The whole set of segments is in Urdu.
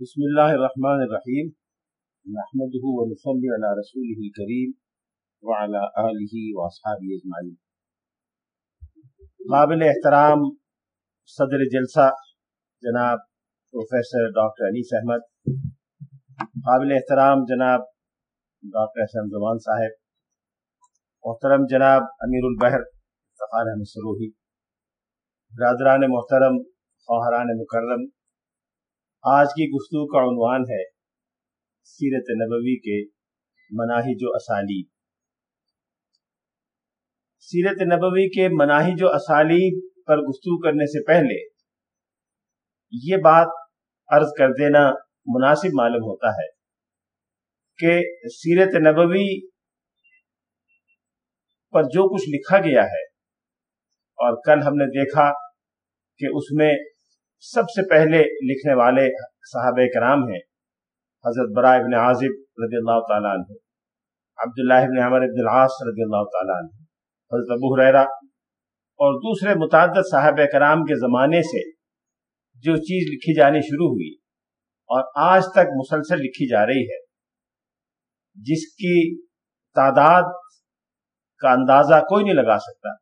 بسم اللہ الرحمن الرحیم۔ نحمده ونصلي على رسوله الكريم وعلى آله واصحابه اجمعین۔ قابل احترام صدر جلسہ جناب پروفیسر ڈاکٹر انیس احمد۔ قابل احترام جناب ڈاکٹر احسن زمان صاحب۔ محترم جناب امیر البحر افتخار احمد سروحی برادران محترم، خواہران مکرم۔ آج کی گفتگو کا عنوان ہے سیرت نبوی کے مناہج و اسالیب۔ سیرت نبوی کے مناہج و اسالیب پر گفتگو کرنے سے پہلے یہ بات عرض کر دینا مناسب معلوم ہوتا ہے کہ سیرت نبوی پر جو کچھ لکھا گیا ہے اور کل ہم نے دیکھا کہ اس میں سب سے پہلے لکھنے والے صحابہ کرام ہیں، حضرت برائے ابن عازب رضی اللہ تعالیٰ عنہ، عبداللہ ابن عمر ابن العاص رضی اللہ تعالیٰ عنہ، حضرت ابو حریرہ اور دوسرے متعدد صحابہ کرام کے زمانے سے جو چیز لکھی جانی شروع ہوئی اور آج تک مسلسل لکھی جا رہی ہے، جس کی تعداد کا اندازہ کوئی نہیں لگا سکتا۔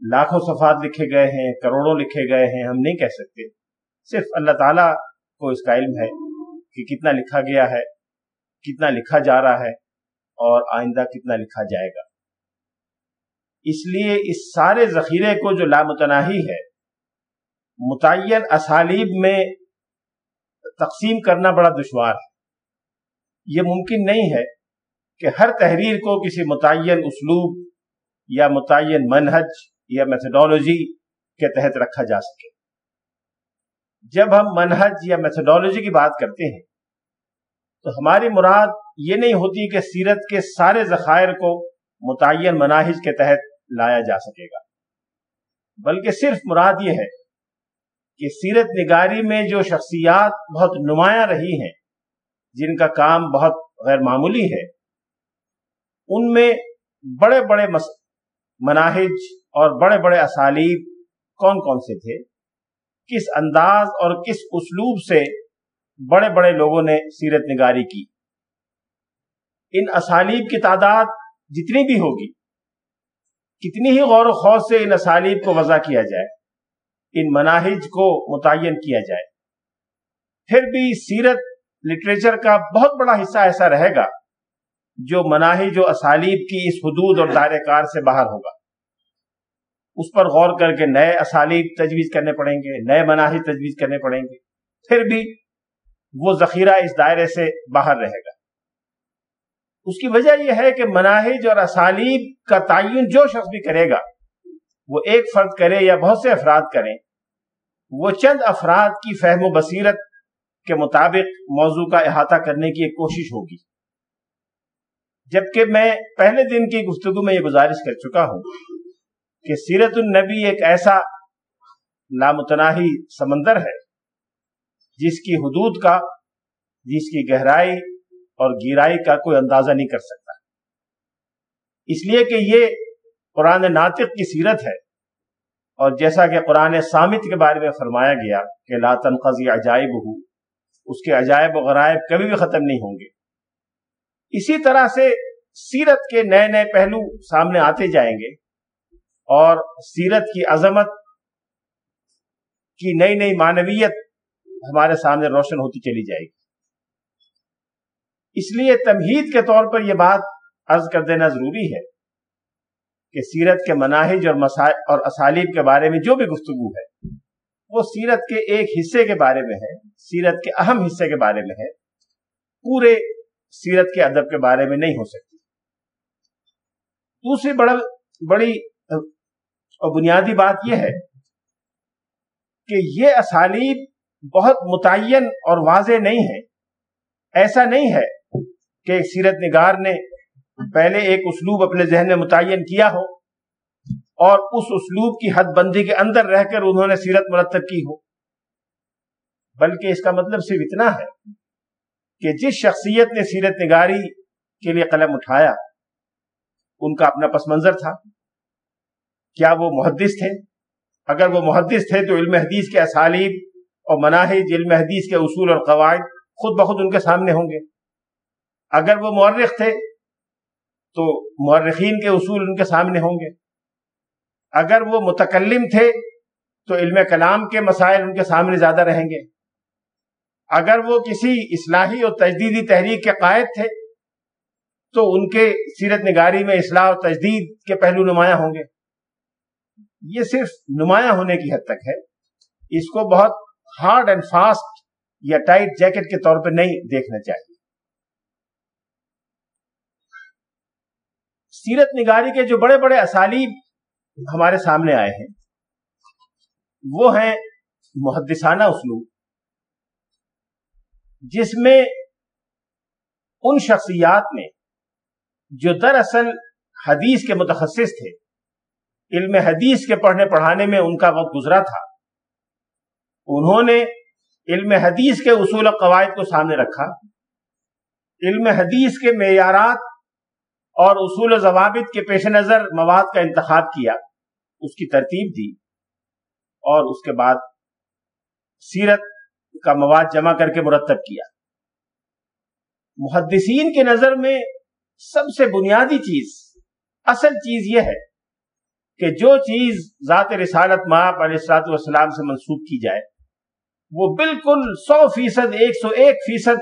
لاکھوں صفحات لکھے گئے ہیں، کروڑوں لکھے گئے ہیں، ہم نہیں کہہ سکتے۔ صرف اللہ تعالیٰ کو اس کا علم ہے کہ کتنا لکھا گیا ہے، کتنا لکھا جا رہا ہے اور آئندہ کتنا لکھا جائے گا۔ اس لیے اس سارے ذخیرے کو جو لامتناہی ہے، متعین اسالیب میں تقسیم کرنا بڑا دشوار ہے۔ یہ ممکن نہیں ہے کہ ہر تحریر کو کسی متعین اسلوب یا متعین منہج یا میتھڈالوجی کے تحت رکھا جا سکے۔ جب ہم منہج یا میتھڈالوجی کی بات کرتے ہیں، تو ہماری مراد یہ نہیں ہوتی کہ سیرت کے سارے ذخائر کو متعین مناہج کے تحت لایا جا سکے گا۔ بلکہ صرف مراد یہ ہے کہ سیرت نگاری میں جو شخصیات بہت نمایاں رہی ہیں، جن کا کام بہت غیر معمولی ہے، ان میں بڑے بڑے مناہج اور بڑے بڑے اسالیب کون کون سے تھے؟ کس انداز اور کس اسلوب سے بڑے بڑے لوگوں نے سیرت نگاری کی؟ ان اسالیب کی تعداد جتنی بھی ہوگی، کتنی ہی غور و خوص سے ان اسالیب کو وضع کیا جائے، ان مناہج کو متعین کیا جائے، پھر بھی سیرت لٹریچر کا بہت بڑا حصہ ایسا رہے گا جو مناہج و اسالیب کی اس حدود اور دائرے کار سے باہر ہوگا۔ اس پر غور کر کے نئے اسالیب تجویز کرنے پڑیں گے، نئے مناہج تجویز کرنے پڑیں گے، پھر بھی وہ ذخیرہ اس دائرے سے باہر رہے گا۔ اس کی وجہ یہ ہے کہ مناہج اور اسالیب کا تعین جو شخص بھی کرے گا، وہ ایک فرد کرے یا بہت سے افراد کریں، وہ چند افراد کی فہم و بصیرت کے مطابق موضوع کا احاطہ کرنے کی ایک کوشش ہوگی۔ جبکہ میں پہلے دن کی گفتگو میں یہ گزارش کر چکا ہوں کہ سیرت النبی ایک ایسا لامتناہی سمندر ہے جس کی حدود کا، جس کی گہرائی اور گیرائی کا کوئی اندازہ نہیں کر سکتا۔ اس لیے کہ یہ قرآن ناطق کی سیرت ہے اور جیسا کہ قرآن سامت کے بارے میں فرمایا گیا کہ لا تنقضی عجائب ہو اس کے عجائب و غرائب کبھی بھی ختم نہیں ہوں گے۔ اسی طرح سے سیرت کے نئے نئے پہلو سامنے آتے جائیں گے اور سیرت کی عظمت کی نئی نئی معنویت ہمارے سامنے روشن ہوتی چلی جائے گی۔ اس لیے تمہید کے طور پر یہ بات عرض کر دینا ضروری ہے کہ سیرت کے مناہج اور مسائل اور اسالیب کے بارے میں جو بھی گفتگو ہے، وہ سیرت کے ایک حصے کے بارے میں ہے، سیرت کے اہم حصے کے بارے میں ہے۔ پورے سیرت کے ادب کے بارے میں نہیں ہو سکتی۔ دوسری بڑی، اور بنیادی بات یہ ہے کہ یہ اسالیب بہت متعین اور واضح نہیں ہے۔ ایسا نہیں ہے کہ ایک سیرت نگار نے پہلے ایک اسلوب اپنے ذہن میں متعین کیا ہو اور اس اسلوب کی حد بندی کے اندر رہ کر انہوں نے سیرت مرتب کی ہو۔ بلکہ اس کا مطلب صرف اتنا ہے کہ جس شخصیت نے سیرت نگاری کے لیے قلم اٹھایا، ان کا اپنا پس منظر تھا۔ کیا وہ محدث تھے؟ اگر وہ محدث تھے تو علم حدیث کے اسالیب اور مناہج علم حدیث کے اصول اور قواعد خود بخود ان کے سامنے ہوں گے۔ اگر وہ مورخ تھے تو مورخین کے اصول ان کے سامنے ہوں گے۔ اگر وہ متکلم تھے تو علم کلام کے مسائل ان کے سامنے زیادہ رہیں گے۔ اگر وہ کسی اصلاحی اور تجدیدی تحریک کے قائد تھے، تو ان کے سیرت نگاری میں اصلاح و تجدید کے پہلو نمایاں ہوں گے۔ یہ صرف نمایاں ہونے کی حد تک ہے۔ اس کو بہت ہارڈ اینڈ فاسٹ یا ٹائٹ جیکٹ کے طور پہ نہیں دیکھنا چاہیے۔ سیرت نگاری کے جو بڑے بڑے اسالیب ہمارے سامنے آئے ہیں، وہ ہیں محدثانہ اسلوب۔ جس میں ان شخصیات نے جو دراصل حدیث کے متخصص تھے، علم حدیث کے پڑھنے پڑھانے میں ان کا وقت گزرا تھا، انہوں نے علم حدیث کے اصول و قواعد کو سامنے رکھا، علم حدیث کے معیارات اور اصول و ضوابط کے پیش نظر مواد کا انتخاب کیا، اس کی ترتیب دی اور اس کے بعد سیرت کا مواد جمع کر کے مرتب کیا۔ محدثین کے نظر میں سب سے بنیادی چیز، اصل چیز یہ ہے کہ جو چیز ذات رسالت ماپ علیہ السلاط والسلام سے منسوخ کی جائے، وہ بالکل سو فیصد، ایک سو ایک فیصد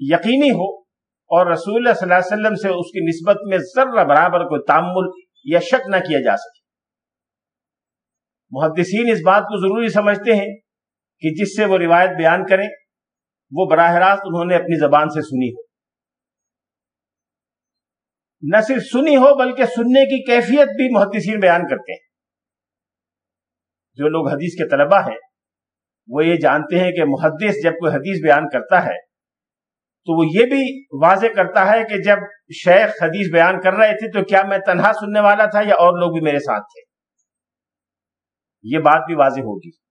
یقینی ہو اور رسول اللہ صلی اللہ علیہ وسلم سے اس کی نسبت میں ذرہ برابر کوئی تعمل یا شک نہ کیا جا سکے۔ محدثین اس بات کو ضروری سمجھتے ہیں کہ جس سے وہ روایت بیان کریں، وہ براہ راست انہوں نے اپنی زبان سے سنی ہو۔ نہ صرف سنی ہو، بلکہ سننے کی کیفیت بھی محدثین بیان کرتے ہیں۔ جو لوگ حدیث کے طلبہ ہیں، وہ یہ جانتے ہیں کہ محدث جب کوئی حدیث بیان کرتا ہے، تو وہ یہ بھی واضح کرتا ہے کہ جب شیخ حدیث بیان کر رہے تھے، تو کیا میں تنہا سننے والا تھا یا اور لوگ بھی میرے ساتھ تھے؟ یہ بات بھی واضح ہوگی۔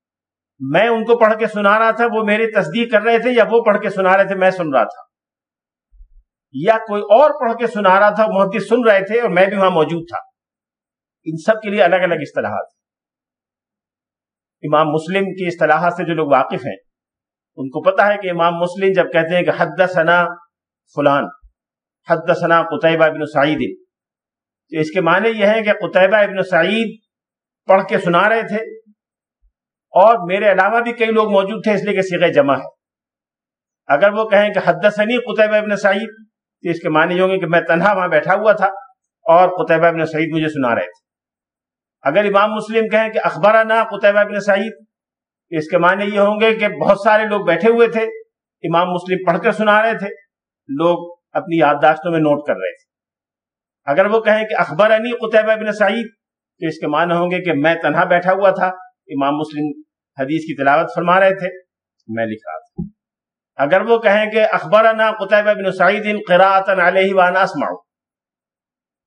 میں ان کو پڑھ کے سنا رہا تھا، وہ میری تصدیق کر رہے تھے یا وہ پڑھ کے سنا رہے تھے، میں سن رہا تھا۔ یا کوئی اور پڑھ کے سنا رہا تھا محدث سن رہے تھے اور میں بھی وہاں موجود تھا۔ ان سب کے لیے الگ الگ اصطلاحات۔ امام مسلم کی اصطلاحات سے جو لوگ واقف ہیں، ان کو پتا ہے کہ امام مسلم جب کہتے ہیں کہ حد ثنا فلان حد ثنا قطبہ ابن سعید، تو اس کے معنی یہ ہے کہ قطبہ ابن سعید پڑھ کے سنا رہے تھے اور میرے علاوہ بھی کئی لوگ موجود تھے، اس لیے کہ سیغ جمع ہے اگر وہ کہیں کہ حد ثنی ابن سعید، تو اس کے معنی یہ ہوں گے کہ میں تنہا وہاں بیٹھا ہوا تھا اور قطبہ ابن سعید مجھے سنا رہے تھے۔ اگر امام مسلم کہیں کہ اخبار نہ ابن سعید اس کے معنی یہ ہوں گے کہ بہت سارے لوگ بیٹھے ہوئے تھے، امام مسلم پڑھ کر سنا رہے تھے، لوگ اپنی یادداشتوں میں نوٹ کر رہے تھے۔ اگر وہ کہیں کہ اخبار عنی ابن سعید، تو اس کے معنی ہوں گے کہ میں تنہا بیٹھا ہوا تھا امام مسلم حدیث کی تلاوت فرما رہے تھے، میں لکھ رہا تھا۔ اگر وہ کہیں کہ اخبار نا بن سعید قراءت علیہ وانا اسمعو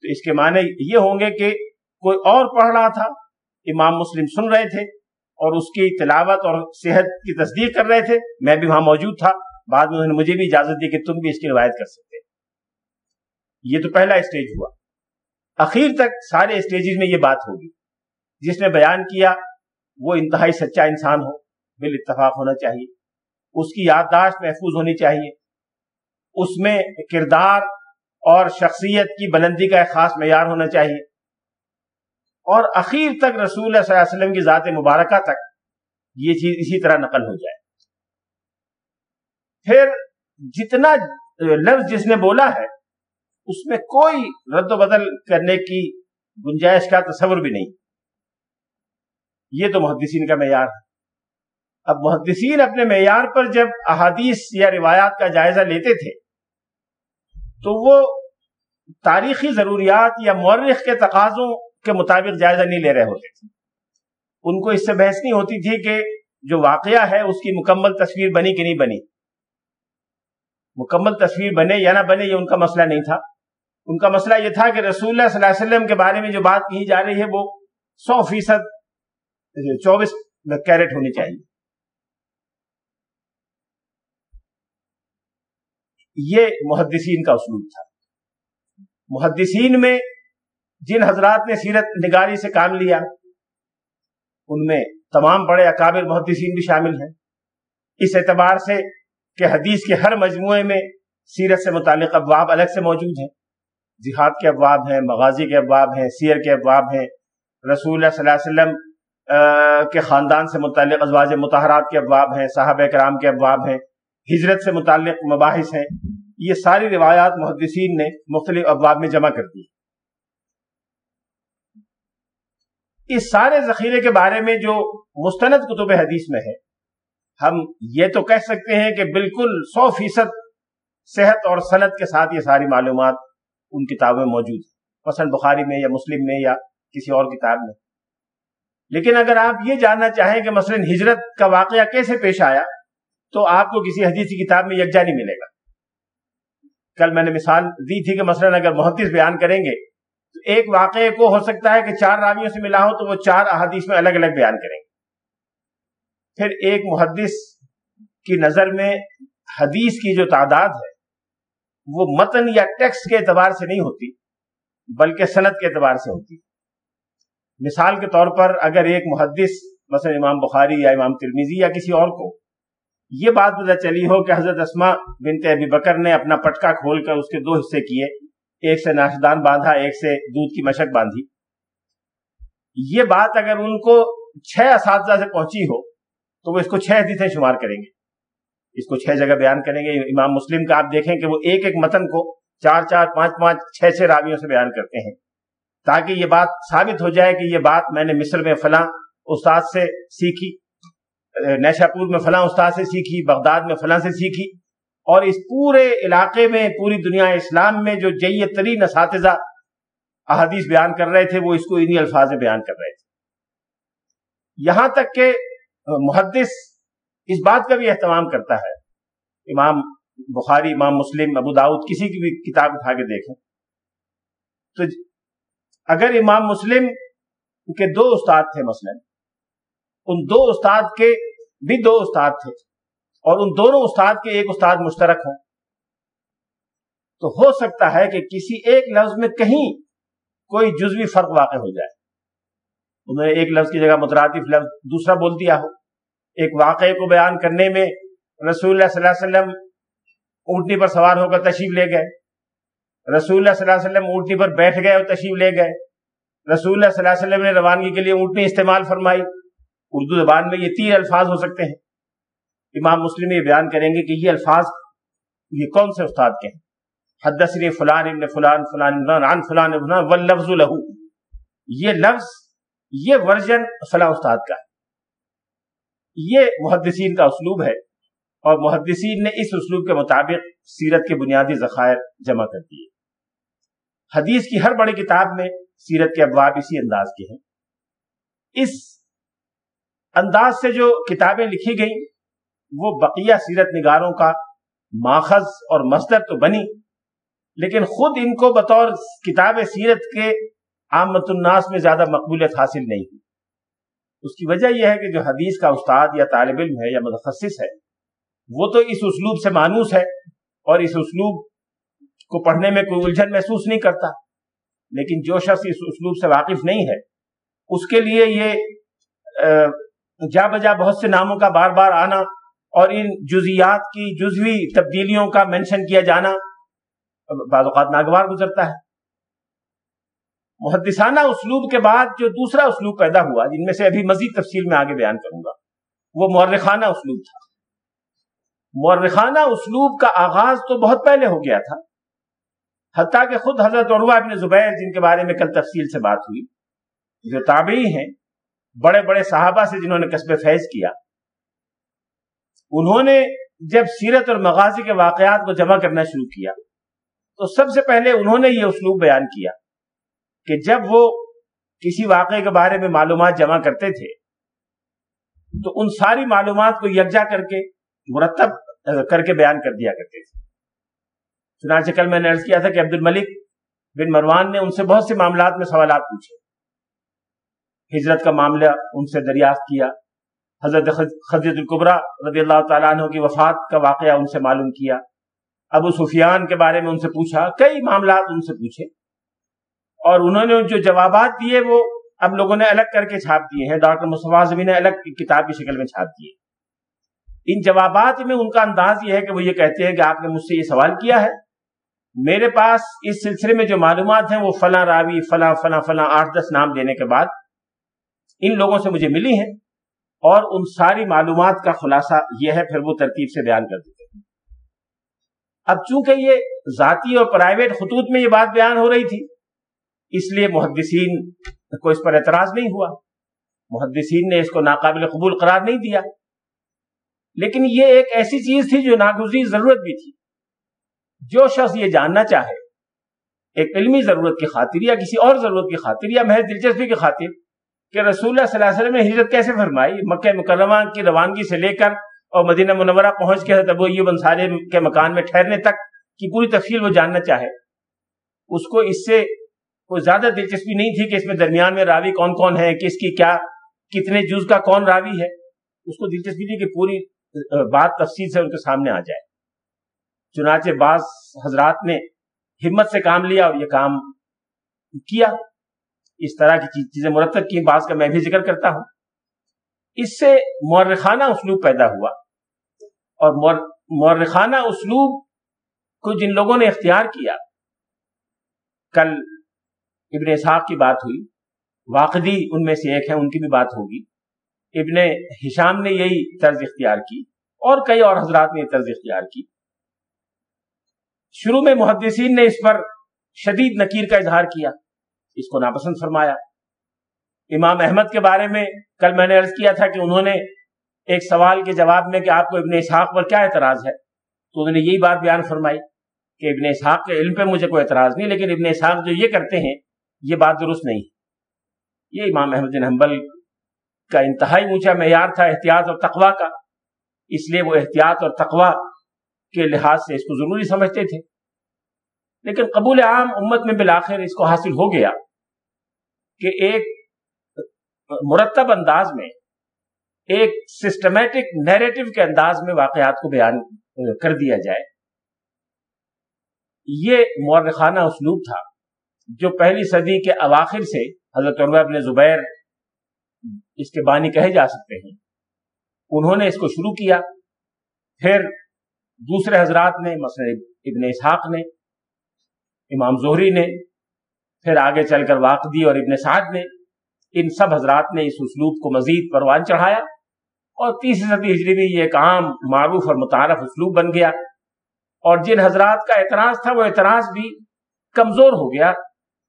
تو اس کے معنی یہ ہوں گے کہ کوئی اور پڑھ رہا تھا، امام مسلم سن رہے تھے اور اس کی تلاوت اور صحت کی تصدیق کر رہے تھے، میں بھی وہاں موجود تھا۔ بعد میں انہوں نے مجھے بھی اجازت دی کہ تم بھی اس کی روایت کر سکتے۔ یہ تو پہلا اسٹیج ہوا۔ اخیر تک سارے اسٹیجز میں یہ بات ہوگی۔ جس نے بیان کیا وہ انتہائی سچا انسان ہو، بال اتفاق ہونا چاہیے۔ اس کی یادداشت محفوظ ہونی چاہیے۔ اس میں کردار اور شخصیت کی بلندی کا ایک خاص معیار ہونا چاہیے۔ اور اخیر تک رسول اللہ صلی اللہ علیہ وسلم کی ذات مبارکہ تک یہ چیز اسی طرح نقل ہو جائے۔ پھر جتنا لفظ جس نے بولا ہے، اس میں کوئی رد و بدل کرنے کی گنجائش کا تصور بھی نہیں۔ یہ تو محدثین کا معیار ہے۔ اب محدثین اپنے معیار پر جب احادیث یا روایات کا جائزہ لیتے تھے، تو وہ تاریخی ضروریات یا مورخ کے تقاضوں کے مطابق جائزہ نہیں لے رہے ہوتے تھے۔ ان کو اس سے بحث نہیں ہوتی تھی کہ جو واقعہ ہے، اس کی مکمل تصویر بنی کہ نہیں بنی۔ مکمل تصویر بنے یا نہ بنے، یہ ان کا مسئلہ نہیں تھا۔ ان کا مسئلہ یہ تھا کہ رسول اللہ صلی اللہ علیہ وسلم کے بارے میں جو بات کہی جا رہی ہے، وہ سو فیصد چوبیس کیرٹ ہونی چاہیے۔ یہ محدثین کا اسلوب تھا۔ محدثین میں جن حضرات نے سیرت نگاری سے کام لیا، ان میں تمام بڑے اکابر محدثین بھی شامل ہیں۔ اس اعتبار سے کہ حدیث کے ہر مجموعے میں سیرت سے متعلق ابواب الگ سے موجود ہیں۔ جہاد کے ابواب ہیں، مغازی کے ابواب ہیں، سیر کے ابواب ہیں۔ رسول اللہ صلی اللہ علیہ وسلم کے خاندان سے متعلق ازواج متحرات کے ابواب ہیں، صحابہ کرام کے ابواب ہیں، ہجرت سے متعلق مباحث ہیں، یہ ساری روایات محدثین نے مختلف ابواب میں جمع کر دی۔ اس سارے ذخیرے کے بارے میں جو مستند کتب حدیث میں ہے ہم یہ تو کہہ سکتے ہیں کہ بالکل سو فیصد صحت اور صنعت کے ساتھ یہ ساری معلومات ان کتابوں میں موجود ہیں۔ مثلا بخاری میں یا مسلم میں یا کسی اور کتاب میں۔ لیکن اگر آپ یہ جاننا چاہیں کہ مثلا ہجرت کا واقعہ کیسے پیش آیا، تو آپ کو کسی حدیثی کتاب میں یکجا نہیں ملے گا۔ کل میں نے مثال دی تھی کہ مثلا اگر محدث بیان کریں گے، تو ایک واقعے کو ہو سکتا ہے کہ چار راویوں سے ملا ہو تو وہ چار احادیث میں الگ الگ بیان کریں گے۔ پھر ایک محدث کی نظر میں حدیث کی جو تعداد ہے، وہ متن یا ٹیکسٹ کے اعتبار سے نہیں ہوتی، بلکہ صنعت کے اعتبار سے ہوتی۔ ہے مثال کے طور پر اگر ایک محدث، مثلا امام بخاری یا امام ترمیزی یا کسی اور کو یہ بات پتہ چلی ہو کہ حضرت اسما بنت ابی بکر نے اپنا پٹکا کھول کر اس کے دو حصے کیے، ایک سے ناشدان باندھا، ایک سے دودھ کی مشک باندھی۔ یہ بات اگر ان کو چھ اساتذہ سے پہنچی ہو، تو وہ اس کو چھ حدیثیں شمار کریں گے۔ اس کو چھ جگہ بیان کریں گے۔ امام مسلم کا آپ دیکھیں کہ وہ ایک ایک متن کو چار چار پانچ پانچ چھ چھ راویوں سے بیان کرتے ہیں۔ تاکہ یہ بات ثابت ہو جائے کہ یہ بات میں نے مصر میں فلاں استاد سے سیکھی نیشا پور میں فلاں استاد سے سیکھی، بغداد میں فلاں سے سیکھی، اور اس پورے علاقے میں، پوری دنیا اسلام میں جو جی ترین اساتذہ احادیث بیان کر رہے تھے، وہ اس کو انہی الفاظ میں بیان کر رہے تھے۔ یہاں تک کہ محدث اس بات کا بھی اہتمام کرتا ہے۔ امام بخاری، امام مسلم، ابو داود کسی کی بھی کتاب اٹھا کے دیکھیں۔ تو اگر امام مسلم کے دو استاد تھے مثلا، ان دو استاد کے بھی دو استاد تھے اور ان دونوں استاد کے ایک استاد مشترک ہوں تو ہو سکتا ہے کہ کسی ایک لفظ میں کہیں کوئی جزوی فرق واقع ہو جائے۔ انہوں نے ایک لفظ کی جگہ مترادف لفظ دوسرا بول دیا ہو۔ ایک واقعے کو بیان کرنے میں رسول اللہ صلی اللہ علیہ وسلم اونٹنی پر سوار ہو کر تشریف لے گئے۔ رسول اللہ صلی اللہ علیہ وسلم اونٹنی پر بیٹھ گئے اور تشریف لے گئے۔ رسول اللہ صلی اللہ علیہ وسلم نے روانگی کے لیے اونٹنی استعمال فرمائی۔ اردو زبان میں یہ تین الفاظ ہو سکتے ہیں۔ امام مسلم یہ بیان کریں گے کہ یہ الفاظ یہ کون سے استاد کے ہیں؟ حدثنی فلان ابن فلان فلان عن، فلان فلان واللفظ لہو یہ لفظ، یہ ورژن فلاں استاد کا ہے۔ یہ محدثین کا اسلوب ہے اور محدثین نے اس اسلوب کے مطابق سیرت کے بنیادی ذخائر جمع کر دیے۔ حدیث کی ہر بڑی کتاب میں سیرت کے ابواب اسی انداز کے ہیں۔ اس انداز سے جو کتابیں لکھی گئیں، وہ بقیہ سیرت نگاروں کا ماخذ اور مصدر تو بنی، لیکن خود ان کو بطور کتاب سیرت کے آمت الناس میں زیادہ مقبولیت حاصل نہیں ہوئی۔ اس کی وجہ یہ ہے کہ جو حدیث کا استاد یا طالب علم ہے یا متخصص ہے، وہ تو اس اسلوب سے مانوس ہے اور اس اسلوب کو پڑھنے میں کوئی الجھن محسوس نہیں کرتا، لیکن جو شخص اس اسلوب سے واقف نہیں ہے، اس کے لیے یہ جا بجا بہت سے ناموں کا بار بار آنا اور ان جزیات کی جزوی تبدیلیوں کا مینشن کیا جانا بعض اوقات ناگوار گزرتا ہے۔ محدثانہ اسلوب کے بعد جو دوسرا اسلوب پیدا ہوا، جن میں سے ابھی مزید تفصیل میں آگے بیان کروں گا، وہ مورخانہ اسلوب تھا۔ مورخانہ اسلوب کا آغاز تو بہت پہلے ہو گیا تھا حتیٰ کہ خود حضرت عروہ ابن زبیر جن کے بارے میں کل تفصیل سے بات ہوئی، جو تابعی ہیں، بڑے بڑے صحابہ سے جنہوں نے قصب فیض کیا، انہوں نے جب سیرت اور مغازی کے واقعات کو جمع کرنا شروع کیا، تو سب سے پہلے انہوں نے یہ اسلوب بیان کیا کہ جب وہ کسی واقعے کے بارے میں معلومات جمع کرتے تھے، تو ان ساری معلومات کو یکجا کر کے مرتب کر کے بیان کر دیا کرتے تھے۔ چنانچہ کل میں نے عرض کیا تھا کہ عبد الملک بن مروان نے ان سے بہت سے معاملات میں سوالات پوچھے۔ ہجرت کا معاملہ ان سے دریافت کیا۔ حضرت خزیت القبرا رضی اللہ تعالیٰ عنہ کی وفات کا واقعہ ان سے معلوم کیا۔ ابو سفیان کے بارے میں ان سے پوچھا، کئی معاملات ان سے پوچھے۔ اور انہوں نے جو جوابات دیے وہ اب لوگوں نے الگ کر کے چھاپ دیے ہیں، ڈاکٹر مصطفیٰ زمین نے الگ کتاب کی شکل میں چھاپ دیے۔ ان جوابات میں ان کا انداز یہ ہے کہ وہ یہ کہتے ہیں کہ آپ نے مجھ سے یہ سوال کیا ہے۔ میرے پاس اس سلسلے میں جو معلومات ہیں وہ فلاں راوی، فلاں فلاں فلاں آٹھ دس نام دینے کے بعد ان لوگوں سے مجھے ملی ہیں اور ان ساری معلومات کا خلاصہ یہ ہے، پھر وہ ترتیب سے بیان کر دیتے ہیں۔ اب چونکہ یہ ذاتی اور پرائیویٹ خطوط میں یہ بات بیان ہو رہی تھی، اس لیے محدثین کو اس پر اعتراض نہیں ہوا۔ محدثین نے اس کو ناقابل قبول قرار نہیں دیا۔ لیکن یہ ایک ایسی چیز تھی جو ناگزیر ضرورت بھی تھی۔ جو شخص یہ جاننا چاہے، ایک علمی ضرورت کی خاطر یا کسی اور ضرورت کی خاطر یا محض دلچسپی کی خاطر کہ رسول اللہ صلی اللہ علیہ وسلم نے ہجرت کیسے فرمائی؟ مکہ مکرمہ کی روانگی سے لے کر اور مدینہ منورہ پہنچ کے ابو ایوب انصاری کے مکان میں ٹھہرنے تک کی پوری تفصیل وہ جاننا چاہے۔ اس کو اس سے کوئی زیادہ دلچسپی نہیں تھی کہ اس میں درمیان میں راوی کون کون ہے کس کی کیا، کتنے جز کا کون راوی ہے۔ اس کو دلچسپی تھی کہ پوری بات تفصیل سے ان کے سامنے آ جائے۔ چنانچہ بعض حضرات نے ہمت سے کام لیا اور یہ کام کیا۔ اس طرح کی چیزیں مرتب کی بعض کا میں بھی ذکر کرتا ہوں۔ اس سے مورخانہ اسلوب پیدا ہوا۔ اور مورخانہ اسلوب کو جن لوگوں نے اختیار کیا، کل ابن اسحاق کی بات ہوئی۔ واقعی ان میں سے ایک ہے ان کی بھی بات ہوگی۔ ابن ہشام نے یہی طرز اختیار کی اور کئی اور حضرات نے یہ طرز اختیار کی۔ شروع میں محدثین نے اس پر شدید نکیر کا اظہار کیا، اس کو ناپسند فرمایا۔ امام احمد کے بارے میں کل میں نے عرض کیا تھا کہ انہوں نے ایک سوال کے جواب میں کہ آپ کو ابن اسحاق پر کیا اعتراض ہے، تو انہوں نے یہی بات بیان فرمائی کہ ابن اسحاق کے علم پہ مجھے کوئی اعتراض نہیں، لیکن ابن اسحاق جو یہ کرتے ہیں، یہ بات درست نہیں۔ یہ امام احمد بن حنبل کا انتہائی اونچا معیار تھا احتیاط اور تقوا کا، اس لیے وہ احتیاط اور تقوا کے لحاظ سے اس کو ضروری سمجھتے تھے۔ لیکن قبول عام امت میں بالآخر اس کو حاصل ہو گیا کہ ایک مرتب انداز میں، ایک سسٹمیٹک نیریٹو کے انداز میں واقعات کو بیان کر دیا جائے۔ یہ مورخانہ اسلوب تھا جو پہلی صدی کے اواخر سے حضرت عروہ ابن زبیر اس کے بانی کہے جا سکتے ہیں۔ انہوں نے اس کو شروع کیا، پھر دوسرے حضرات نے، مثلا ابن اسحاق نے، امام زہری نے، پھر آگے چل کر واقدی اور ابن سعد نے، ان سب حضرات نے اس اسلوب کو مزید پروان چڑھایا اور تیسری صدی ہجری میں یہ ایک عام معروف اور متعارف اسلوب بن گیا اور جن حضرات کا اعتراض تھا، وہ اعتراض بھی کمزور ہو گیا۔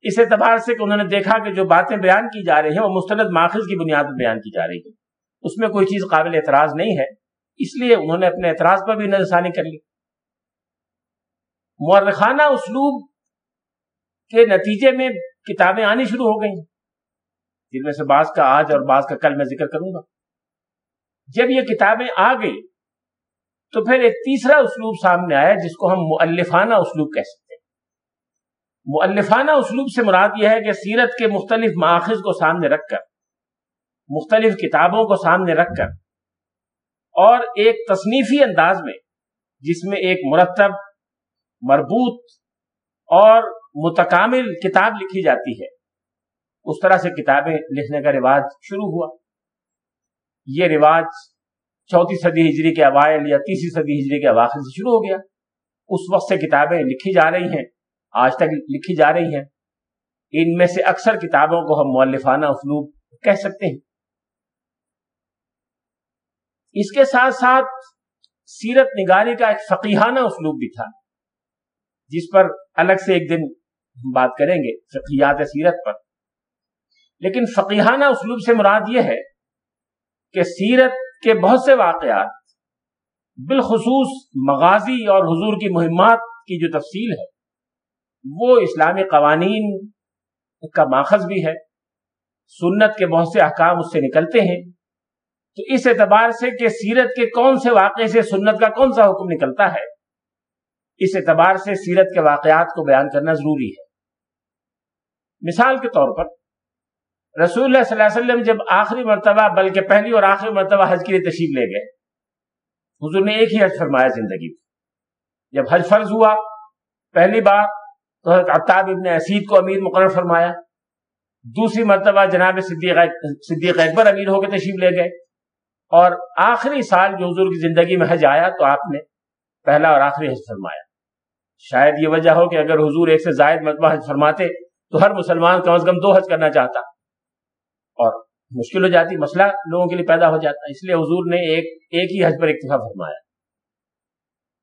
اس اعتبار سے کہ انہوں نے دیکھا کہ جو باتیں بیان کی جا رہی ہیں، وہ مستند ماخذ کی بنیاد پر بیان کی جا رہی ہے اس میں کوئی چیز قابل اعتراض نہیں ہے۔ اس لیے انہوں نے اپنے اعتراض پر بھی نظر ثانی کر لی۔ مورخانہ اسلوب کے نتیجے میں کتابیں آنی شروع ہو گئیں، جن میں سے بعض کا آج اور بعض کا کل میں ذکر کروں گا۔ جب یہ کتابیں آ گئی تو پھر ایک تیسرا اسلوب سامنے آیا، جس کو ہم مؤلفانہ اسلوب کہہ سکتے ہیں۔ مؤلفانہ اسلوب سے مراد یہ ہے کہ سیرت کے مختلف ماخذ کو سامنے رکھ کر، مختلف کتابوں کو سامنے رکھ کر اور ایک تصنیفی انداز میں، جس میں ایک مرتب، مربوط اور متکامل کتاب لکھی جاتی ہے۔ اس طرح سے کتابیں لکھنے کا رواج شروع ہوا۔ یہ رواج چوتھی صدی ہجری کے اوائل یا تیسری صدی ہجری کے اواخر سے شروع ہو گیا۔ اس وقت سے کتابیں لکھی جا رہی ہیں، آج تک لکھی جا رہی ہیں۔ ان میں سے اکثر کتابوں کو ہم مولفانہ اسلوب کہہ سکتے ہیں۔ اس کے ساتھ ساتھ سیرت نگاری کا ایک فقیحانہ اسلوب بھی تھا، جس پر الگ سے ایک دن ہم بات کریں گے فقیات سیرت پر۔ لیکن فقیحانہ اسلوب سے مراد یہ ہے کہ سیرت کے بہت سے واقعات بالخصوص مغازی اور حضور کی مہمات کی جو تفصیل ہے، وہ اسلامی قوانین کا ماخذ بھی ہے۔ سنت کے بہت سے احکام اس سے نکلتے ہیں۔ تو اس اعتبار سے کہ سیرت کے کون سے واقعے سے سنت کا کون سا حکم نکلتا ہے؟ اس اعتبار سے سیرت کے واقعات کو بیان کرنا ضروری ہے۔ مثال کے طور پر، رسول اللہ صلی اللہ علیہ وسلم جب آخری مرتبہ بلکہ پہلی اور آخری مرتبہ حج کے لیے تشریف لے گئے، حضور نے ایک ہی حج فرمایا زندگی جب حج فرض ہوا، پہلی بار تو حضرت عطاب ابن اسید کو امیر مقرر فرمایا۔ دوسری مرتبہ جناب صدیق صدیق اکبر امیر ہو کے تشریف لے گئے۔ اور آخری سال جو حضور کی زندگی میں حج آیا تو آپ نے پہلا اور آخری حج فرمایا۔ شاید یہ وجہ ہو کہ اگر حضور ایک سے زائد مرتبہ حج فرماتے تو ہر مسلمان کم از کم دو حج کرنا چاہتا۔ اور مشکل ہو جاتی، مسئلہ لوگوں کے لیے پیدا ہو جاتا۔ اس لیے حضور نے ایک ایک ہی حج پر اکتفا فرمایا۔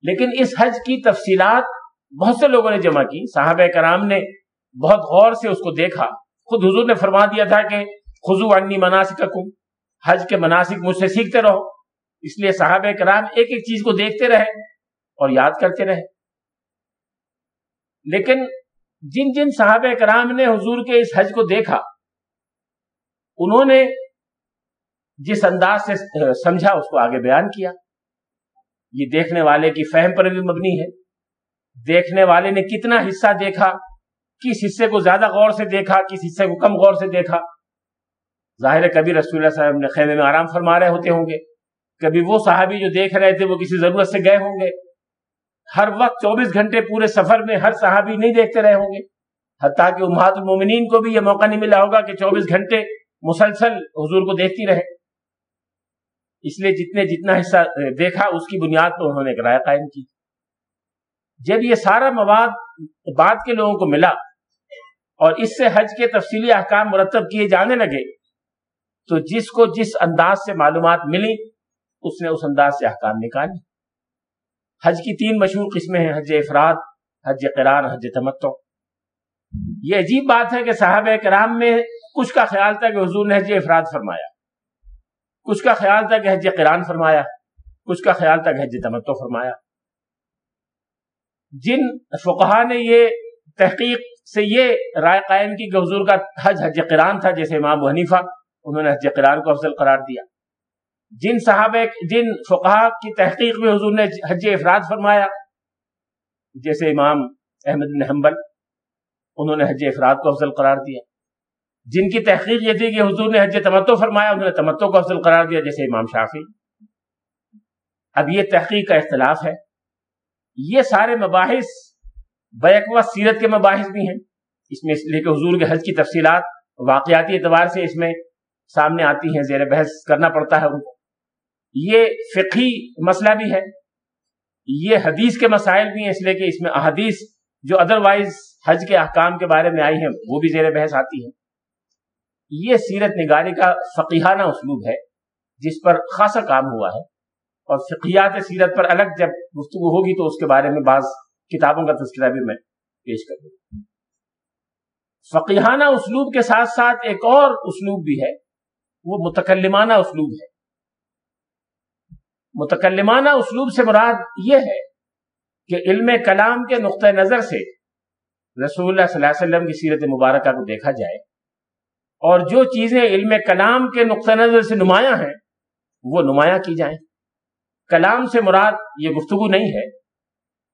لیکن اس حج کی تفصیلات بہت سے لوگوں نے جمع کی۔ صحابہ کرام نے بہت غور سے اس کو دیکھا۔ خود حضور نے فرما دیا تھا کہ خزو عنی مناسک حج کے مناسک مجھ سے سیکھتے رہو۔ اس لیے صحابہ کرام ایک ایک چیز کو دیکھتے رہے اور یاد کرتے رہے۔ لیکن جن جن صحابہ کرام نے حضور کے اس حج کو دیکھا، انہوں نے جس انداز سے سمجھا، اس کو آگے بیان کیا۔ یہ دیکھنے والے کی فہم پر بھی مبنی ہے۔ دیکھنے والے نے کتنا حصہ دیکھا، کس حصے کو زیادہ غور سے دیکھا، کس حصے کو کم غور سے دیکھا۔ ظاہر ہے کبھی رسول اللہ صاحب نے خیمے میں آرام فرما رہے ہوتے ہوں گے، کبھی وہ صحابی جو دیکھ رہے تھے وہ کسی ضرورت سے گئے ہوں گے۔ ہر وقت چوبیس گھنٹے پورے سفر میں ہر صحابی نہیں دیکھتے رہے ہوں گے۔ حتیٰ کہ امہات المومنین کو بھی یہ موقع نہیں ملا ہوگا کہ چوبیس گھنٹے مسلسل حضور کو دیکھتی رہے۔ اس لیے جتنے جتنا حصہ دیکھا، اس کی بنیاد پر انہوں نے ایک رائے قائم کی۔ جب یہ سارا مواد بعد کے لوگوں کو ملا اور اس سے حج کے تفصیلی احکام مرتب کیے جانے لگے تو جس کو جس انداز سے معلومات ملی، اس نے اس انداز سے احکام نکالے حج کی تین مشہور قسمیں ہیں، حج افراد، حج قران حج تمتو یہ عجیب بات ہے کہ صحابہ کرام میں کچھ کا خیال تھا کہ حضور نے حج افراد فرمایا۔ کچھ کا خیال تھا کہ حج قران فرمایا۔ کچھ کا خیال تھا کہ حج تمتو فرمایا۔ جن فقہا نے یہ تحقیق سے یہ رائے قائم کی کہ حضور کا حج حج قران تھا، جیسے امام حنیفہ انہوں نے حج قران کو افضل قرار دیا۔ جن صحابہ جن فقہ کی تحقیق میں حضور نے حج افراد فرمایا، جیسے امام احمد بن حنبل، انہوں نے حج افراد کو افضل قرار دیا۔ جن کی تحقیق یہ تھی کہ حضور نے حج تمتو فرمایا، انہوں نے تمتو کو افضل قرار دیا، جیسے امام شافی اب یہ تحقیق کا اختلاف ہے۔ یہ سارے مباحث بیک سیرت کے مباحث بھی ہیں۔ اس میں اس لیے کہ حضور کے حج کی تفصیلات، واقعاتی اعتبار سے اس میں سامنے آتی ہیں، زیر بحث کرنا پڑتا ہے ان کو۔ یہ فقہی مسئلہ بھی ہے۔ یہ حدیث کے مسائل بھی ہیں، اس لیے کہ اس میں احادیث جو ادروائز حج کے احکام کے بارے میں آئی ہیں، وہ بھی زیر بحث آتی ہیں۔ یہ سیرت نگاری کا فقیحانہ اسلوب ہے، جس پر خاصا کام ہوا ہے۔ اور فقیات سیرت پر الگ جب گفتگو ہوگی تو اس کے بارے میں بعض کتابوں کا تذکرہ بھی میں پیش کر دوں فقیحانہ اسلوب کے ساتھ ساتھ ایک اور اسلوب بھی ہے۔ وہ متکلمانہ اسلوب ہے۔ متکلمانہ اسلوب سے مراد یہ ہے کہ علم کلام کے نقطۂ نظر سے رسول اللہ صلی اللہ علیہ وسلم کی سیرت مبارکہ کو دیکھا جائے اور جو چیزیں علم کلام کے نقطۂ نظر سے نمایاں ہیں، وہ نمایاں کی جائیں۔ کلام سے مراد یہ گفتگو نہیں ہے،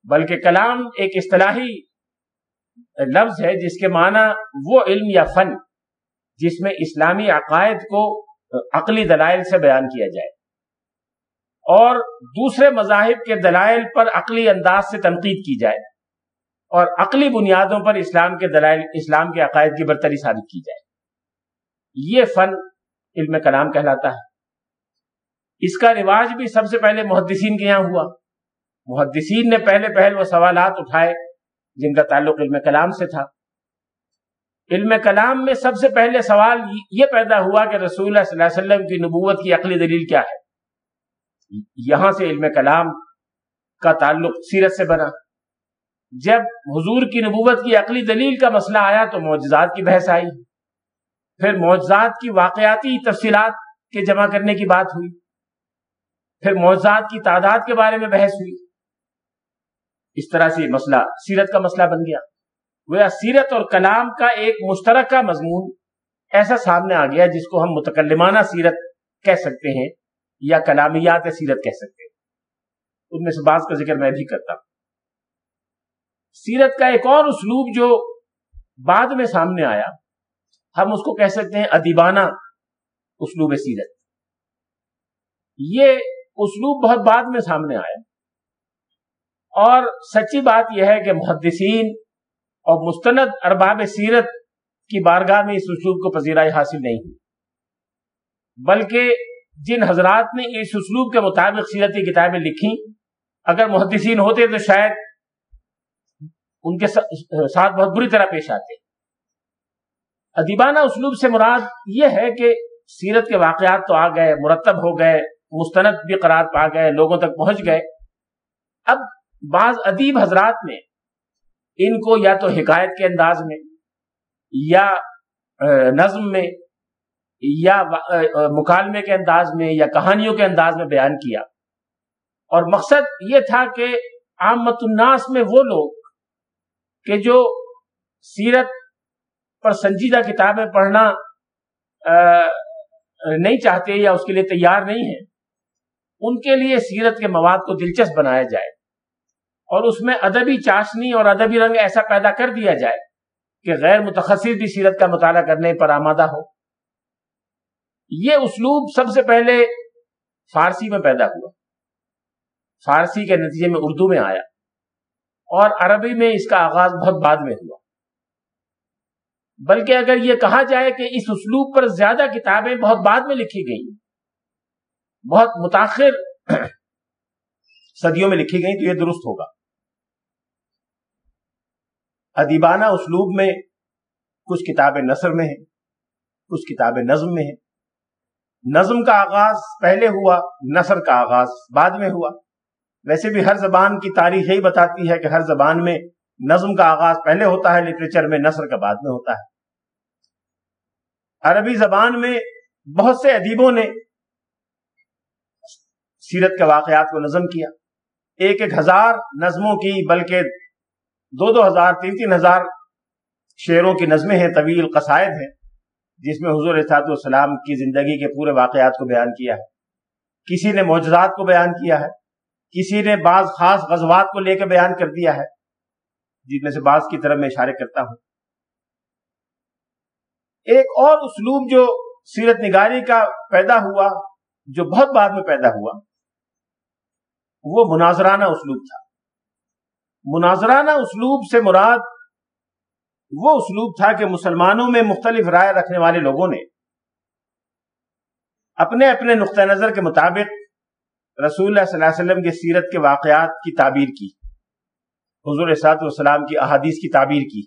بلکہ کلام ایک اصطلاحی لفظ ہے جس کے معنی وہ علم یا فن جس میں اسلامی عقائد کو عقلی دلائل سے بیان کیا جائے اور دوسرے مذاہب کے دلائل پر عقلی انداز سے تنقید کی جائے اور عقلی بنیادوں پر اسلام کے دلائل، اسلام کے عقائد کی برتری ثابت کی جائے۔ یہ فن علم کلام کہلاتا ہے۔ اس کا رواج بھی سب سے پہلے محدثین کے یہاں ہوا۔ محدثین نے پہلے پہل وہ سوالات اٹھائے، جن کا تعلق علم کلام سے تھا۔ علم کلام میں سب سے پہلے سوال یہ پیدا ہوا کہ رسول اللہ صلی اللہ علیہ وسلم کی نبوت کی عقلی دلیل کیا ہے؟ یہاں سے علم کلام کا تعلق سیرت سے بنا۔ جب حضور کی نبوت کی عقلی دلیل کا مسئلہ آیا تو معجزات کی بحث آئی۔ پھر معجزات کی واقعاتی تفصیلات کے جمع کرنے کی بات ہوئی۔ پھر معجزات کی تعداد کے بارے میں بحث ہوئی۔ اس طرح سے مسئلہ سیرت کا مسئلہ بن گیا۔ وہ سیرت اور کلام کا ایک مشترکہ مضمون ایسا سامنے آ گیا جس کو ہم متکلمانہ سیرت کہہ سکتے ہیں یا کلامیات سیرت کہہ سکتے ہیں۔ ان میں سے بعض کا ذکر میں بھی کرتا ہوں۔ سیرت کا ایک اور اسلوب جو بعد میں سامنے آیا، ہم اس کو کہہ سکتے ہیں ادیبانہ اسلوب سیرت۔ یہ اسلوب بہت بعد میں سامنے آیا۔ اور سچی بات یہ ہے کہ محدثین اور مستند ارباب سیرت کی بارگاہ میں اس اسلوب کو پذیرائی حاصل نہیں ہوئی۔ بلکہ جن حضرات نے اس اسلوب کے مطابق سیرت کی کتابیں لکھی اگر محدثین ہوتے تو شاید ان کے ساتھ بہت بری طرح پیش آتے۔ ادیبانہ اسلوب سے مراد یہ ہے کہ سیرت کے واقعات تو آ گئے، مرتب ہو گئے، مستند بھی قرار پا گئے، لوگوں تک پہنچ گئے۔ اب بعض ادیب حضرات نے ان کو یا تو حکایت کے انداز میں، یا نظم میں، یا مکالمے کے انداز میں، یا کہانیوں کے انداز میں بیان کیا۔ اور مقصد یہ تھا کہ عامت الناس میں وہ لوگ کہ جو سیرت پر سنجیدہ کتابیں پڑھنا نہیں چاہتے یا اس کے لیے تیار نہیں ہیں، ان کے لیے سیرت کے مواد کو دلچسپ بنایا جائے۔ اور اس میں ادبی چاشنی اور ادبی رنگ ایسا پیدا کر دیا جائے کہ غیر متخصص بھی سیرت کا مطالعہ کرنے پر آمادہ ہو۔ یہ اسلوب سب سے پہلے فارسی میں پیدا ہوا۔ فارسی کے نتیجے میں اردو میں آیا اور عربی میں اس کا آغاز بہت بعد میں ہوا۔ بلکہ اگر یہ کہا جائے کہ اس اسلوب پر زیادہ کتابیں بہت بعد میں لکھی گئیں۔ بہت متاخر صدیوں میں لکھی گئیں تو یہ درست ہوگا۔ ادیبانہ اسلوب میں کچھ کتابیں نثر میں ہیں کچھ کتابیں نظم میں ہیں نظم کا آغاز پہلے ہوا، نثر کا آغاز بعد میں ہوا۔ ویسے بھی ہر زبان کی تاریخ یہی بتاتی ہے کہ ہر زبان میں نظم کا آغاز پہلے ہوتا ہے، لٹریچر میں نثر کا بعد میں ہوتا ہے۔ عربی زبان میں بہت سے ادیبوں نے سیرت کے واقعات کو نظم کیا۔ ایک ایک ہزار نظموں کی، بلکہ دو دو ہزار تین تین ہزار شعروں کی نظمیں ہیں، طویل قصائد ہیں، جس میں حضور احساط والسلام کی زندگی کے پورے واقعات کو بیان کیا ہے۔ کسی نے معجزات کو بیان کیا ہے، کسی نے بعض خاص غزوات کو لے کے بیان کر دیا ہے۔ جن میں سے بعض کی طرف میں اشارے کرتا ہوں۔ ایک اور اسلوب جو سیرت نگاری کا پیدا ہوا، جو بہت بعد میں پیدا ہوا، وہ مناظرانہ اسلوب تھا۔ مناظرانہ اسلوب سے مراد وہ اسلوب تھا کہ مسلمانوں میں مختلف رائے رکھنے والے لوگوں نے اپنے اپنے نقطۂ نظر کے مطابق رسول اللہ صلی اللہ علیہ وسلم کے سیرت کے واقعات کی تعبیر کی، حضور صاحب والسلام کی احادیث کی تعبیر کی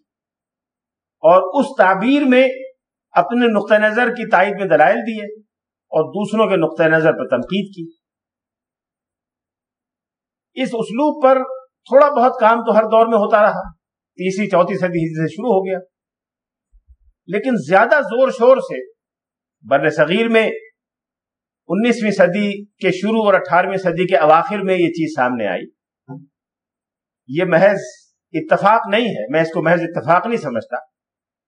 اور اس تعبیر میں اپنے نقطۂ نظر کی تائید میں دلائل دیے اور دوسروں کے نقطۂ نظر پر تنقید کی۔ اس اسلوب پر تھوڑا بہت کام تو ہر دور میں ہوتا رہا۔ تیسری، چوتھی صدی سے شروع ہو گیا۔ لیکن زیادہ زور شور سے بر صغیر میں انیسویں صدی کے شروع اور اٹھارہویں صدی کے اواخر میں یہ چیز سامنے آئی۔ یہ محض اتفاق نہیں ہے۔ میں اس کو محض اتفاق نہیں سمجھتا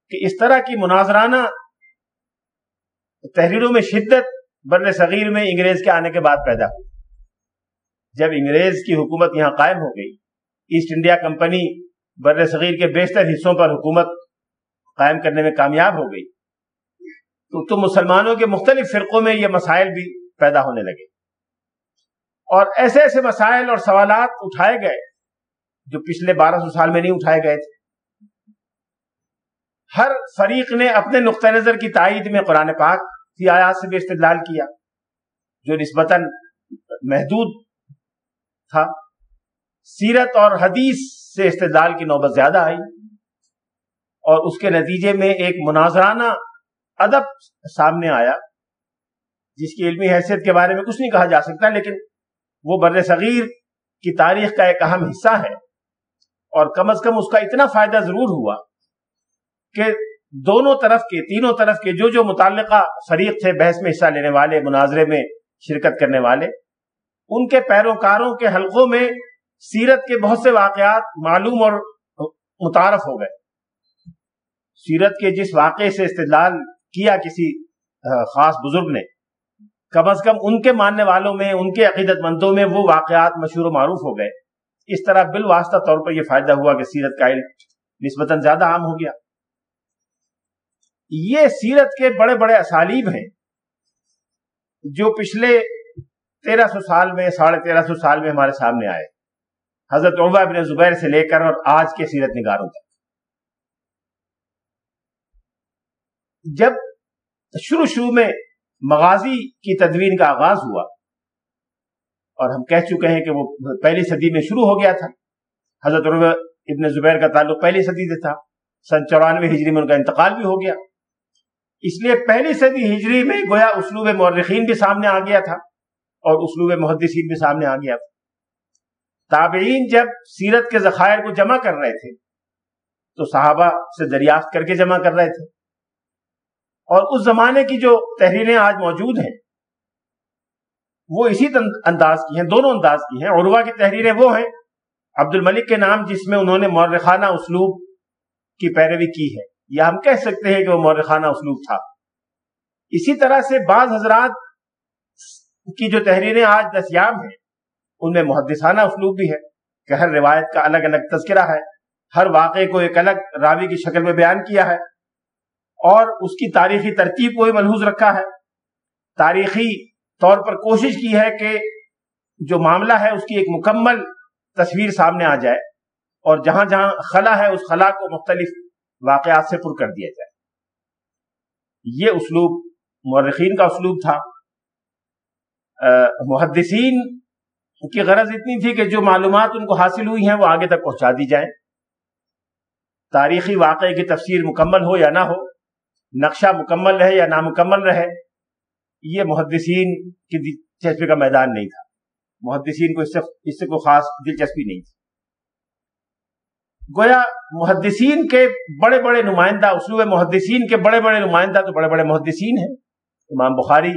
کہ اس طرح کی مناظرانہ تحریروں میں شدت بر صغیر میں انگریز کے آنے کے بعد پیدا ہوئی۔ جب انگریز کی حکومت یہاں قائم ہو گئی ایسٹ انڈیا کمپنی بر صغیر کے بیشتر حصوں پر حکومت قائم کرنے میں کامیاب ہو گئی۔ تو, تو مسلمانوں کے مختلف فرقوں میں یہ مسائل بھی پیدا ہونے لگے۔ اور ایسے ایسے مسائل اور سوالات اٹھائے گئے جو پچھلے بارہ سو سال میں نہیں اٹھائے گئے تھے۔ ہر فریق نے اپنے نقطۂ نظر کی تائید میں قرآن پاک کی آیات سے بھی استدلال کیا جو نسبتاً محدود تھا۔ سیرت اور حدیث سے استدلال کی نوبت زیادہ آئی اور اس کے نتیجے میں ایک مناظرانہ ادب سامنے آیا، جس کی علمی حیثیت کے بارے میں کچھ نہیں کہا جا سکتا، لیکن وہ بر صغیر کی تاریخ کا ایک اہم حصہ ہے اور کم از کم اس کا اتنا فائدہ ضرور ہوا کہ دونوں طرف کے، تینوں طرف کے جو جو متعلقہ فریق تھے، بحث میں حصہ لینے والے، مناظرے میں شرکت کرنے والے، ان کے پیروکاروں کے حلقوں میں سیرت کے بہت سے واقعات معلوم اور متعارف ہو گئے۔ سیرت کے جس واقعے سے استدلال کیا کسی خاص بزرگ نے، کم از کم ان کے ماننے والوں میں، ان کے عقیدت مندوں میں وہ واقعات مشہور و معروف ہو گئے۔ اس طرح بالواسطہ طور پر یہ فائدہ ہوا کہ سیرت کا علم نسبتاً زیادہ عام ہو گیا۔ یہ سیرت کے بڑے بڑے اسالیب ہیں جو پچھلے تیرہ سو سال میں، ساڑھے تیرہ سو سال میں ہمارے سامنے آئے۔ حضرت عمبہ بن زبیر سے لے کر اور آج کے سیرت نگاروں تک۔ جب شروع شروع میں مغازی کی تدوین کا آغاز ہوا اور ہم کہہ چکے ہیں کہ وہ پہلی صدی میں شروع ہو گیا تھا، حضرت ابن زبیر کا تعلق پہلی صدی سے تھا، سن چورانوے ہجری میں ان کا انتقال بھی ہو گیا۔ اس لیے پہلی صدی ہجری میں گویا اسلوب مورخین بھی سامنے آ گیا تھا اور اسلوب محدثین بھی سامنے آ گیا تھا۔ تابعین جب سیرت کے ذخائر کو جمع کر رہے تھے، تو صحابہ سے دریافت کر کے جمع کر رہے تھے۔ اور اس زمانے کی جو تحریریں آج موجود ہیں، وہ اسی انداز کی ہیں، دونوں انداز کی ہیں۔ عروا کی تحریریں وہ ہیں عبد الملک کے نام جس میں انہوں نے مورخانہ اسلوب کی پیروی کی ہے۔ یا ہم کہہ سکتے ہیں کہ وہ مورخانہ اسلوب تھا۔ اسی طرح سے بعض حضرات کی جو تحریریں آج دستیاب ہیں ان میں محدثانہ اسلوب بھی ہے کہ ہر روایت کا الگ الگ تذکرہ ہے، ہر واقعے کو ایک الگ راوی کی شکل میں بیان کیا ہے اور اس کی تاریخی ترتیب کو ہی ملحوظ رکھا ہے۔ تاریخی طور پر کوشش کی ہے کہ جو معاملہ ہے اس کی ایک مکمل تصویر سامنے آ جائے اور جہاں جہاں خلا ہے اس خلا کو مختلف واقعات سے پر کر دیا جائے۔ یہ اسلوب مورخین کا اسلوب تھا۔ محدثین ان کی غرض اتنی تھی کہ جو معلومات ان کو حاصل ہوئی ہیں وہ آگے تک پہنچا دی جائیں۔ تاریخی واقعے کی تفسیر مکمل ہو یا نہ ہو، نقشہ مکمل رہے یا نامکمل رہے، یہ محدثین کی دلچسپی کا میدان نہیں تھا۔ محدثین کو اس سے اس سے کوئی خاص دلچسپی نہیں تھی۔ گویا محدثین کے بڑے بڑے نمائندہ اسلوب محدثین کے بڑے بڑے نمائندہ تو بڑے بڑے محدثین ہیں۔ امام بخاری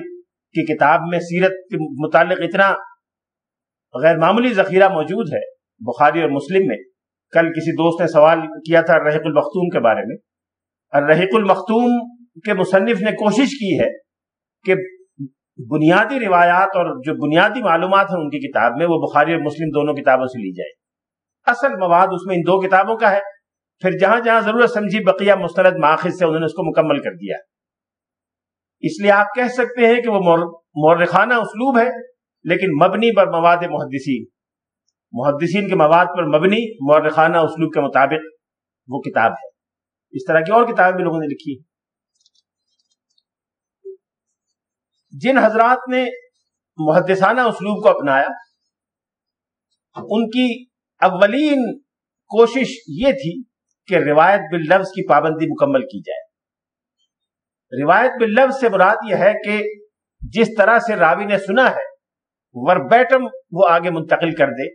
کی کتاب میں سیرت کے متعلق اتنا غیر معمولی ذخیرہ موجود ہے، بخاری اور مسلم میں۔ کل کسی دوست نے سوال کیا تھا رحیق المختوم کے بارے میں۔ اور رحیق المختوم کے مصنف نے کوشش کی ہے کہ بنیادی روایات اور جو بنیادی معلومات ہیں ان کی کتاب میں، وہ بخاری اور مسلم دونوں کتابوں سے لی جائے۔ اصل مواد اس میں ان دو کتابوں کا ہے۔ پھر جہاں جہاں ضرورت سمجھی بقیہ مسترد ماخذ سے انہوں نے اس کو مکمل کر دیا۔ اس لیے آپ کہہ سکتے ہیں کہ وہ مورخانہ اسلوب ہے۔ لیکن مبنی پر مواد محدثین محدثین کے مواد پر مبنی مورخانہ اسلوب کے مطابق وہ کتاب ہے۔ اس طرح کی اور کتابیں بھی لوگوں نے لکھی جن حضرات نے محدثانہ اسلوب کو اپنایا، ان کی اولین کوشش یہ تھی کہ روایت باللفظ کی پابندی مکمل کی جائے۔ روایت باللفظ سے مراد یہ ہے کہ جس طرح سے راوی نے سنا ہے وربیٹم وہ آگے منتقل کر دے،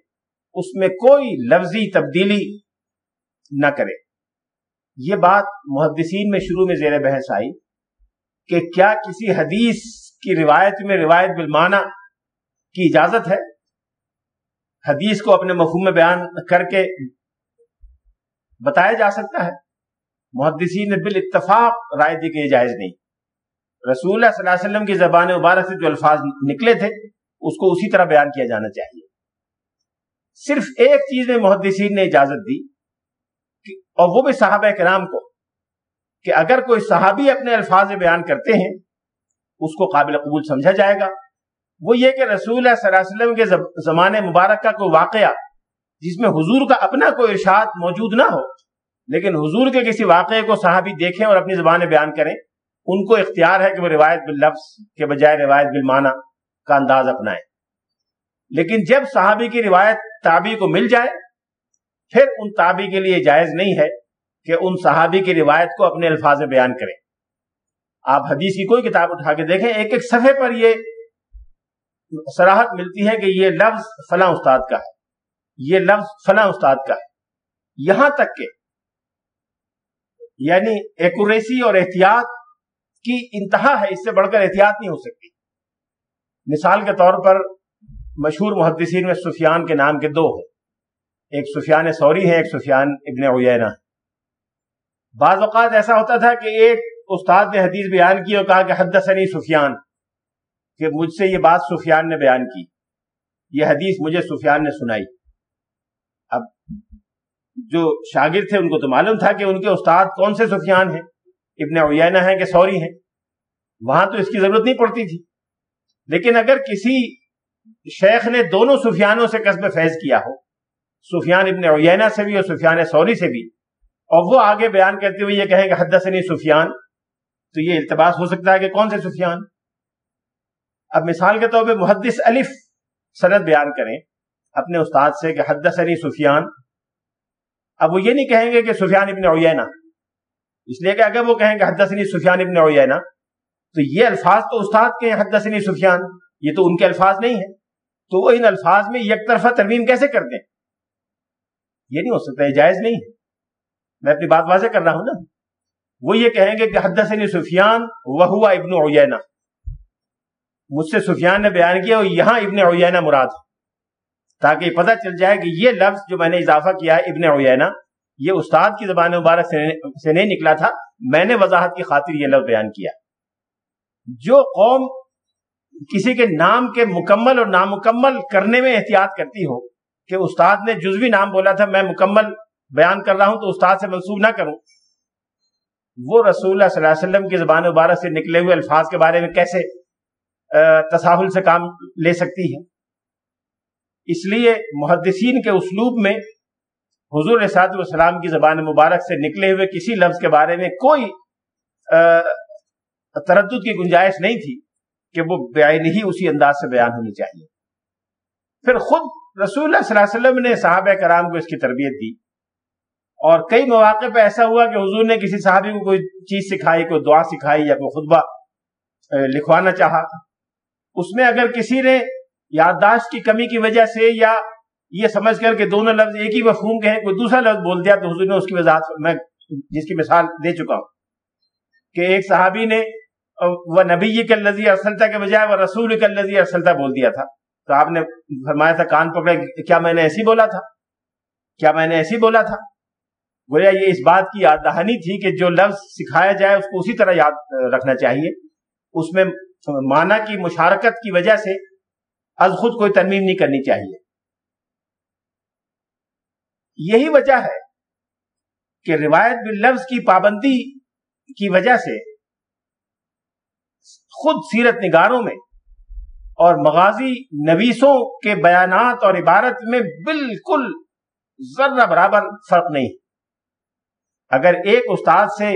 اس میں کوئی لفظی تبدیلی نہ کرے۔ یہ بات محدثین میں شروع میں زیر بحث آئی کہ کیا کسی حدیث کی روایت میں روایت بالمانہ کی اجازت ہے؟ حدیث کو اپنے مفہوم میں بیان کر کے بتایا جا سکتا ہے۔ محدثین نے بال اتفاق رائے دی کہ یہ جائز نہیں۔ رسول اللہ صلی اللہ علیہ وسلم کی زبان مبارک سے جو الفاظ نکلے تھے اس کو اسی طرح بیان کیا جانا چاہیے۔ صرف ایک چیز میں محدثین نے اجازت دی اور وہ بھی صحابہ کرام کو کہ اگر کوئی صحابی اپنے الفاظ بیان کرتے ہیں، اس کو قابل قبول سمجھا جائے گا۔ وہ یہ کہ رسول صلی اللہ علیہ وسلم کے زمانے مبارک کا کوئی واقعہ جس میں حضور کا اپنا کوئی ارشاد موجود نہ ہو، لیکن حضور کے کسی واقعے کو صحابی دیکھیں اور اپنی زبانیں بیان کریں، ان کو اختیار ہے کہ وہ روایت باللفظ کے بجائے روایت بالمانہ کا انداز اپنائیں۔ لیکن جب صحابی کی روایت تابی کو مل جائے، پھر ان تابی کے لیے جائز نہیں ہے کہ ان صحابی کی روایت کو اپنے الفاظ میں بیان کریں۔ آپ حدیث کی کوئی کتاب اٹھا کے دیکھیں، ایک ایک صفحے پر یہ سراہت ملتی ہے کہ یہ لفظ فلاں استاد کا ہے۔ یہ لفظ فلاں استاد کا ہے۔ یہاں تک کہ یعنی ایکوریسی اور احتیاط کی انتہا ہے، اس سے بڑھ کر احتیاط نہیں ہو سکتی۔ مثال کے طور پر مشہور محدثین میں سفیان کے نام کے دو ہیں۔ ایک سفیان سوری ہے ایک سفیان ابن عیینہ بعض اوقات ایسا ہوتا تھا کہ ایک استاد نے حدیث بیان کی اور کہا کہ حدثنی سفیان، کہ مجھ سے یہ بات سفیان نے بیان کی۔ یہ حدیث مجھے سفیان نے سنائی۔ اب جو شاگرد تھے، ان کو تو معلوم تھا کہ ان کے استاد کون سے سفیان ہیں۔ ابن عیینہ ہیں کہ سوری ہیں۔ وہاں تو اس کی ضرورت نہیں پڑتی تھی۔ لیکن اگر کسی شیخ نے دونوں سفیانوں سے قصب فیض کیا ہو، سفیان ابن عیینہ سے بھی اور سفیان سوری سے بھی، اور وہ آگے بیان کرتے ہوئے یہ کہیں کہ حدثنی سفیان، تو یہ التباس ہو سکتا ہے کہ کون سے سفیان؟ اب مثال کے طور پہ محدث الف سند بیان کریں اپنے استاد سے کہ حدث سفیان۔ اب وہ یہ نہیں کہیں گے کہ سفیان ابن اوینا اس لیے کہ اگر وہ کہیں گے حدث علی سفیان ابن اوینا تو یہ الفاظ تو استاد کے ہیں حدث علی سفیان، یہ تو ان کے الفاظ نہیں ہیں۔ تو وہ ان الفاظ میں یک طرفہ ترمیم کیسے کر دیں؟ یہ نہیں ہو سکتا، یہ جائز نہیں ہے۔ میں اپنی بات واضح کر رہا ہوں نا۔ وہ یہ کہیں گے کہ حدث علی سفیان وہ ہوا ابن اوینا مجھ سے سفیان نے بیان کیا اور یہاں ابن اوینا مراد تاکہ یہ پتہ چل جائے کہ یہ لفظ جو میں نے اضافہ کیا ہے ابن اوینا یہ استاد کی زبان مبارک سے نہیں نکلا تھا۔ میں نے وضاحت کی خاطر یہ لفظ بیان کیا۔ جو قوم کسی کے نام کے مکمل اور نامکمل کرنے میں احتیاط کرتی ہو کہ استاد نے جزوی نام بولا تھا، میں مکمل بیان کر رہا ہوں تو استاد سے منسوخ نہ کروں۔ وہ رسول اللہ صلی اللہ علیہ وسلم کی زبان مبارک سے نکلے ہوئے الفاظ کے بارے میں کیسے تصاہل سے کام لے سکتی ہے؟ اس لیے محدثین کے اسلوب میں حضور صاحب والسلام کی زبان مبارک سے نکلے ہوئے کسی لفظ کے بارے میں کوئی تردد کی گنجائش نہیں تھی کہ وہ بیان ہی اسی انداز سے بیان ہونی چاہیے۔ پھر خود رسول اللہ صلی اللہ علیہ وسلم نے صحابہ کرام کو اس کی تربیت دی۔ اور کئی مواقع پہ ایسا ہوا کہ حضور نے کسی صحابی کو کوئی چیز سکھائی، کوئی دعا سکھائی یا کوئی خطبہ لکھوانا چاہا۔ اس میں اگر کسی نے یادداشت کی کمی کی وجہ سے یا یہ سمجھ کر کہ دونوں لفظ ایک ہی مفہوم کے ہیں، کوئی دوسرا لفظ بول دیا تو حضور نے اس کی وضاحت میں، جس کی مثال دے چکا ہوں کہ ایک صحابی نے وہ نبی کلزی ارسلتا کے بجائے وہ رسول کلزی ارسلتا بول دیا تھا۔ تو آپ نے فرمایا تھا کان پکڑے، کیا میں نے ایسی بولا تھا؟ کیا میں نے ایسی بولا تھا؟ گویا یہ اس بات کی یاد دہانی تھی کہ جو لفظ سکھایا جائے اس کو اسی طرح یاد رکھنا چاہیے۔ اس میں معنی کی مشارکت کی وجہ سے از خود کوئی ترمیم نہیں کرنی چاہیے۔ یہی وجہ ہے کہ روایت باللفظ کی پابندی کی وجہ سے خود سیرت نگاروں میں اور مغازی نویسوں کے بیانات اور عبارت میں بالکل ذرہ برابر فرق نہیں۔ اگر ایک استاد سے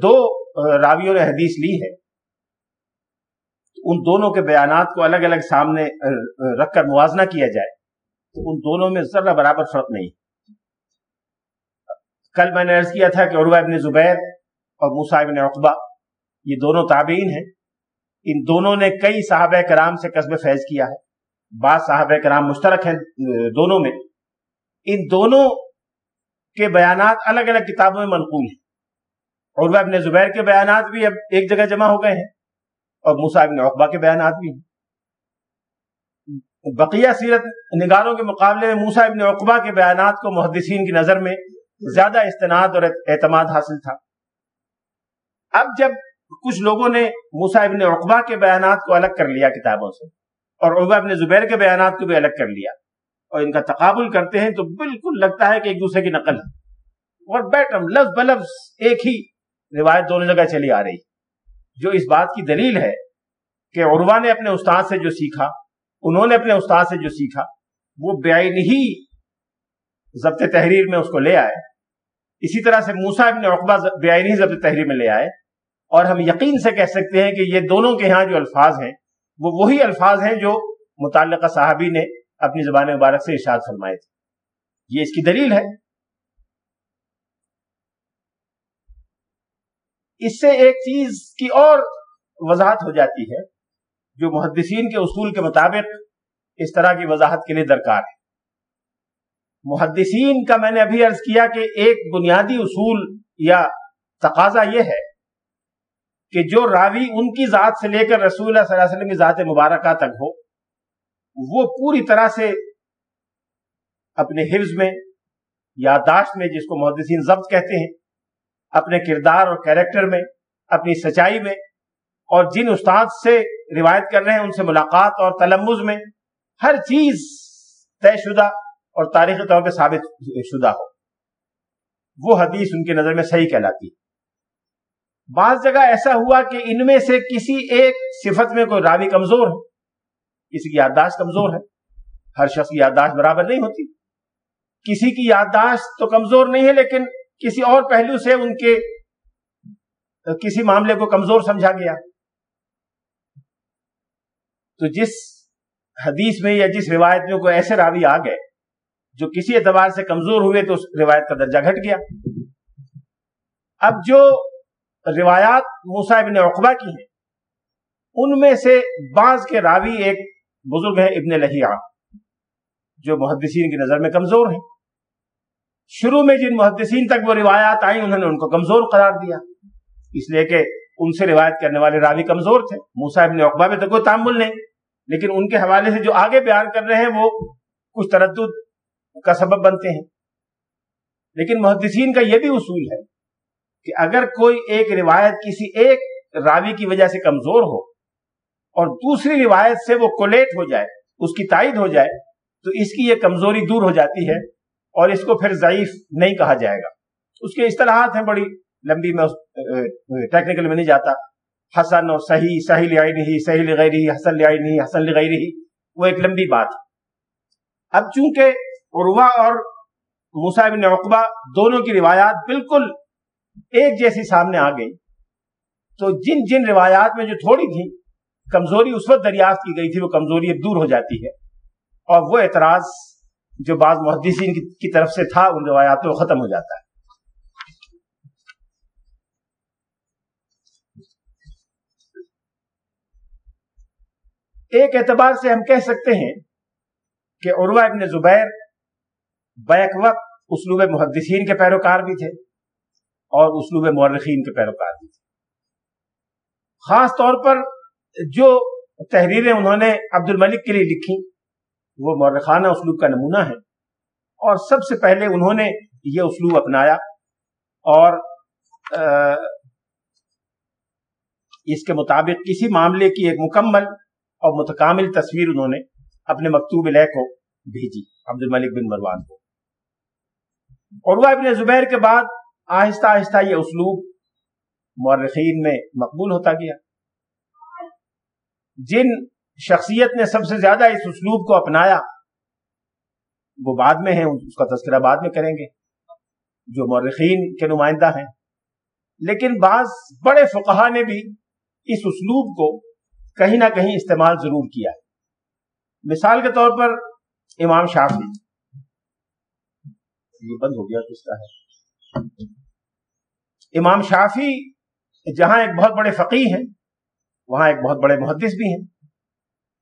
دو راویوں نے حدیث لی ہے ان دونوں کے بیانات کو الگ الگ سامنے رکھ کر موازنہ کیا جائے، تو ان دونوں میں ذرہ برابر فرق نہیں۔ کل میں نے عرض کیا تھا کہ عروہ ابن زبیر اور موسا ابن اقبا یہ دونوں تابعین ہیں۔ ان دونوں نے کئی صحابہ کرام سے قصب فیض کیا ہے۔ بعض صحابہ کرام مشترک ہیں دونوں میں۔ ان دونوں کے بیانات الگ الگ کتابوں میں منقول ہیں۔ عروہ ابن زبیر کے بیانات بھی اب ایک جگہ جمع ہو گئے ہیں۔ اور موسا ابن اقبا کے بیانات بھی ہیں۔ بقیہ سیرت نگاروں کے مقابلے میں موسا ابن اقبا کے بیانات کو محدثین کی نظر میں زیادہ استناد اور اعتماد حاصل تھا۔ اب جب کچھ لوگوں نے موسا ابن اقبا کے بیانات کو الگ کر لیا کتابوں سے اور عقبہ ابن زبیر کے بیانات کو بھی الگ کر لیا اور ان کا تقابل کرتے ہیں تو بالکل لگتا ہے کہ ایک دوسرے کی نقل ہے اور بیٹم لفظ بلفظ ایک ہی روایت دونوں جگہ چلی آ رہی جو اس بات کی دلیل ہے کہ عروا نے اپنے استاد سے جو سیکھا، انہوں نے اپنے استاد سے جو سیکھا، وہ بےآین ہی ضبط تحریر میں اس کو لے آئے۔ اسی طرح سے موسا ابن اقبا بےآین ضبط تحریر میں لے آئے۔ اور ہم یقین سے کہہ سکتے ہیں کہ یہ دونوں کے ہاں جو الفاظ ہیں، وہ وہی الفاظ ہیں جو متعلقہ صحابی نے اپنی زبان مبارک سے ارشاد فرمائے تھے۔ یہ اس کی دلیل ہے۔ اس سے ایک چیز کی اور وضاحت ہو جاتی ہے، جو محدثین کے اصول کے مطابق اس طرح کی وضاحت کے لیے درکار ہے۔ محدثین کا میں نے ابھی عرض کیا کہ ایک بنیادی اصول یا تقاضا یہ ہے کہ جو راوی ان کی ذات سے لے کر رسول اللہ صلی اللہ علیہ وسلم کی ذات مبارکہ تک ہو، وہ پوری طرح سے اپنے حفظ میں، یادداشت میں، جس کو محدثین ضبط کہتے ہیں، اپنے کردار اور کیریکٹر میں، اپنی سچائی میں اور جن استاد سے روایت کر رہے ہیں، ان سے ملاقات اور تلمز میں ہر چیز طے شدہ اور تاریخی طور پہ ثابت شدہ ہو۔ وہ حدیث ان کی نظر میں صحیح کہلاتی ہے۔ بعض جگہ ایسا ہوا کہ ان میں سے کسی ایک صفت میں کوئی راوی کمزور ہے، کسی کی یادداشت کمزور ہے، ہر شخص کی یادداشت برابر نہیں ہوتی۔ کسی کی یادداشت تو کمزور نہیں ہے، لیکن کسی اور پہلو سے ان کے کسی معاملے کو کمزور سمجھا گیا۔ تو جس حدیث میں یا جس روایت میں کوئی ایسے راوی آ گئے جو کسی اعتبار سے کمزور ہوئے تو اس روایت کا درجہ گھٹ گیا۔ اب جو روایات موسا ابن اقبا کی ہیں۔ ان میں سے بعض کے راوی ایک بزرگ ہے ابن لہیا جو محدثین کی نظر میں کمزور ہیں۔ شروع میں جن محدثین تک وہ روایات آئیں، انہوں نے ان کو کمزور قرار دیا۔ اس لیے کہ ان سے روایت کرنے والے راوی کمزور تھے۔ موسا ابن اقبا میں تو کوئی تعمل نہیں، لیکن ان کے حوالے سے جو آگے بیان کر رہے ہیں، وہ کچھ تردد کا سبب بنتے ہیں۔ لیکن محدثین کا یہ بھی اصول ہے کہ اگر کوئی ایک روایت کسی ایک راوی کی وجہ سے کمزور ہو اور دوسری روایت سے وہ کولیٹ ہو جائے، اس کی تائید ہو جائے، تو اس کی یہ کمزوری دور ہو جاتی ہے اور اس کو پھر ضعیف نہیں کہا جائے گا۔ اس کے اصطلاحات ہیں بڑی لمبی، میں ٹیکنیکل میں نہیں جاتا۔ حسن اور صحیح صحیح لگائی نہیں صحیح لگائی رہی حسن لگائی نہیں حسن لگائی رہی وہ ایک لمبی بات۔ اب چونکہ عروا اور موسا بن اقبا دونوں کی روایات بالکل ایک جیسی سامنے آ گئی۔ تو جن جن روایات میں جو تھوڑی تھی، کمزوری اس وقت دریافت کی گئی تھی، وہ کمزوری اب دور ہو جاتی ہے۔ اور وہ اعتراض جو بعض محدثین کی طرف سے تھا، ان روایات میں ختم ہو جاتا ہے۔ ایک اعتبار سے ہم کہہ سکتے ہیں کہ عروہ ابن زبیر بیک وقت اسلوب محدثین کے پیروکار بھی تھے۔ اور اسلوب مورخین کے پیروکار بھی تھے خاص طور پر جو تحریریں انہوں نے عبد الملک کے لیے لکھی وہ مورخانہ اسلوب کا نمونہ ہے۔ اور سب سے پہلے انہوں نے یہ اسلوب اپنایا اور اس کے مطابق کسی معاملے کی ایک مکمل اور متکامل تصویر انہوں نے اپنے مکتوب لہ کو بھیجی عبد الملک بن مروان کو۔ اور وہ ابن زبیر کے بعد آہستہ آہستہ یہ اسلوب مورخین میں مقبول ہوتا گیا۔ جن شخصیت نے سب سے زیادہ اس اسلوب کو اپنایا، وہ بعد میں ہیں، اس کا تذکرہ بعد میں کریں گے، جو مورخین کے نمائندہ ہیں۔ لیکن بعض بڑے فقہا نے بھی اس اسلوب کو کہیں نہ کہیں استعمال ضرور کیا مثال کے طور پر امام شافی یہ بند ہو گیا کس کا ہے۔ امام شافی جہاں ایک بہت بڑے فقی ہیں، وہاں ایک بہت بڑے محدث بھی ہیں۔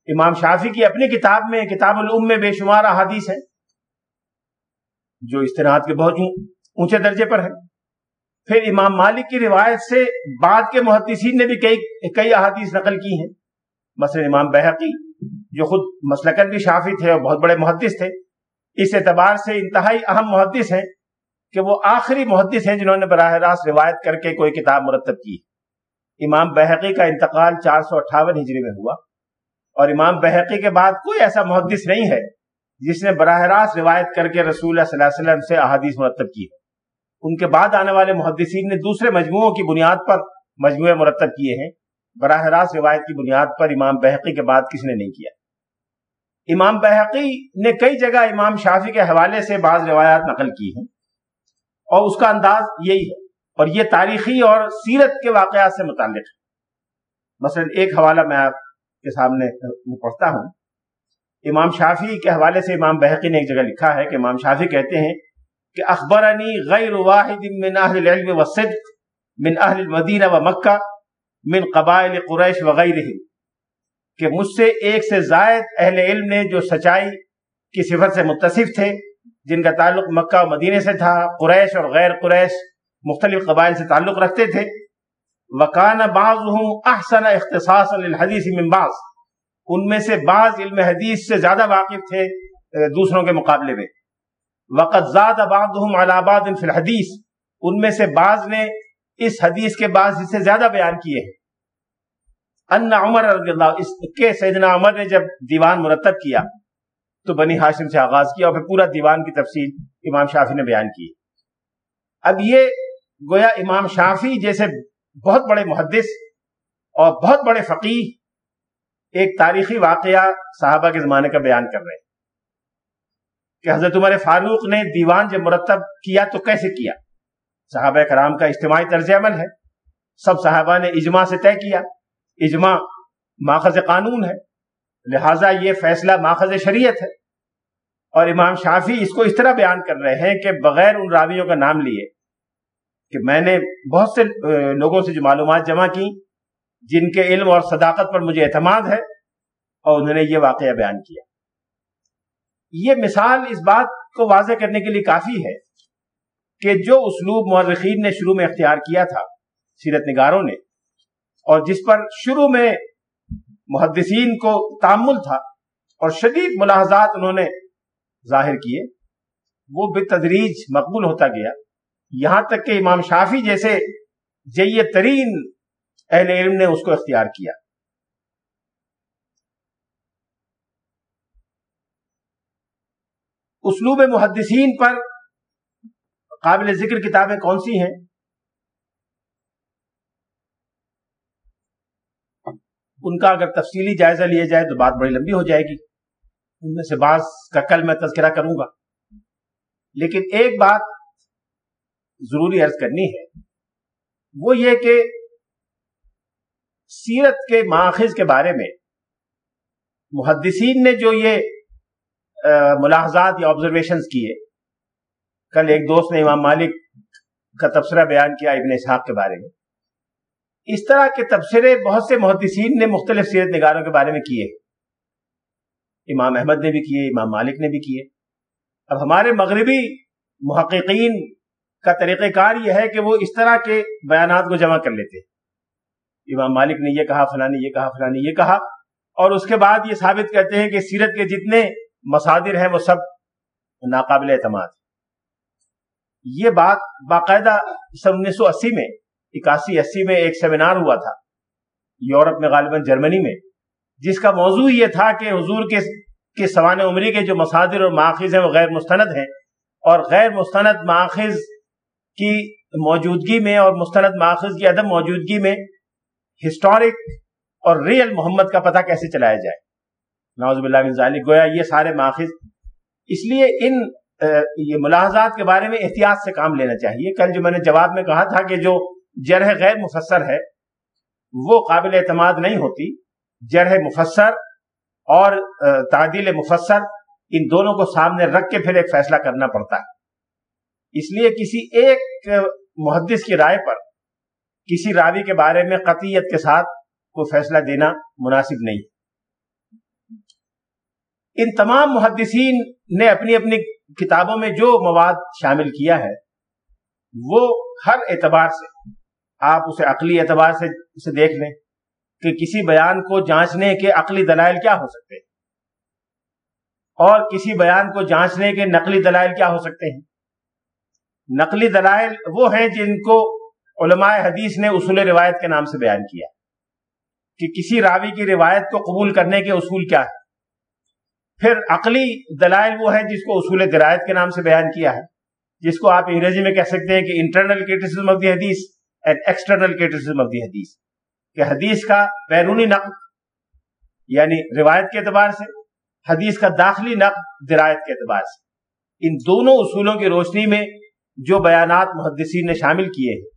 امام شافی کی اپنی کتاب میں، کتاب العم میں بے شمار احادیث ہیں، جو استناد کے بہت اونچے درجے پر ہیں۔ پھر امام مالک کی روایت سے بعد کے محدثین نے بھی کئی کئی احادیث نقل کی ہیں۔ مثلا امام بحقی جو خود مسلکن بھی شافی تھے اور بہت بڑے محدث تھے، اس اعتبار سے انتہائی اہم محدث ہیں۔ کہ وہ آخری محدث ہیں جنہوں نے براہ راست روایت کر کے کوئی کتاب مرتب کی۔ امام بحقی کا انتقال چار سو اٹھاون ہجری میں ہوا اور امام بحقی کے بعد کوئی ایسا محدث نہیں ہے جس نے براہ راست روایت کر کے رسول اللہ صلی اللہ علیہ وسلم سے احادیث مرتب کی ان کے بعد آنے والے محدثین نے دوسرے مجموعوں کی بنیاد پر مجموعے مرتب کیے ہیں۔ براہ راست روایت کی بنیاد پر امام بحقی کے بعد کس نے نہیں کیا۔ امام بحقی نے کئی جگہ امام شافی کے حوالے سے بعض روایات نقل کی ہیں۔ اور اس کا انداز یہی ہے۔ اور یہ تاریخی اور سیرت کے واقعات سے متعلق ہے۔ مثلا ایک حوالہ میں آپ کے سامنے پڑھتا ہوں۔ امام شافی کے حوالے سے امام بحقی نے ایک جگہ لکھا ہے کہ امام شافی کہتے ہیں کہ اخبرنی غیر واحد من اہل العلم والصدق، من اہل المدینہ و مکہ، من قبائل قریش وغیرہ کہ مجھ سے ایک سے زائد اہل علم نے جو سچائی کی صفت سے متصف تھے جن کا تعلق مکہ و مدینے سے تھا، قریش اور غیر قریش مختلف قبائل سے تعلق رکھتے تھے۔ وکان بعض احسن اختصاص الحدیث من بعض۔ ان میں سے بعض علم حدیث سے زیادہ واقف تھے دوسروں کے مقابلے میں۔ وقت زاد بعضهم على بعض فی الحدیث۔ ان میں سے بعض نے اس حدیث کے بعض سے زیادہ بیان کیے ہیں۔ ان عمر رضی اللہ، اس کے سیدنا عمر نے جب دیوان مرتب کیا تو بنی ہاشم سے آغاز کیا اور پھر پورا دیوان کی تفصیل امام شافی نے بیان کی۔ اب یہ گویا امام شافی جیسے بہت بڑے محدث اور بہت بڑے فقیح ایک تاریخی واقعہ صحابہ کے زمانے کا بیان کر رہے ہیں کہ حضرت عمر فاروق نے دیوان جب مرتب کیا تو کیسے کیا؟ صحابہ کرام کا اجتماعی طرز عمل ہے، سب صحابہ نے اجماع سے طے کیا۔ اجماع ماخذ قانون ہے۔ لہٰذا یہ فیصلہ ماخذ شریعت ہے۔ اور امام شافی اس کو اس طرح بیان کر رہے ہیں کہ بغیر ان راویوں کا نام لیے کہ میں نے بہت سے لوگوں سے جو معلومات جمع کی جن کے علم اور صداقت پر مجھے اعتماد ہے اور انہوں نے یہ واقعہ بیان کیا۔ یہ مثال اس بات کو واضح کرنے کے لیے کافی ہے کہ جو اسلوب مورخین نے شروع میں اختیار کیا تھا، سیرت نگاروں نے، اور جس پر شروع میں محدثین کو تعمل تھا اور شدید ملاحظات انہوں نے ظاہر کیے۔ وہ بے تدریج مقبول ہوتا گیا۔ یہاں تک کہ امام شافی جیسے جی ترین اہل علم نے اس کو اختیار کیا۔ اسلوب محدثین پر قابل ذکر کتابیں کون سی ہیں؟ ان کا اگر تفصیلی جائزہ لیا جائے تو بات بڑی لمبی ہو جائے گی۔ ان میں سے بعض کا کل میں تذکرہ کروں گا۔ لیکن ایک بات ضروری عرض کرنی ہے۔ وہ یہ کہ سیرت کے ماخذ کے بارے میں محدثین نے جو یہ ملاحظات یا آبزرویشنز کیے۔ کل ایک دوست نے امام مالک کا تبصرہ بیان کیا ابن اسحاق کے بارے میں۔ اس طرح کے تبصرے بہت سے محدثین نے مختلف سیرت نگاروں کے بارے میں کیے۔ امام احمد نے بھی کیے، امام مالک نے بھی کیے۔ اب ہمارے مغربی محققین کا طریقہ کار یہ ہے کہ وہ اس طرح کے بیانات کو جمع کر لیتے۔ امام مالک نے یہ کہا فلانی یہ کہا فلانی یہ کہا۔ اور اس کے بعد یہ ثابت کرتے ہیں کہ سیرت کے جتنے مصادر ہیں وہ سب ناقابل اعتماد۔ یہ بات باقاعدہ سن انیس سو اسی میں اکاسی اسی میں ایک سیمینار ہوا تھا یورپ میں، غالباً جرمنی میں، جس کا موضوع یہ تھا کہ حضور کے کے سوان عمری کے جو مصادر اور ماخذ ہیں وہ غیر مستند ہیں اور غیر مستند ماخذ کی موجودگی میں اور مستند ماخذ کی عدم موجودگی میں ہسٹورک اور ریئل محمد کا پتہ کیسے چلایا جائے۔ نواز بن ذالک، گویا یہ سارے ماخذ اس لیے ان یہ ملاحظات کے بارے میں احتیاط سے کام لینا چاہیے۔ کل جو میں نے جواب میں کہا تھا کہ جو جرح غیر مفسر ہے، وہ قابل اعتماد نہیں ہوتی۔ جرح مفسر اور تعدیل مفسر، ان دونوں کو سامنے رکھ کے پھر ایک فیصلہ کرنا پڑتا ہے۔ اس لیے کسی ایک محدث کی رائے پر، کسی راوی کے بارے میں قطیت کے ساتھ کوئی فیصلہ دینا مناسب نہیں۔ ان تمام محدثین نے اپنی اپنی کتابوں میں جو مواد شامل کیا ہے، وہ ہر اعتبار سے آپ اسے عقلی اعتبار سے اسے دیکھ لیں کہ کسی بیان کو جانچنے کے عقلی دلائل کیا ہو سکتے ہیں؟ اور کسی بیان کو جانچنے کے نقلی دلائل کیا ہو سکتے ہیں؟ نقلی دلائل وہ ہیں جن کو علماء حدیث نے اصول روایت کے نام سے بیان کیا۔ کہ کسی راوی کی روایت کو قبول کرنے کے اصول کیا ہے پھر عقلی دلائل وہ ہے جس کو اصول درایت کے نام سے بیان کیا ہے۔ جس کو آپ انگریزی میں کہہ سکتے ہیں کہ انٹرنل کریٹیسزم آف دی حدیث and external criticism of the حدیث کہ حدیث کا بیرونی نقد یعنی روایت کے اعتبار سے، حدیث کا داخلی نقد درایت کے اعتبار سے۔ ان دونوں اصولوں کی روشنی میں جو بیانات محدثین نے شامل کیے ہیں،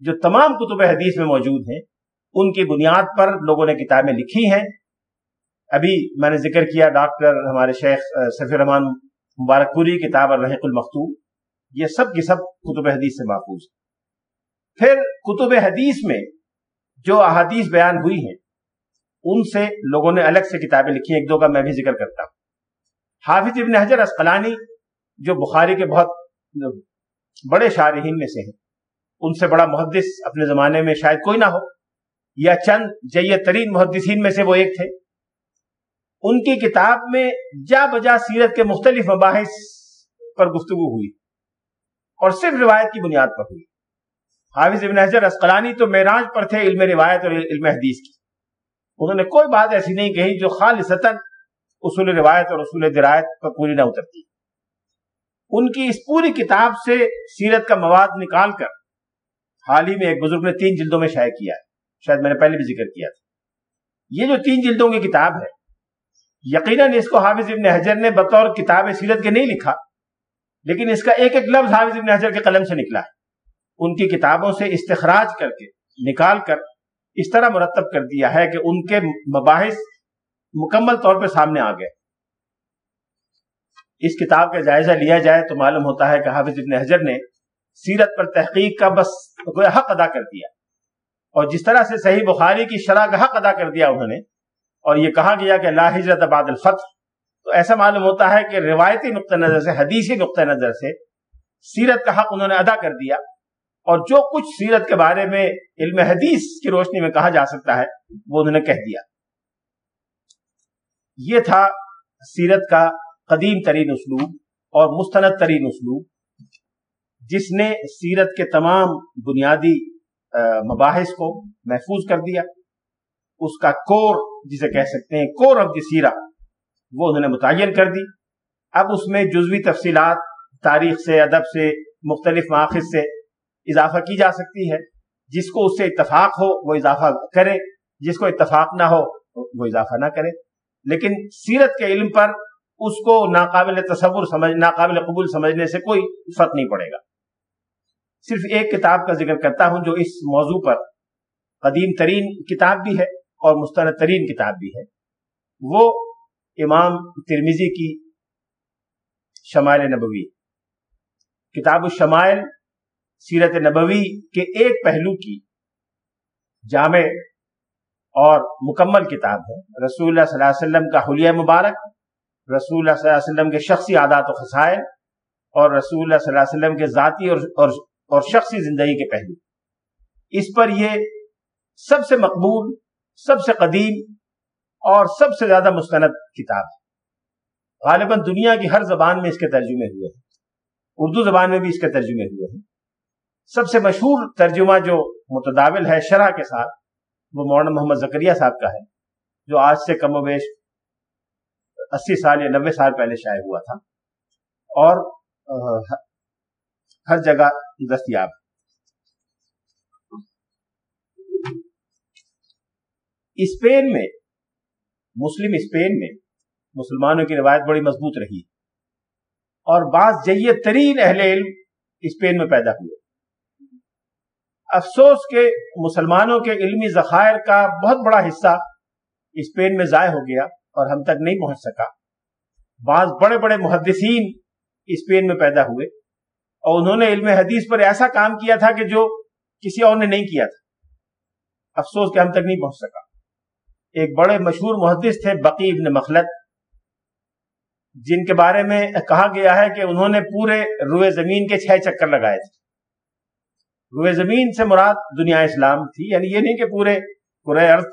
جو تمام کتب حدیث میں موجود ہیں، ان کی بنیاد پر لوگوں نے کتابیں لکھی ہیں۔ ابھی میں نے ذکر کیا ڈاکٹر ہمارے شیخ سفیر رحمان مبارک پوری کتاب الرحیق المختوم۔ یہ سب کی سب کتب حدیث سے محفوظ پھر کتب حدیث میں جو احادیث بیان ہوئی ہیں، ان سے لوگوں نے الگ سے کتابیں لکھی ہیں، ایک دو کا میں بھی ذکر کرتا ہوں۔ حافظ ابن حجر اسقلانی، جو بخاری کے بہت بڑے شارحین میں سے ہیں، ان سے بڑا محدث اپنے زمانے میں شاید کوئی نہ ہو، یا چند جیت ترین محدثین میں سے وہ ایک تھے۔ ان کی کتاب میں جا بجا سیرت کے مختلف مباحث پر گفتگو ہوئی اور صرف روایت کی بنیاد پر ہوئی۔ حافظ ابن حجر اسقلانی تو معراج پر تھے علم روایت اور علم حدیث کی۔ انہوں نے کوئی بات ایسی نہیں کہی جو خالصتاً اصول روایت اور اصول درایت پر پوری نہ اترتی۔ ان کی اس پوری کتاب سے سیرت کا مواد نکال کر حال ہی میں ایک بزرگ نے تین جلدوں میں شائع کیا ہے۔ شاید میں نے پہلے بھی ذکر کیا تھا۔ یہ جو تین جلدوں کی کتاب ہے، یقیناً اس کو حافظ ابن حجر نے بطور کتاب سیرت کے نہیں لکھا، لیکن اس کا ایک ایک لفظ حافظ ابن حجر کے قلم سے نکلا ہے۔ ان کی کتابوں سے استخراج کر کے نکال کر اس طرح مرتب کر دیا ہے کہ ان کے مباحث مکمل طور پہ سامنے آ گئے۔ اس کتاب کا جائزہ لیا جائے تو معلوم ہوتا ہے کہ حافظ ابن حجر نے سیرت پر تحقیق کا بس حق ادا کر دیا۔ اور جس طرح سے صحیح بخاری کی شرح کا حق ادا کر دیا انہوں نے، اور یہ کہا گیا کہ لا ہجرت بعد الفتح، تو ایسا معلوم ہوتا ہے کہ روایتی نقطہ نظر سے، حدیثی نقطہ نظر سے سیرت کا حق انہوں نے ادا کر دیا۔ اور جو کچھ سیرت کے بارے میں علم حدیث کی روشنی میں کہا جا سکتا ہے، وہ انہوں نے کہہ دیا۔ یہ تھا سیرت کا قدیم ترین اسلوب اور مستند ترین اسلوب، جس نے سیرت کے تمام بنیادی مباحث کو محفوظ کر دیا۔ اس کا کور جسے کہہ سکتے ہیں، کور آف دی سیرا وہ انہوں نے متعین کر دی۔ اب اس میں جزوی تفصیلات، تاریخ سے، ادب سے، مختلف ماخذ سے اضافہ کی جا سکتی ہے۔ جس کو اس سے اتفاق ہو، وہ اضافہ کرے۔ جس کو اتفاق نہ ہو، وہ اضافہ نہ کرے۔ لیکن سیرت کے علم پر اس کو ناقابل تصور سمجھ، ناقابل قبول سمجھنے سے کوئی فرق نہیں پڑے گا۔ صرف ایک کتاب کا ذکر کرتا ہوں جو اس موضوع پر قدیم ترین کتاب بھی ہے اور مستند ترین کتاب بھی ہے۔ وہ امام ترمیزی کی شمائل نبوی۔ کتاب الشمائل سیرت نبوی کے ایک پہلو کی جامع اور مکمل کتاب ہے۔ رسول اللہ صلی اللہ علیہ وسلم کا حلیہ مبارک رسول اللہ صلی اللہ علیہ وسلم کے شخصی عادات و خسائل اور رسول اللہ صلی اللہ علیہ وسلم کے ذاتی اور اور, اور شخصی زندگی کے پہلو۔ اس پر یہ سب سے مقبول سب سے قدیم اور سب سے زیادہ مستند کتاب ہے۔ غالباً دنیا کی ہر زبان میں اس کے ترجمے ہوئے ہیں۔ اردو زبان میں بھی اس کے ترجمے ہوئے ہیں۔ سب سے مشہور ترجمہ جو متداول ہے شرح کے ساتھ، وہ مولانا محمد زکریہ صاحب کا ہے، جو آج سے کم و بیش اسی سال یا نبے سال پہلے شائع ہوا تھا۔ اور ہر جگہ دستیاب۔ اسپین میں، مسلم اسپین میں مسلمانوں کی روایت بڑی مضبوط رہی۔ اور بعض جید ترین اہل علم اسپین میں پیدا ہوئے۔ افسوس کے مسلمانوں کے علمی ذخائر کا بہت بڑا حصہ اسپین میں ضائع ہو گیا اور ہم تک نہیں پہنچ سکا۔ بعض بڑے بڑے محدثین اسپین میں پیدا ہوئے اور انہوں نے علم حدیث پر ایسا کام کیا تھا کہ جو کسی اور نے نہیں کیا تھا۔ افسوس کہ ہم تک نہیں پہنچ سکا۔ ایک بڑے مشہور محدث تھے بقی ابن مخلط جن کے بارے میں کہا گیا ہے کہ انہوں نے پورے روئے زمین کے چھ چکر لگائے تھے۔ روئے زمین سے مراد دنیا اسلام تھی یعنی یہ نہیں کہ پورے پورے ارتھ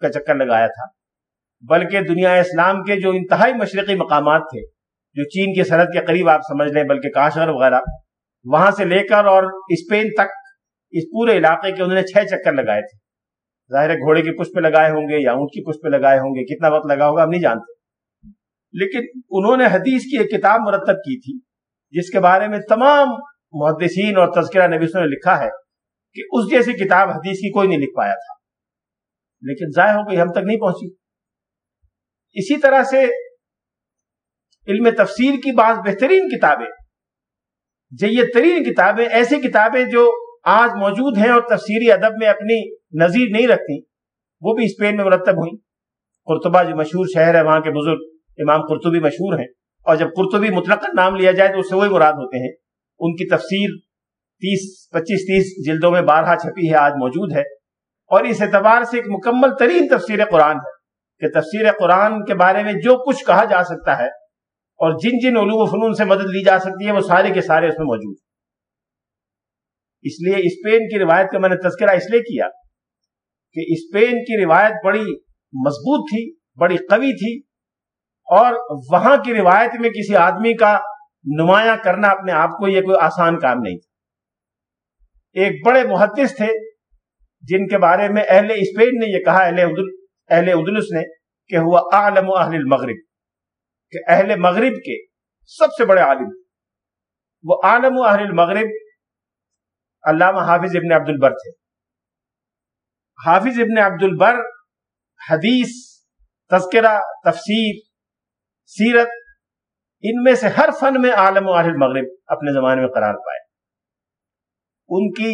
کا چکر لگایا تھا، بلکہ دنیا اسلام کے جو انتہائی مشرقی مقامات تھے، جو چین کی سرحد کے قریب آپ سمجھ لیں، بلکہ کاشغر وغیرہ، وہاں سے لے کر اور اسپین تک، اس پورے علاقے کے انہوں نے چھ چکر لگائے تھے۔ ظاہر ہے گھوڑے کی پشپ پہ لگائے ہوں گے یا اونٹ کی پشپ پہ لگائے ہوں گے، کتنا وقت لگا ہوگا ہم نہیں جانتے۔ لیکن انہوں نے حدیث کی ایک کتاب مرتب کی تھی، جس کے بارے میں تمام محدثین اور تذکرہ نبیسوں نے لکھا ہے کہ اس جیسی کتاب حدیث کی کوئی نہیں لکھ پایا تھا۔ لیکن ضائع ہو گئی ہم تک نہیں پہنچی۔ اسی طرح سے علم تفسیر کی بعض بہترین کتابیں، جید ترین کتابیں، ایسی کتابیں جو آج موجود ہیں اور تفسیری ادب میں اپنی نظیر نہیں رکھتی، وہ بھی اسپین میں مرتب ہوئی قرطبہ جو مشہور شہر ہے، وہاں کے بزرگ امام قرطبی مشہور ہیں۔ اور جب قرطبی مطلق نام لیا جائے تو اس سے وہی مراد ہوتے ہیں۔ ان کی تفسیر تیس، پچیس، تیس جلدوں میں بارہ چھپی ہے، آج موجود ہے۔ اور اس اعتبار سے ایک مکمل ترین تفسیر قرآن ہے کہ تفسیر قرآن کے بارے میں جو کچھ کہا جا سکتا ہے اور جن جن علوم و فنون سے مدد لی جا سکتی ہے، وہ سارے کے سارے اس میں موجود ہیں۔ اس لیے اسپین کی روایت کا میں نے تذکرہ اس لیے کیا کہ اسپین کی روایت بڑی مضبوط تھی، بڑی قوی تھی اور وہاں کی روایت میں کسی آدمی کا نمایاں کرنا اپنے آپ کو یہ کوئی آسان کام نہیں تھا۔ ایک بڑے محدث تھے جن کے بارے میں اہل اسپین نے یہ کہا، اہل اہل ادلس نے کہ ہوا عالم و اہل المغرب، کہ اہل مغرب کے سب سے بڑے عالم۔ وہ عالم و اہل المغرب علامہ حافظ ابن عبد البر تھے۔ حافظ ابن عبد البر حدیث، تذکرہ، تفسیر، سیرت ان میں سے ہر فن میں عالم و عالم مغرب اپنے زمانے میں قرار پائے۔ ان کی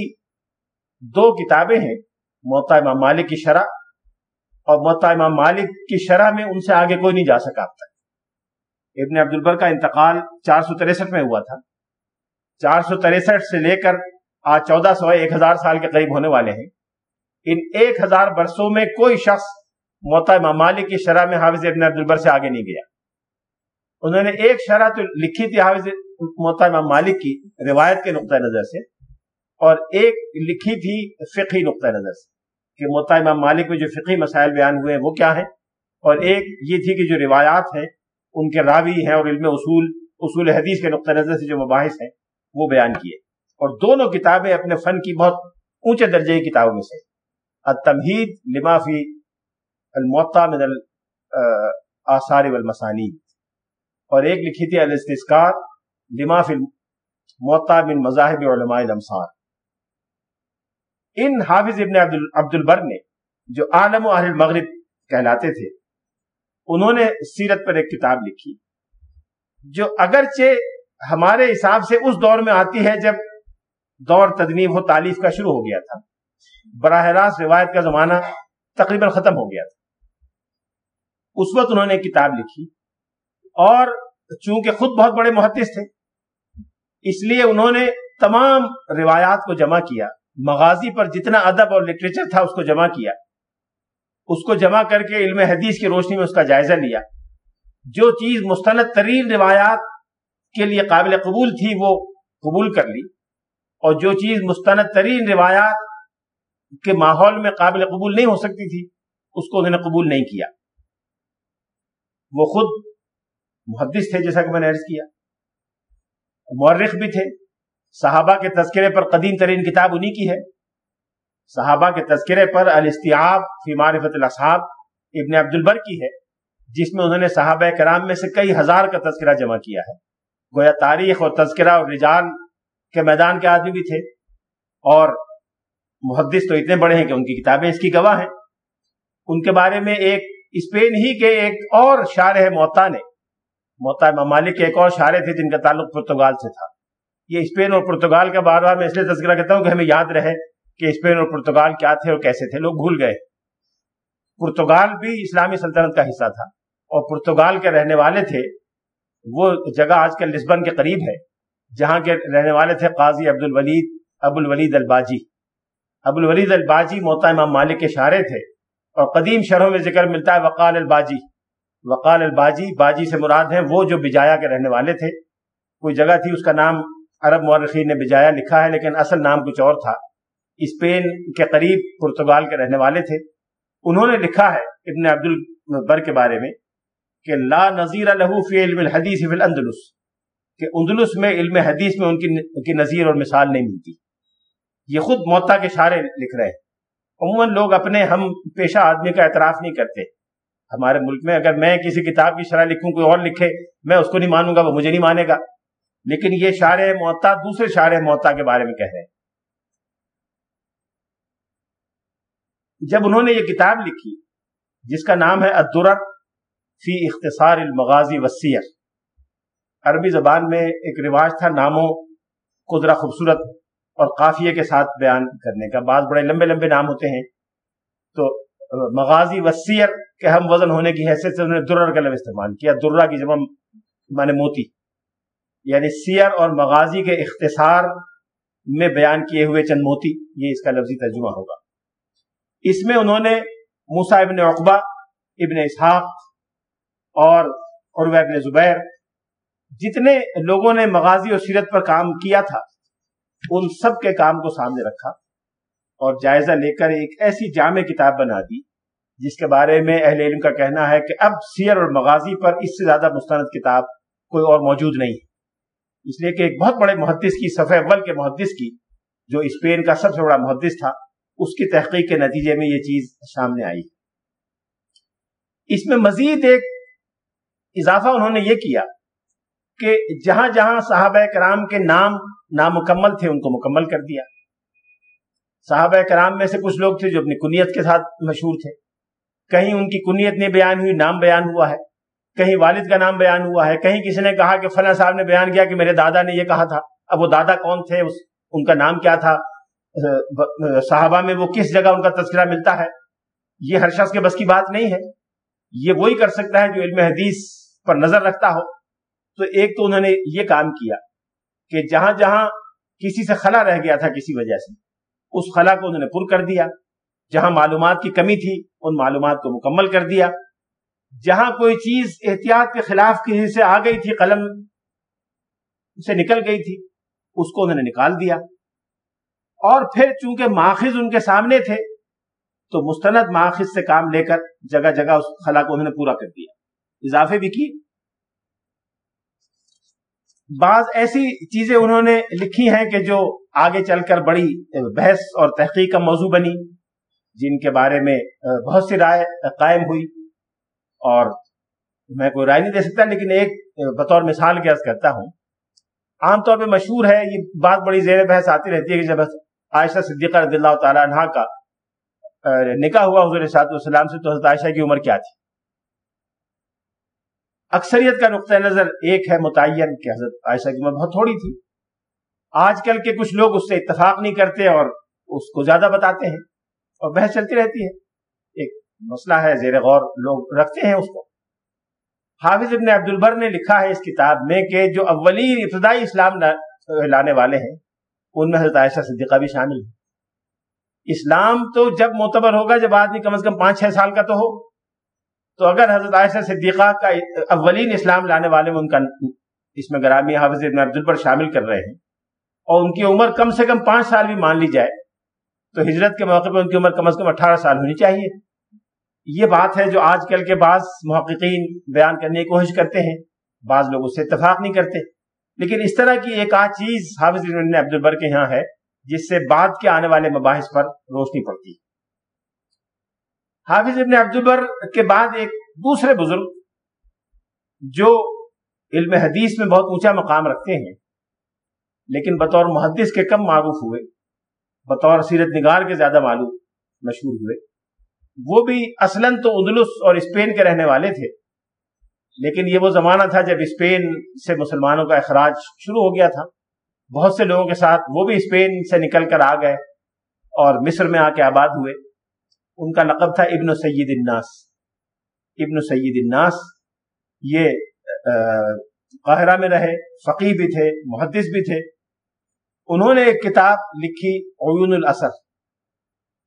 دو کتابیں ہیں موتا امام مالک کی شرح، اور موتا امام مالک کی شرح میں ان سے آگے کوئی نہیں جا سکا اب تک۔ ابن عبد البر کا انتقال چار سو تریسٹھ میں ہوا تھا۔ چار سو تریسٹھ سے لے کر آج چودہ سو ایک ہزار سال کے قریب ہونے والے ہیں۔ ان ایک ہزار برسوں میں کوئی شخص موتا امام مالک کی شرح میں حافظ ابن عبد البر سے آگے نہیں گیا۔ انہوں نے ایک شرح تو لکھی تھی حافظ موتا امام مالک کی، روایت کے نقطۂ نظر سے، اور ایک لکھی تھی فقی نقطۂ نظر سے کہ موتا امام مالک میں جو فقی مسائل بیان ہوئے ہیں وہ کیا ہیں؟ اور ایک یہ تھی کہ جو روایات ہیں، ان کے راوی ہیں اور علم اصول اصول حدیث کے نقطۂ نظر سے جو مباحث ہیں، وہ بیان کیے۔ اور دونوں کتابیں اپنے فن کی بہت اونچے درجے کی کتابوں میں سے التمہید لما فی المعطا من الاثار والمسانید اور ایک لکھی تھی الاستسکار لما فی المعطا من مذاہب علماء الامصار ان حافظ ابن عبد البر نے جو عالم و اہل المغرب کہلاتے تھے، انہوں نے سیرت پر ایک کتاب لکھی، جو اگرچہ ہمارے حساب سے اس دور میں آتی ہے جب دور تدنیب و تعلیف کا شروع ہو گیا تھا۔ براہ راست روایت کا زمانہ تقریباً ختم ہو گیا تھا۔ اس وقت انہوں نے کتاب لکھی اور چونکہ خود بہت بڑے محدث تھے، اس لیے انہوں نے تمام روایات کو جمع کیا۔ مغازی پر جتنا ادب اور لٹریچر تھا، اس کو جمع کیا۔ اس کو جمع کر کے علم حدیث کی روشنی میں اس کا جائزہ لیا۔ جو چیز مستند ترین روایات کے لیے قابل قبول تھی، وہ قبول کر لی۔ اور جو چیز مستند ترین روایات کے ماحول میں قابل قبول نہیں ہو سکتی تھی، اس کو انہوں نے قبول نہیں کیا۔ وہ خود محدث تھے جیسا کہ میں نے عرض کیا۔ مورخ بھی تھے۔ صحابہ کے تذکرے پر قدیم ترین کتاب انہی کی ہے۔ صحابہ کے تذکرے پر الاستیاب فی معرفت الاصحاب ابن عبد البر کی ہے، جس میں انہوں نے صحابہ کرام میں سے کئی ہزار کا تذکرہ جمع کیا ہے۔ گویا تاریخ اور تذکرہ اور رجال کے میدان کے آدمی بھی تھے۔ اور محدث تو اتنے بڑے ہیں کہ ان کی کتابیں اس کی گواہ ہیں۔ ان کے بارے میں ایک اسپین ہی کے ایک اور شارح موتا نے موتا ممالک کے ایک اور شارے تھے جن کا تعلق پرتگال سے تھا۔ یہ اسپین اور پرتگال کا بار بار میں اس لیے تذکرہ کرتا ہوں کہ ہمیں یاد رہے کہ اسپین اور پرتگال کیا تھے اور کیسے تھے۔ لوگ بھول گئے۔ پرتگال بھی اسلامی سلطنت کا حصہ تھا اور پرتگال کے رہنے والے تھے۔ وہ جگہ آج کل لسبن کے قریب ہے، جہاں کے رہنے والے تھے قاضی عبد الولید ابو الولید الباجی۔ ابو الولید الباجی موتا امام مالک کے شارے تھے اور قدیم شہروں میں ذکر ملتا ہے وقال الباجی۔ وقال الباجی، باجی سے مراد ہیں وہ جو بجایا کے رہنے والے تھے۔ کوئی جگہ تھی اس کا نام عرب مورخین نے بجایا لکھا ہے، لیکن اصل نام کچھ اور تھا۔ اسپین کے قریب پرتگال کے رہنے والے تھے۔ انہوں نے لکھا ہے ابن عبد البر کے بارے میں کہ لا نظیر لہو فی علم الحدیث فی الاندلس، کہ اندلس میں علم حدیث میں ان کی نظیر اور مثال نہیں ملتی۔ یہ خود موتا کے شارے لکھ رہے ہیں۔ عموماً لوگ اپنے ہم پیشہ آدمی کا اعتراف نہیں کرتے۔ ہمارے ملک میں اگر میں کسی کتاب کی شرح لکھوں، کوئی اور لکھے، میں اس کو نہیں مانوں گا، وہ مجھے نہیں مانے گا۔ لیکن یہ شار معتا دوسرے شار معتا کے بارے میں کہہ رہے ہیں۔ جب انہوں نے یہ کتاب لکھی، جس کا نام ہے الدرر فی اختصار المغازی وسیع عربی زبان میں ایک رواج تھا ناموں قدرہ خوبصورت اور قافیے کے ساتھ بیان کرنے کا۔ بعض بڑے لمبے لمبے نام ہوتے ہیں۔ تو مغازی وسیع کے ہم وزن ہونے کی حیثیت سے انہوں نے درر کا لفظ استعمال کیا درہ کی جمع مانے موتی یعنی سیر اور مغازی کے اختصار میں بیان کیے ہوئے چند موتی، یہ اس کا لفظی ترجمہ ہوگا۔ اس میں انہوں نے موسا ابن اقبا ابن اسحاق اور عروہ ابن زبیر، جتنے لوگوں نے مغازی اور سیرت پر کام کیا تھا، ان سب کے کام کو سامنے رکھا۔ اور جائزہ لے کر ایک ایسی جامع کتاب بنا دی، جس کے بارے میں اہل علم کا کہنا ہے کہ اب سیر اور مغازی پر اس سے زیادہ مستند کتاب کوئی اور موجود نہیں۔ اس لیے کہ ایک بہت بڑے محدث کی صفحہ اول کے محدث کی، جو اسپین کا سب سے بڑا محدث تھا، اس کی تحقیق کے نتیجے میں یہ چیز سامنے آئی۔ اس میں مزید ایک اضافہ انہوں نے یہ کیا کہ جہاں جہاں صحابہ کرام کے نام نامکمل تھے، ان کو مکمل کر دیا۔ صحابہ کرام میں سے کچھ لوگ تھے جو اپنی کنیت کے ساتھ مشہور تھے۔ کہیں ان کی کنیت نہیں بیان ہوئی، نام بیان ہوا ہے۔ کہیں والد کا نام بیان ہوا ہے۔ کہیں کسی نے کہا کہ فلاں صاحب نے بیان کیا کہ میرے دادا نے یہ کہا تھا۔ اب وہ دادا کون تھے؟ اس، ان کا نام کیا تھا؟ صحابہ میں وہ کس جگہ ان کا تذکرہ ملتا ہے؟ یہ ہر شخص کے بس کی بات نہیں ہے۔ یہ وہی کر سکتا ہے جو علم حدیث پر نظر رکھتا ہو۔ تو ایک تو انہوں نے یہ کام کیا کہ جہاں جہاں کسی سے خلا رہ گیا تھا کسی وجہ سے اس خلا کو انہوں نے پر کر دیا، جہاں معلومات کی کمی تھی، ان معلومات کو مکمل کر دیا۔ جہاں کوئی چیز احتیاط کے خلاف کسی سے آ گئی تھی، قلم سے نکل گئی تھی، اس کو انہوں نے نکال دیا۔ اور پھر چونکہ ماخذ ان کے سامنے تھے، تو مستند ماخذ سے کام لے کر جگہ جگہ اس خلا کو انہوں نے پورا کر دیا۔ اضافے بھی کی بعض ایسی چیزیں انہوں نے لکھی ہیں کہ جو آگے چل کر بڑی بحث اور تحقیق کا موضوع بنی، جن کے بارے میں بہت سی رائے قائم ہوئی۔ اور میں کوئی رائے نہیں دے سکتا، لیکن ایک بطور مثال کے عرض کرتا ہوں۔ عام طور پہ مشہور ہے، یہ بات بڑی زیر بحث آتی رہتی ہے کہ جب عائشہ صدیقہ رضی اللہ تعالیٰ عنہ کا نکاح ہوا حضور صاحب السلام سے، تو حضرت عائشہ کی عمر کیا تھی؟ اکثریت کا نقطۂ نظر ایک ہے متعین کہ حضرت عائشہ کی عمر بہت تھوڑی تھی۔ آج کل کے کچھ لوگ اس سے اتفاق نہیں کرتے اور اس کو زیادہ بتاتے ہیں اور بحث چلتی رہتی ہے۔ ایک مسئلہ ہے، زیر غور لوگ رکھتے ہیں اس کو۔ حافظ ابن عبد البر نے لکھا ہے اس کتاب میں کہ جو اولین ابتدائی اسلام لانے والے ہیں، ان میں حضرت عائشہ صدیقہ بھی شامل ہے اسلام تو جب معتبر ہوگا جب آدمی کم از کم پانچ چھ سال کا تو ہو۔ تو اگر حضرت عائشہ صدیقہ کا اولین اسلام لانے والے میں ان کا اس میں گرامی حافظ ابن عبد البر شامل کر رہے ہیں اور ان کی عمر کم سے کم پانچ سال بھی مان لی جائے تو ہجرت کے موقع پہ ان کی عمر کم از کم اٹھارہ سال ہونی چاہیے۔ یہ بات ہے جو آج کل کے بعض محققین بیان کرنے کی کوشش کرتے ہیں۔ بعض لوگ اس سے اتفاق نہیں کرتے۔ لیکن اس طرح کی ایک آدھ چیز حافظ ابن عبد البر کے یہاں ہے جس سے بعد کے آنے والے مباحث پر روشنی پڑتی ہے۔ حافظ ابن عبد البر کے بعد ایک دوسرے بزرگ جو علم حدیث میں بہت اونچا مقام رکھتے ہیں، لیکن بطور محدث کے کم معروف ہوئے، بطور سیرت نگار کے زیادہ معلوم، مشہور ہوئے۔ وہ بھی اصلاً تو اندلس اور اسپین کے رہنے والے تھے، لیکن یہ وہ زمانہ تھا جب اسپین سے مسلمانوں کا اخراج شروع ہو گیا تھا۔ بہت سے لوگوں کے ساتھ وہ بھی اسپین سے نکل کر آ گئے اور مصر میں آ کے آباد ہوئے۔ ان کا لقب تھا ابن سید الناس۔ ابن سید الناس یہ قاہرہ میں رہے فقی بھی تھے، محدث بھی تھے۔ انہوں نے ایک کتاب لکھی عیون الاثر۔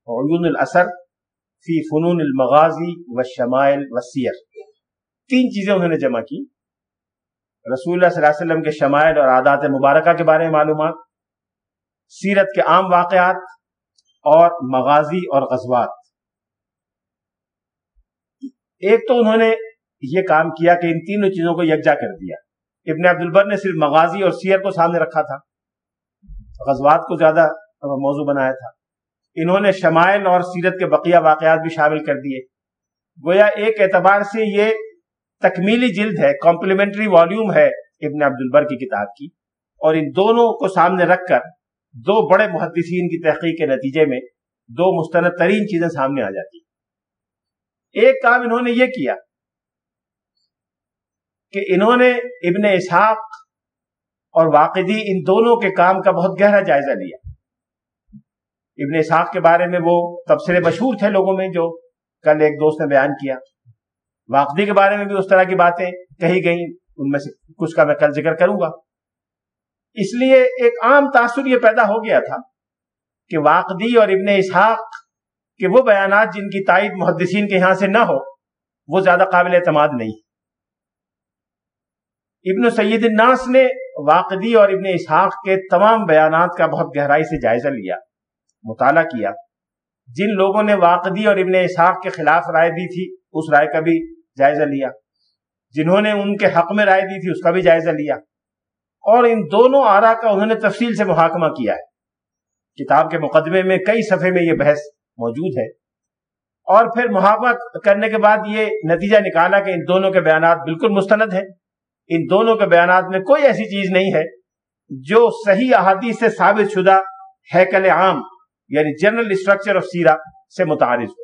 عیون الاثر فی فنون المغازی و شمائل و سیر۔ تین چیزیں انہوں نے جمع کی۔ رسول اللہ صلی اللہ علیہ وسلم کے شمائل اور عادات مبارکہ کے بارے میں معلومات، سیرت کے عام واقعات اور مغازی اور غزوات۔ ایک تو انہوں نے یہ کام کیا کہ ان تینوں چیزوں کو یکجا کر دیا۔ ابن عبد البر نے صرف مغازی اور سیر کو سامنے رکھا تھا۔ غزوات کو زیادہ موضوع بنایا تھا۔ انہوں نے شمائل اور سیرت کے بقیہ واقعات بھی شامل کر دیے۔ گویا ایک اعتبار سے یہ تکمیلی جلد ہے، کمپلیمنٹری والیوم ہے ابن عبد البر کی کتاب کی۔ اور ان دونوں کو سامنے رکھ کر دو بڑے محدثین کی تحقیق کے نتیجے میں دو مستند ترین چیزیں سامنے آ جاتی۔ ہیں ایک کام انہوں نے یہ کیا کہ انہوں نے ابن اسحاق اور واقعی ان دونوں کے کام کا بہت گہرا جائزہ لیا۔ ابن اسحاق کے بارے میں وہ تبصرے مشہور تھے لوگوں میں جو کل ایک دوست نے بیان کیا۔ واقعی کے بارے میں بھی اس طرح کی باتیں کہی گئیں، ان میں سے کچھ کا میں کل ذکر کروں گا۔ اس لیے ایک عام تاثر یہ پیدا ہو گیا تھا کہ واقعی اور ابن اسحاق کے وہ بیانات جن کی تائید محدثین کے یہاں سے نہ ہو، وہ زیادہ قابل اعتماد نہیں۔ ابن سید الناس نے واقعی اور ابن اسحاق کے تمام بیانات کا بہت گہرائی سے جائزہ لیا، مطالعہ کیا۔ جن لوگوں نے واقعی اور ابن اسحاق کے خلاف رائے دی تھی، اس رائے کا بھی جائزہ لیا۔ جنہوں نے ان کے حق میں رائے دی تھی، اس کا بھی جائزہ لیا۔ اور ان دونوں آرا کا انہوں نے تفصیل سے محاکمہ کیا ہے۔ کتاب کے مقدمے میں کئی صفحے میں یہ بحث موجود ہے۔ اور پھر محاکمہ کرنے کے بعد یہ نتیجہ نکالا کہ ان دونوں کے بیانات بالکل مستند ہیں۔ ان دونوں کے بیانات میں کوئی ایسی چیز نہیں ہے جو صحیح احادیث سے ثابت شدہ ہیکل عام یعنی جنرل اسٹرکچر آف سیرا سے متعارف ہو۔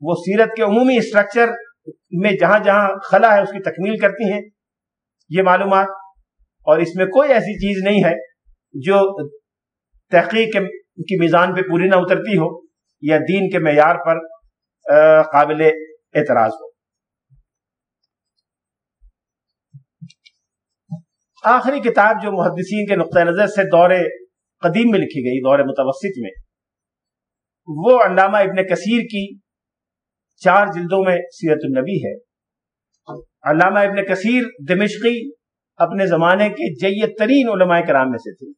وہ سیرت کے عمومی اسٹرکچر میں جہاں جہاں خلا ہے، اس کی تکمیل کرتی ہیں یہ معلومات۔ اور اس میں کوئی ایسی چیز نہیں ہے جو تحقیق کی میزان پہ پوری نہ اترتی ہو یا دین کے معیار پر قابل اعتراض ہو۔ آخری کتاب جو محدثین کے نقطۂ نظر سے دور قدیم میں لکھی گئی، دور متوسط میں، وہ علامہ ابن کثیر کی چار جلدوں میں سیرت النبی ہے۔ علامہ ابن کثیر دمشقی اپنے زمانے کے جیت ترین علماء کرام میں سے تھے۔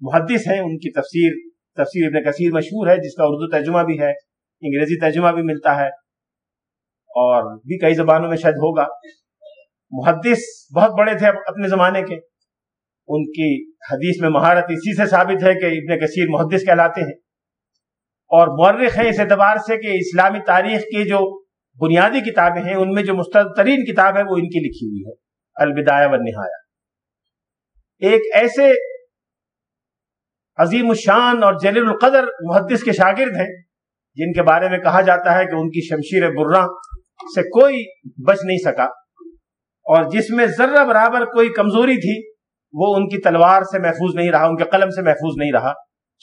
محدث ہیں، ان کی تفسیر تفسیر ابن کثیر مشہور ہے، جس کا اردو ترجمہ بھی ہے، انگریزی ترجمہ بھی ملتا ہے، اور بھی کئی زبانوں میں شاید ہوگا۔ محدث بہت بڑے تھے اپنے زمانے کے۔ ان کی حدیث میں مہارت اسی سے ثابت ہے کہ ابن کثیر محدث کہلاتے ہیں۔ اور مورخ ہیں اس اعتبار سے کہ اسلامی تاریخ کی جو بنیادی کتابیں ہیں، ان میں جو مستد ترین کتاب ہے، وہ ان کی لکھی ہوئی ہے۔ البدایہ و نہایا ایک ایسے عظیم الشان اور جلیل القدر محدث کے شاگرد ہیں، جن کے بارے میں کہا جاتا ہے کہ ان کی شمشیر برہ سے کوئی بچ نہیں سکا۔ اور جس میں ذرہ برابر کوئی کمزوری تھی، وہ ان کی تلوار سے محفوظ نہیں رہا، ان کے قلم سے محفوظ نہیں رہا۔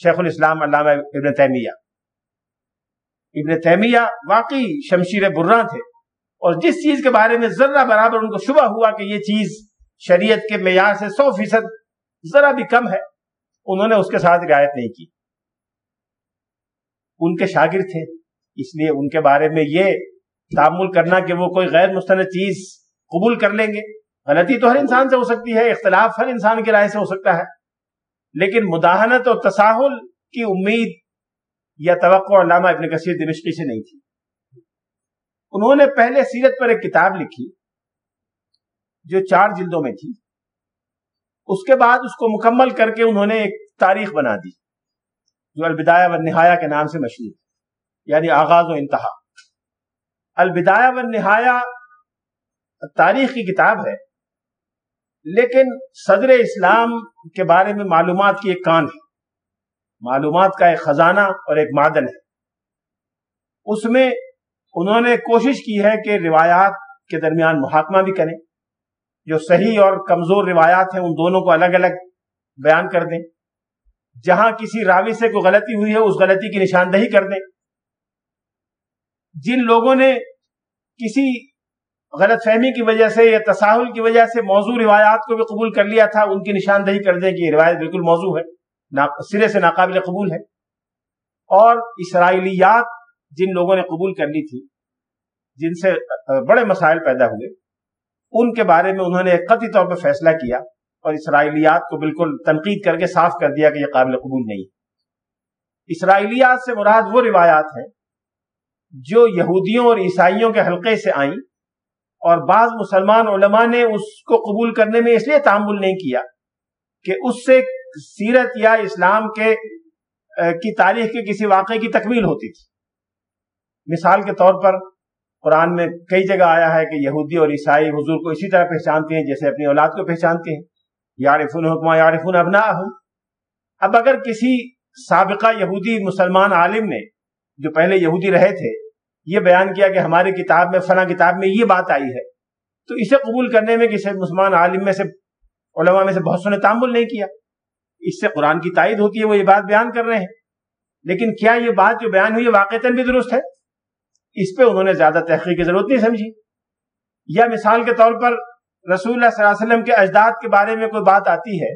شیخ الاسلام علامہ ابن تیمیہ۔ ابن تیمیہ واقعی شمشیر برہ تھے۔ اور جس چیز کے بارے میں ذرہ برابر ان کو شبہ ہوا کہ یہ چیز شریعت کے معیار سے سو فیصد ذرا بھی کم ہے انہوں نے اس کے ساتھ رعایت نہیں کی۔ ان کے شاگرد تھے۔ اس لیے ان کے بارے میں یہ تعمل کرنا کہ وہ کوئی غیر مستند چیز قبول کر لیں گے۔ غلطی تو ہر انسان سے ہو سکتی ہے، اختلاف ہر انسان کی رائے سے ہو سکتا ہے۔ لیکن مداحنت اور تساہل کی امید یا توقع علامہ ابن کثیر دمشقی سے نہیں تھی۔ انہوں نے پہلے سیرت پر ایک کتاب لکھی جو چار جلدوں میں تھی۔ اس کے بعد اس کو مکمل کر کے انہوں نے ایک تاریخ بنا دی، جو البدایہ و نہایا کے نام سے مشہور یعنی آغاز و انتہا۔ البدایہ و نہایا تاریخ کی کتاب ہے، لیکن صدر اسلام کے بارے میں معلومات کی ایک کان ہے۔ معلومات کا ایک خزانہ اور ایک معدن ہے۔ اس میں انہوں نے کوشش کی ہے کہ روایات کے درمیان محاکمہ بھی کریں۔ جو صحیح اور کمزور روایات ہیں، ان دونوں کو الگ الگ بیان کر دیں۔ جہاں کسی راوی سے کوئی غلطی ہوئی ہے، اس غلطی کی نشاندہی کر دیں۔ جن لوگوں نے کسی غلط فہمی کی وجہ سے یا تساہل کی وجہ سے موضوع روایات کو بھی قبول کر لیا تھا، ان کی نشاندہی کر دیں کہ یہ روایت بالکل موضوع ہے سرے سے ناقابل قبول ہے۔ اور اسرائیلیات جن لوگوں نے قبول کر لی تھی، جن سے بڑے مسائل پیدا ہوئے ان کے بارے میں انہوں نے قطعی طور پہ فیصلہ کیا اور اسرائیلیات کو بالکل تنقید کر کے صاف کر دیا کہ یہ قابل قبول نہیں اسرائیلیات سے مراد وہ روایات ہیں جو یہودیوں اور عیسائیوں کے حلقے سے آئیں اور بعض مسلمان علماء نے اس کو قبول کرنے میں اس لیے تعمل نہیں کیا کہ اس سے سیرت یا اسلام کے کی تاریخ کے کسی واقعے کی تکمیل ہوتی تھی۔ مثال کے طور پر قرآن میں کئی جگہ آیا ہے کہ یہودی اور عیسائی حضور کو اسی طرح پہچانتے ہیں جیسے اپنی اولاد کو پہچانتے ہیں۔ یارفن حکمہ یارفن ابنا اب اگر کسی سابقہ یہودی مسلمان عالم نے جو پہلے یہودی رہے تھے، یہ بیان کیا کہ ہماری کتاب میں، فلاں کتاب میں یہ بات آئی ہے، تو اسے قبول کرنے میں کسی مسلمان عالم میں سے، علماء میں سے بہت سو نے تعمل نہیں کیا۔ اس سے قرآن کی تائید ہوتی ہے، وہ یہ بات بیان کر رہے ہیں۔ لیکن کیا یہ بات جو بیان ہوئی واقع بھی درست ہے؟ اس پہ انہوں نے زیادہ تحقیق کی ضرورت نہیں سمجھی۔ یا مثال کے طور پر رسول اللہ صلی اللہ علیہ وسلم کے اجداد کے بارے میں کوئی بات آتی ہے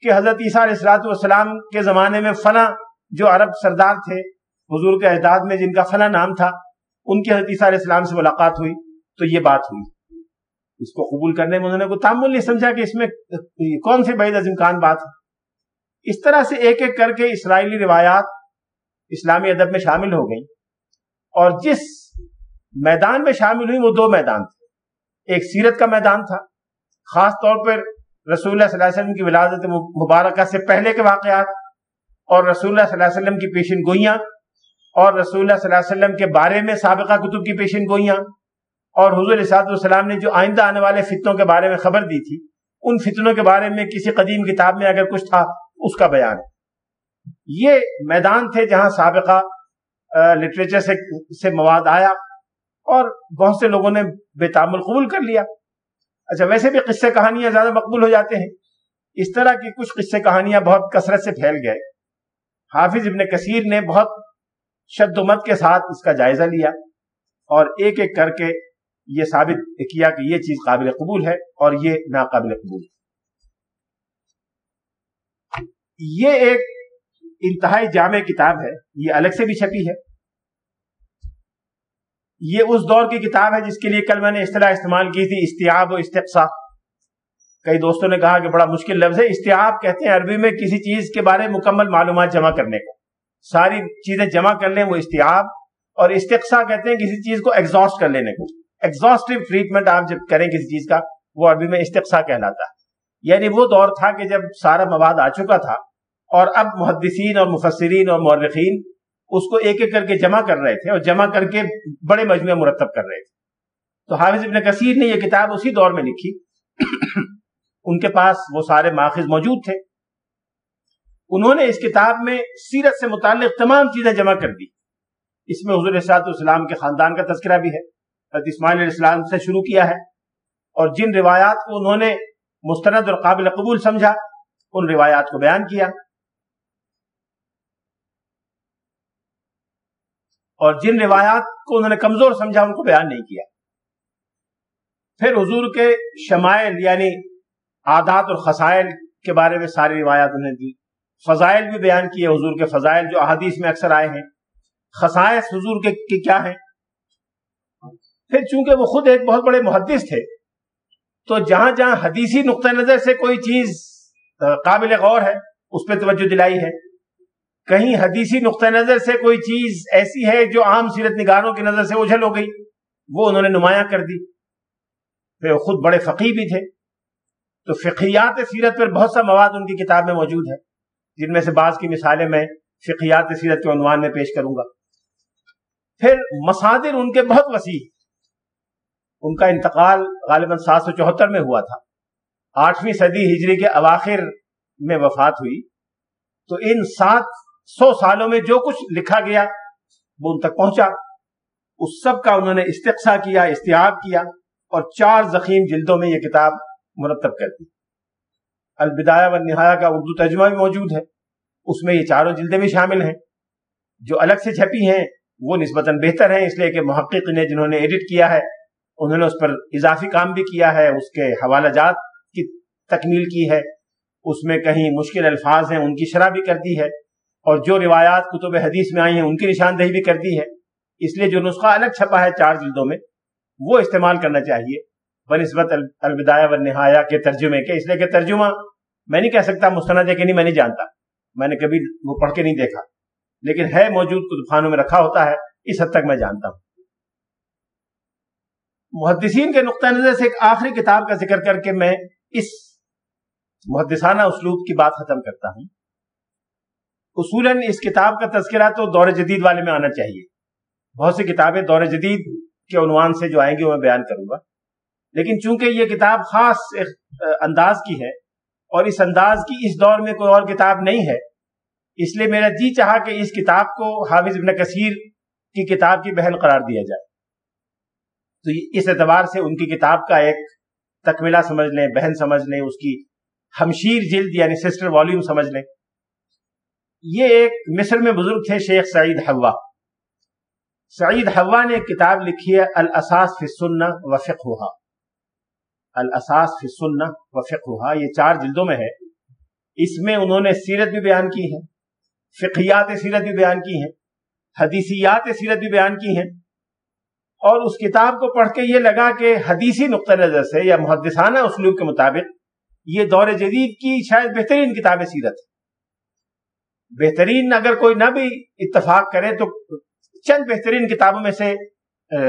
کہ حضرت عیسیٰ علیہ السلاۃ والسلام کے زمانے میں فلاں جو عرب سردار تھے، حضور کے اجداد میں جن کا فلاں نام تھا، ان کی حضرت عیسیٰ علیہ السلام سے ملاقات ہوئی تو یہ بات ہوئی۔ اس کو قبول کرنے میں انہوں نے کوئی تعمل نہیں سمجھا کہ اس میں کون سی بعید عظیم بات ہے۔ اس طرح سے ایک ایک کر کے اسرائیلی روایات اسلامی ادب میں شامل ہو گئیں۔ اور جس میدان میں شامل ہوئی وہ دو میدان تھے۔ ایک سیرت کا میدان تھا، خاص طور پر رسول اللہ صلی اللہ علیہ وسلم کی ولادت مبارکہ سے پہلے کے واقعات اور رسول اللہ صلی اللہ علیہ وسلم کی پیشن گوئیاں اور رسول اللہ صلی اللہ علیہ وسلم کے بارے میں سابقہ کتب کی پیشن گوئیاں اور حضور علیہ السلام نے جو آئندہ آنے والے فتنوں کے بارے میں خبر دی تھی، ان فتنوں کے بارے میں کسی قدیم کتاب میں اگر کچھ تھا، اس کا بیان۔ یہ میدان تھے جہاں سابقہ لٹریچر سے سے مواد آیا اور بہت سے لوگوں نے بے تعمل قبول کر لیا۔ اچھا ویسے بھی قصے کہانیاں زیادہ مقبول ہو جاتے ہیں۔ اس طرح کی کچھ قصے کہانیاں بہت کثرت سے پھیل گئے۔ حافظ ابن کثیر نے بہت شد و مت کے ساتھ اس کا جائزہ لیا اور ایک ایک کر کے یہ ثابت کیا کہ یہ چیز قابل قبول ہے اور یہ ناقابل قبول۔ ہے یہ ایک انتہائی جامع کتاب ہے، یہ الگ سے بھی چھپی ہے۔ یہ اس دور کی کتاب ہے جس کے لیے کل میں نے اصطلاح استعمال کی تھی، استیاب و استقصا۔ کئی دوستوں نے کہا کہ بڑا مشکل لفظ ہے، استیاب کہتے ہیں عربی میں کسی چیز کے بارے مکمل معلومات جمع کرنے کو۔ ساری چیزیں جمع کر لیں وہ استیاب اور استقصا کہتے ہیں کسی چیز کو ایگزاسٹ کر لینے کو۔ ایگزاسٹو ٹریٹمنٹ آپ جب کریں کسی چیز کا، وہ عربی میں استقصا کہلاتا ہے۔ یعنی وہ دور تھا کہ جب سارا مواد آ چکا تھا اور اب محدثین اور مفسرین اور مورخین اس کو ایک ایک کر کے جمع کر رہے تھے اور جمع کر کے بڑے مجموعے مرتب کر رہے تھے۔ تو حافظ ابن کثیر نے یہ کتاب اسی دور میں لکھی۔ ان کے پاس وہ سارے ماخذ موجود تھے۔ انہوں نے اس کتاب میں سیرت سے متعلق تمام چیزیں جمع کر دی۔ اس میں حضور صاحب السلام کے خاندان کا تذکرہ بھی ہے۔ حضرت اسماعیل علیہ السلام سے شروع کیا ہے۔ اور جن روایات کو انہوں نے مستند اور قابل قبول سمجھا، ان روایات کو بیان کیا۔ اور جن روایات کو انہوں نے کمزور سمجھا ان کو بیان نہیں کیا۔ پھر حضور کے شمائل یعنی عادات اور خسائل کے بارے میں ساری روایات انہیں دی۔ فضائل بھی بیان کیے حضور کے فضائل جو احادیث میں اکثر آئے ہیں۔ خسائس حضور کے کیا ہیں۔ پھر چونکہ وہ خود ایک بہت بڑے محدث تھے، تو جہاں جہاں حدیثی نقطۂ نظر سے کوئی چیز قابل غور ہے، اس پہ توجہ دلائی ہے۔ کہیں حدیثی نقطۂ نظر سے کوئی چیز ایسی ہے جو عام سیرت نگاروں کی نظر سے اجھل ہو گئی؟ وہ انہوں نے نمایاں کر دی۔ پھر خود بڑے فقی بھی تھے۔ تو فقیات سیرت پر بہت سا مواد ان کی کتاب میں موجود ہے۔ جن میں سے بعض کی مثالیں میں فقیات سیرت کے عنوان میں پیش کروں گا۔ پھر مسادر ان کے بہت وسیع۔ ان کا انتقال غالباً سات سو چوہتر میں ہوا تھا۔ آٹھویں صدی ہجری کے اواخر میں وفات ہوئی۔ تو ان سات سو سالوں میں جو کچھ لکھا گیا، وہ ان تک پہنچا۔ اس سب کا انہوں نے استقصا کیا استیاب کیا اور چار زخیم جلدوں میں یہ کتاب مرتب کر دی۔ البدایہ و نہایا کا اردو ترجمہ بھی موجود ہے۔ اس میں یہ چاروں جلدیں بھی شامل ہیں۔ جو الگ سے چھپی ہیں، وہ نسبتاً بہتر ہیں، اس لیے کہ محقق نے جنہوں نے ایڈٹ کیا ہے، انہوں نے اس پر اضافی کام بھی کیا ہے۔ اس کے حوالہ جات کی تکمیل کی ہے۔ اس میں کہیں مشکل الفاظ ہیں، ان کی شرح بھی کر دی ہے۔ اور جو روایات کتب حدیث میں آئی ہیں، ان کی نشاندہی بھی کر دی ہے۔ اس لیے جو نسخہ الگ چھپا ہے چار جلدوں میں، وہ استعمال کرنا چاہیے۔ بنسبت الوداع و نہایا کے ترجمے کے۔ اس لیے کہ ترجمہ میں نہیں کہہ سکتا، مستند ہے کہ نہیں، میں نہیں جانتا۔ میں نے کبھی وہ پڑھ کے نہیں دیکھا۔ لیکن ہے موجود کتب خانوں میں رکھا ہوتا ہے، اس حد تک میں جانتا ہوں۔ محدثین کے نقطۂ نظر سے ایک آخری کتاب کا ذکر کر کے میں اس محدثانہ اسلوب کی بات ختم کرتا ہوں۔ اصولاً اس کتاب کا تذکرہ تو دور جدید والے میں آنا چاہیے۔ بہت سی کتابیں دور جدید کے عنوان سے جو آئیں گی وہ میں بیان کروں گا۔ لیکن چونکہ یہ کتاب خاص انداز کی ہے اور اس انداز کی اس دور میں کوئی اور کتاب نہیں ہے، اس لیے میرا جی چاہا کہ اس کتاب کو حافظ ابن کثیر کی کتاب کی بہن قرار دیا جائے۔ تو اس اعتبار سے ان کی کتاب کا ایک تکملہ سمجھ لیں بہن سمجھ لیں، اس کی ہمشیر جلد یعنی سسٹر والیوم سمجھ لیں۔ یہ ایک مصر میں بزرگ تھے شیخ سعید حوا۔ سعید حوا نے ایک کتاب لکھی ہے، الاساس فی السنہ و فقہا۔ الاساس فی السنہ و فقہا، یہ چار جلدوں میں ہے۔ اس میں انہوں نے سیرت بھی بیان کی ہے فقیات سیرت بھی بیان کی ہیں، حدیثیات سیرت بھی بیان کی ہیں۔ اور اس کتاب کو پڑھ کے یہ لگا کہ حدیثی نقطہ نظر سے یا محدثانہ اسلوب کے مطابق یہ دور جدید کی شاید بہترین کتاب سیرت ہے۔ بہترین اگر کوئی نہ بھی اتفاق کرے تو چند بہترین کتابوں میں سے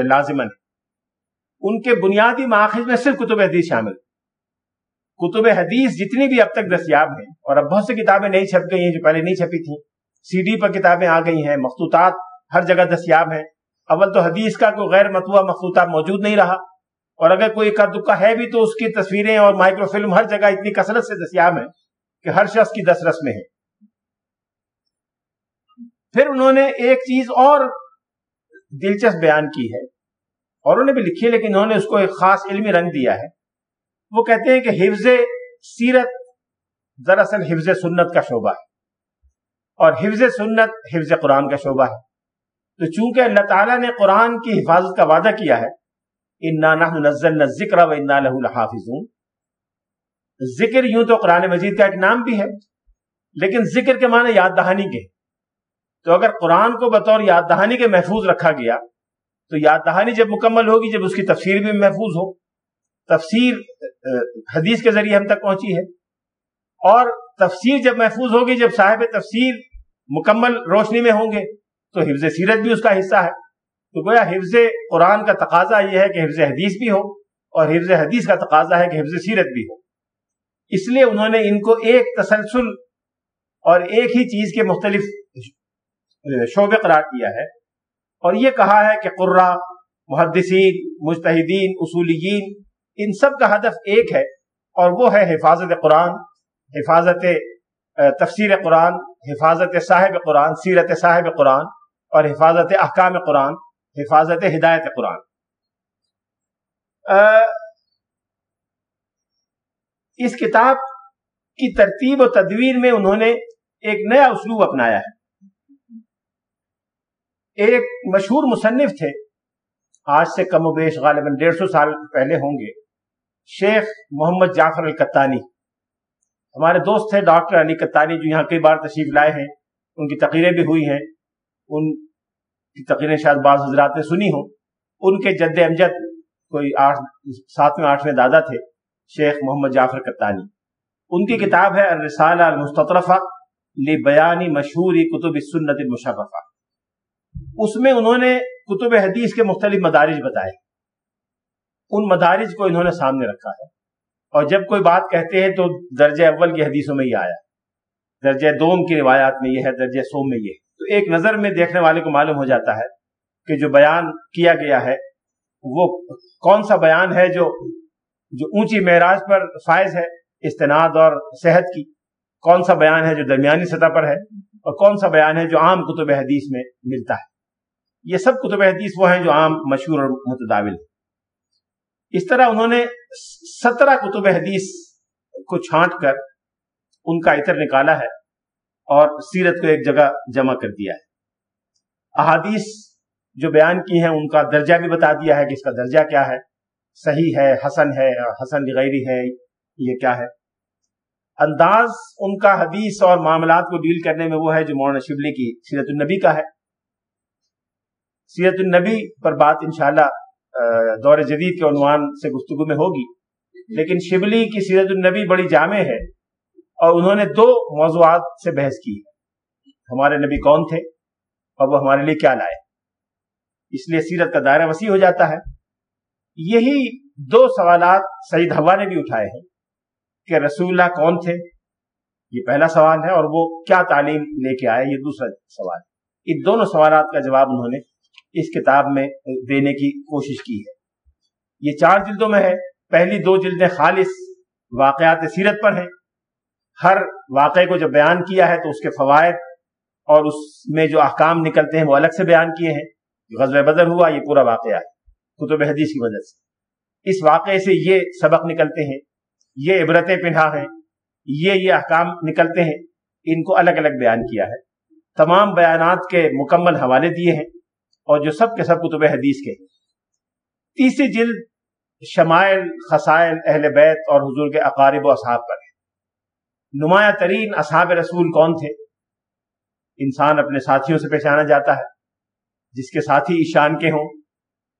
لازمن ہے ان کے بنیادی ماخذ میں صرف کتب حدیث شامل۔ کتب حدیث جتنی بھی اب تک دستیاب ہیں، اور اب بہت سی کتابیں نہیں چھپ گئی ہیں جو پہلے نہیں چھپی تھیں۔ سی ڈی پر کتابیں آ گئی ہیں، مخطوطات ہر جگہ دستیاب ہیں۔ اول تو حدیث کا کوئی غیر متوع مخصوصہ موجود نہیں رہا۔ اور اگر کوئی کا دکا ہے بھی تو اس کی تصویریں اور مائکرو فلم ہر جگہ اتنی کثرت سے دستیاب ہیں کہ ہر شخص کی دس رس میں ہے۔ پھر انہوں نے ایک چیز اور دلچسپ بیان کی ہے اور انہوں نے بھی لکھی ہے، لیکن انہوں نے اس کو ایک خاص علمی رنگ دیا ہے۔ وہ کہتے ہیں کہ حفظ سیرت دراصل حفظ سنت کا شعبہ ہے اور حفظ سنت حفظ قرآن کا شعبہ ہے۔ تو چونکہ اللہ تعالیٰ نے قرآن کی حفاظت کا وعدہ کیا ہے، انا نزل ذکر و انا لہ الحافظون ذکر یوں تو قرآن مجید کا ایک نام بھی ہے، لیکن ذکر کے معنی یاد دہانی کے تو اگر قرآن کو بطور یاد دہانی کے محفوظ رکھا گیا، تو یاد دہانی جب مکمل ہوگی، جب اس کی تفسیر بھی محفوظ ہو۔ تفسیر حدیث کے ذریعے ہم تک پہنچی ہے۔ اور تفسیر جب محفوظ ہوگی، جب صاحب تفسیر مکمل روشنی میں ہوں گے، تو حفظ سیرت بھی اس کا حصہ ہے۔ تو گویا حفظ قرآن کا تقاضا یہ ہے کہ حفظ حدیث بھی ہو، اور حفظ حدیث کا تقاضا ہے کہ حفظ سیرت بھی ہو۔ اس لیے انہوں نے ان کو ایک تسلسل اور ایک ہی چیز کے مختلف شعبے قرار کیا ہے اور یہ کہا ہے کہ قرہ محدثین، مجتہدین، اصولیین، ان سب کا ہدف ایک ہے اور وہ ہے حفاظت قرآن، حفاظت تفسیر قرآن، حفاظت صاحب قرآن، سیرت صاحب قرآن اور حفاظت احکام قرآن، حفاظت ہدایت قرآن۔ اس کتاب کی ترتیب و تدویر میں انہوں نے ایک نیا اسلوب اپنایا ہے۔ ایک مشہور مصنف تھے۔ آج سے کم و بیش غالباً ڈیڑھ سو سال پہلے ہوں گے۔ شیخ محمد جعفر القتانی ہمارے دوست تھے ڈاکٹر علی کتانی جو یہاں کئی بار تشریف لائے ہیں۔ ان کی تقریریں بھی ہوئی ہیں۔ ان کی تقریریں شاید بعض حضرات نے سنی ہوں۔ ان کے جد امجد کوئی آٹھ ساتویں آٹھویں دادا تھے، شیخ محمد جعفر کتانی ان کی کتاب ہے الرسالہ المستطرفہ لبیانی مشہوری کتب سنت المشرفہ۔ اس میں انہوں نے کتب حدیث کے مختلف مدارج بتائے۔ ان مدارج کو انہوں نے سامنے رکھا ہے۔ اور جب کوئی بات کہتے ہیں تو درجہ اول کی حدیثوں میں یہ آیا۔ درجہ دوم کی روایات میں یہ ہے، درجہ سوم میں یہ تو ایک نظر میں دیکھنے والے کو معلوم ہو جاتا ہے کہ جو بیان کیا گیا ہے، وہ کون سا بیان ہے جو جو اونچی معراج پر فائز ہے، استناد اور صحت کی کون سا بیان ہے جو درمیانی سطح پر ہے؟ اور کون سا بیان ہے جو عام کتب حدیث میں ملتا ہے؟ یہ سب کتب حدیث وہ ہیں جو عام، مشہور اور متداول ہیں۔ اس طرح انہوں نے سترہ کتب حدیث کو چھانٹ کر ان کا عطر نکالا ہے اور سیرت کو ایک جگہ جمع کر دیا ہے۔ احادیث جو بیان کی ہیں، ان کا درجہ بھی بتا دیا ہے کہ اس کا درجہ کیا ہے۔ صحیح ہے، حسن ہے، حسن غیری ہے، یہ کیا ہے؟ انداز ان کا حدیث اور معاملات کو ڈیل کرنے میں وہ ہے جو مولانا شبلی کی سیرت النبی کا ہے۔ سیرت النبی پر بات انشاءاللہ دور جدید کے عنوان سے گفتگو میں ہوگی۔ لیکن شبلی کی سیرت النبی بڑی جامع ہے اور انہوں نے دو موضوعات سے بحث کی۔ ہمارے نبی کون تھے اور وہ ہمارے لیے کیا لائے؟ اس لیے سیرت کا دائرہ وسیع ہو جاتا ہے۔ یہی دو سوالات سعید ہوا نے بھی اٹھائے ہیں۔ کہ رسول اللہ کون تھے؟ یہ پہلا سوال ہے اور وہ کیا تعلیم لے کے آئے؟ یہ دوسرا سوال ان دونوں سوالات کا جواب انہوں نے اس کتاب میں دینے کی کوشش کی ہے۔ یہ چار جلدوں میں ہے۔ پہلی دو جلدیں خالص واقعات سیرت پر ہیں۔ ہر واقعے کو جب بیان کیا ہے تو اس کے فوائد اور اس میں جو احکام نکلتے ہیں وہ الگ سے بیان کیے ہیں۔ غزل بدر ہوا، یہ پورا واقعہ ہے، کتب حدیث کی وجہ سے۔ اس واقعے سے یہ سبق نکلتے ہیں یہ عبرتیں پنہا ہیں، یہ یہ احکام نکلتے ہیں۔ ان کو الگ الگ بیان کیا ہے۔ تمام بیانات کے مکمل حوالے دیے ہیں اور جو سب کے سب کتب حدیث کے۔ تیسری جلد شمائل، خسائل، اہل بیت اور حضور کے اقارب و اصحاب پر ہے۔ نمایاں ترین اصحاب رسول کون تھے؟ انسان اپنے ساتھیوں سے پہچانا جاتا ہے۔ جس کے ساتھی اس شان کے ہوں،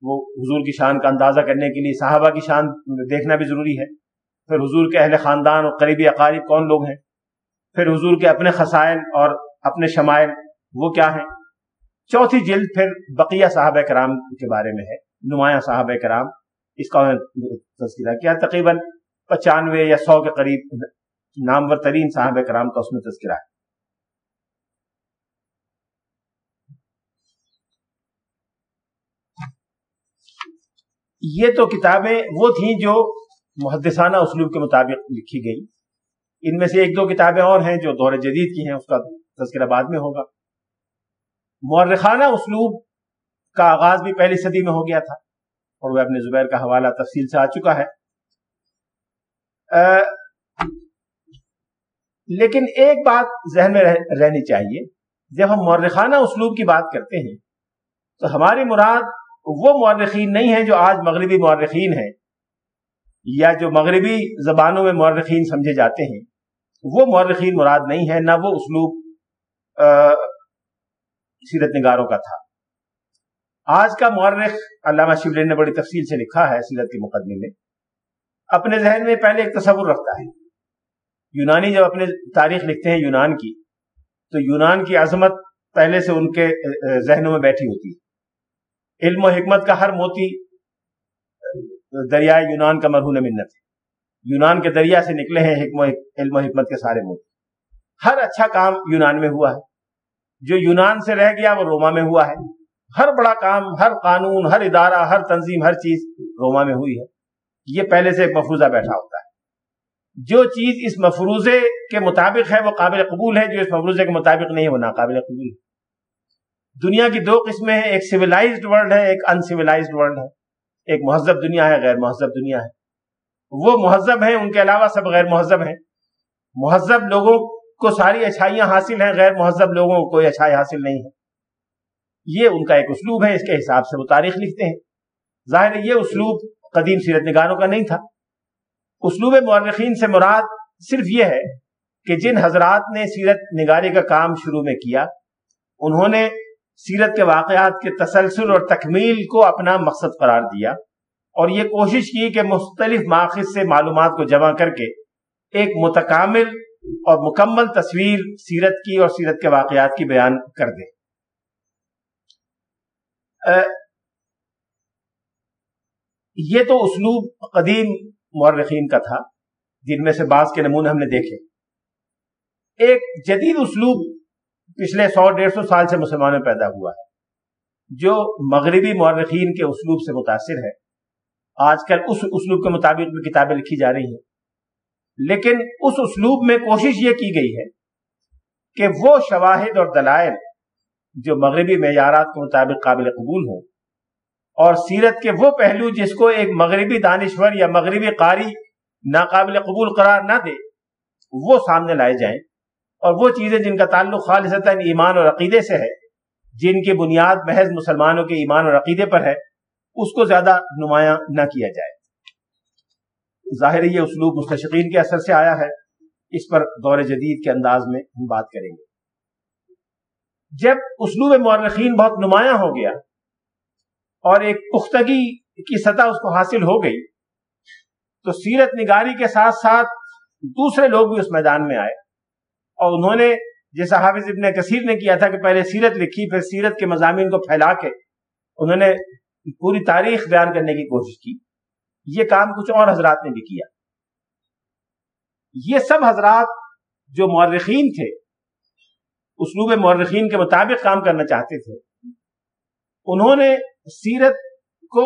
وہ حضور کی شان کا اندازہ کرنے کے لیے صحابہ کی شان دیکھنا بھی ضروری ہے۔ پھر حضور کے اہل خاندان اور قریبی اقارب کون لوگ ہیں؟ پھر حضور کے اپنے خسائل اور اپنے شمائل وہ کیا ہیں؟ چوتھی جلد پھر بقیہ صحابہ کرام کے بارے میں ہے، نمایاں صحابہ کرام، اس کا تذکرہ کیا، تقریباً پچانوے یا سو کے قریب نامور ترین صحابہ کرام کا اس میں تذکرہ ہے۔ یہ تو کتابیں وہ تھیں جو محدثانہ اسلوب کے مطابق لکھی گئی۔ ان میں سے ایک دو کتابیں اور ہیں جو دور جدید کی ہیں، اس کا تذکرہ بعد میں ہوگا۔ مورخانہ اسلوب کا آغاز بھی پہلی صدی میں ہو گیا تھا اور وہ اپنے زبیر کا حوالہ تفصیل سے آ چکا ہے۔ لیکن ایک بات ذہن میں رہنی چاہیے، جب ہم مورخانہ اسلوب کی بات کرتے ہیں تو ہماری مراد وہ مورخین نہیں ہیں جو آج مغربی مورخین ہیں۔ یا جو مغربی زبانوں میں مورخین سمجھے جاتے ہیں، وہ مورخین مراد نہیں ہے، نہ وہ اسلوب سیرت نگاروں کا تھا۔ آج کا مورخ علامہ شبلین نے بڑی تفصیل سے لکھا ہے سیرت کے مقدمے میں۔ اپنے ذہن میں پہلے ایک تصور رکھتا ہے۔ یونانی جب اپنے تاریخ لکھتے ہیں یونان کی، تو یونان کی عظمت پہلے سے ان کے ذہنوں میں بیٹھی ہوتی ہے۔ علم و حکمت کا ہر موتی دریائے یونان کا مرہون منت۔ ہے یونان کے دریا سے نکلے ہیں حکم و علم و حکمت کے سارے موتی ہر اچھا کام یونان میں ہوا ہے۔ جو یونان سے رہ گیا وہ روما میں ہوا ہے۔ ہر بڑا کام، ہر قانون، ہر ادارہ، ہر تنظیم، ہر چیز روما میں ہوئی ہے۔ یہ پہلے سے ایک مفروضہ بیٹھا ہوتا ہے۔ جو چیز اس مفروضے کے مطابق ہے وہ قابل قبول ہے، جو اس مفروضے کے مطابق نہیں ہے وہ ناقابل قبول ہے۔ دنیا کی دو قسمیں ہیں، ایک سویلائزڈ ورلڈ ہے، ایک ان سویلائزڈ ورلڈ ہے۔ ایک مہذب دنیا ہے، غیر مہذب دنیا ہے۔ وہ مہذب ہیں، ان کے علاوہ سب غیر مہذب ہیں۔ مہذب لوگوں کو ساری اچھائیاں حاصل ہیں، غیر مہذب لوگوں کو کوئی اچھائی حاصل نہیں ہے۔ یہ ان کا ایک اسلوب ہے، اس کے حساب سے وہ تاریخ لکھتے ہیں۔ ظاہر یہ اسلوب قدیم سیرت نگاروں کا نہیں تھا۔ اسلوب مورخین سے مراد صرف یہ ہے کہ جن حضرات نے سیرت نگاری کا کام شروع میں کیا، انہوں نے سیرت کے واقعات کے تسلسل اور تکمیل کو اپنا مقصد قرار دیا اور یہ کوشش کی کہ مختلف ماخذ سے معلومات کو جمع کر کے ایک متکامل اور مکمل تصویر سیرت کی اور سیرت کے واقعات کی بیان کر دے۔ یہ تو اسلوب قدیم مورخین کا تھا، جن میں سے بعض کے نمونے ہم نے دیکھے۔ ایک جدید اسلوب پچھلے سو ڈیڑھ سو سال سے مسلمانوں میں پیدا ہوا ہے۔ جو مغربی مورخین کے اسلوب سے متاثر ہے آج کل اس اسلوب کے مطابق بھی کتابیں لکھی جا رہی ہیں۔ لیکن اس اسلوب میں کوشش یہ کی گئی ہے کہ وہ شواہد اور دلائل جو مغربی معیارات کے مطابق قابل قبول ہوں اور سیرت کے وہ پہلو جس کو ایک مغربی دانشور یا مغربی قاری ناقابل قبول قرار نہ دے، وہ سامنے لائے جائیں۔ اور وہ چیزیں جن کا تعلق خالصتاً ایمان اور عقیدے سے ہے، جن کی بنیاد محض مسلمانوں کے ایمان اور عقیدے پر ہے، اس کو زیادہ نمایاں نہ کیا جائے۔ ظاہر یہ اسلوب مستشقین کے اثر سے آیا ہے۔ اس پر دور جدید کے انداز میں ہم بات کریں گے۔ جب اسلوب مورخین بہت نمایاں ہو گیا اور ایک پختگی کی سطح اس کو حاصل ہو گئی، تو سیرت نگاری کے ساتھ ساتھ دوسرے لوگ بھی اس میدان میں آئے۔ اور انہوں نے جیسا حافظ ابن کثیر نے کیا تھا کہ پہلے سیرت لکھی، پھر سیرت کے مضامین کو پھیلا کے انہوں نے پوری تاریخ بیان کرنے کی کوشش کی۔ یہ کام کچھ اور حضرات نے بھی کیا۔ یہ سب حضرات جو مورخین تھے، اسلوب مورخین کے مطابق کام کرنا چاہتے تھے، انہوں نے سیرت کو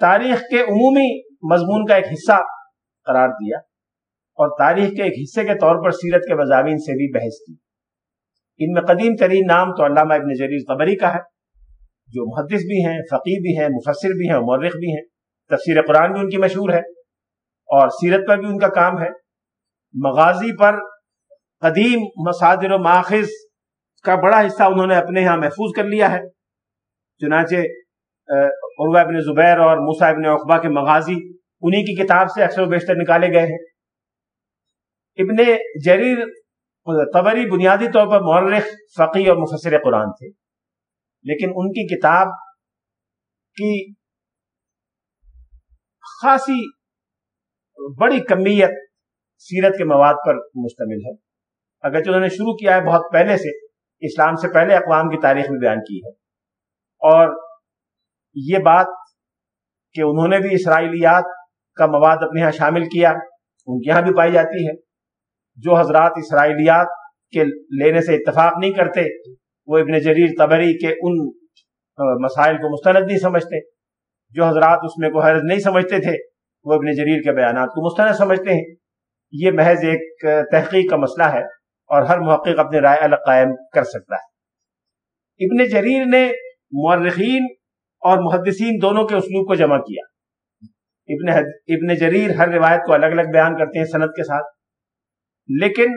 تاریخ کے عمومی مضمون کا ایک حصہ قرار دیا۔ اور تاریخ کے ایک حصے کے طور پر سیرت کے مضامین سے بھی بحث کی۔ ان میں قدیم ترین نام تو علامہ ابن جریر قبری کا ہے، جو محدث بھی ہیں فقیر بھی ہیں، مفسر بھی ہیں، مورخ بھی ہیں۔ تفسیر قرآن بھی ان کی مشہور ہے اور سیرت پر بھی ان کا کام ہے۔ مغازی پر قدیم مصادر و ماخذ کا بڑا حصہ انہوں نے اپنے ہاں محفوظ کر لیا ہے۔ چنانچہ عروہ ابن زبیر اور موسیٰ ابن اقبا کے مغازی انہی کی کتاب سے اکثر و بیشتر نکالے گئے ہیں۔ ابن جریر طبری بنیادی طور پر مورخ فقی اور مفسر قرآن تھے۔ لیکن ان کی کتاب کی خاصی بڑی کمیت سیرت کے مواد پر مشتمل ہے۔ اگرچہ انہوں نے شروع کیا ہے بہت پہلے سے، اسلام سے پہلے اقوام کی تاریخ میں بیان کی ہے۔ اور یہ بات کہ انہوں نے بھی اسرائیلیات کا مواد اپنے یہاں شامل کیا، ان کے یہاں بھی پائی جاتی ہے۔ جو حضرات اسرائیلیات کے لینے سے اتفاق نہیں کرتے، وہ ابن جریر تبری کے ان مسائل کو مستند نہیں سمجھتے۔ جو حضرات اس میں کو حیرت نہیں سمجھتے تھے، وہ ابن جریر کے بیانات کو مستند سمجھتے ہیں۔ یہ محض ایک تحقیق کا مسئلہ ہے اور ہر محقق اپنی رائے الگ قائم کر سکتا ہے۔ ابن جریر نے مورخین اور محدثین دونوں کے اسلوب کو جمع کیا۔ ابن ابن جریر ہر روایت کو الگ الگ بیان کرتے ہیں صنعت کے ساتھ۔ لیکن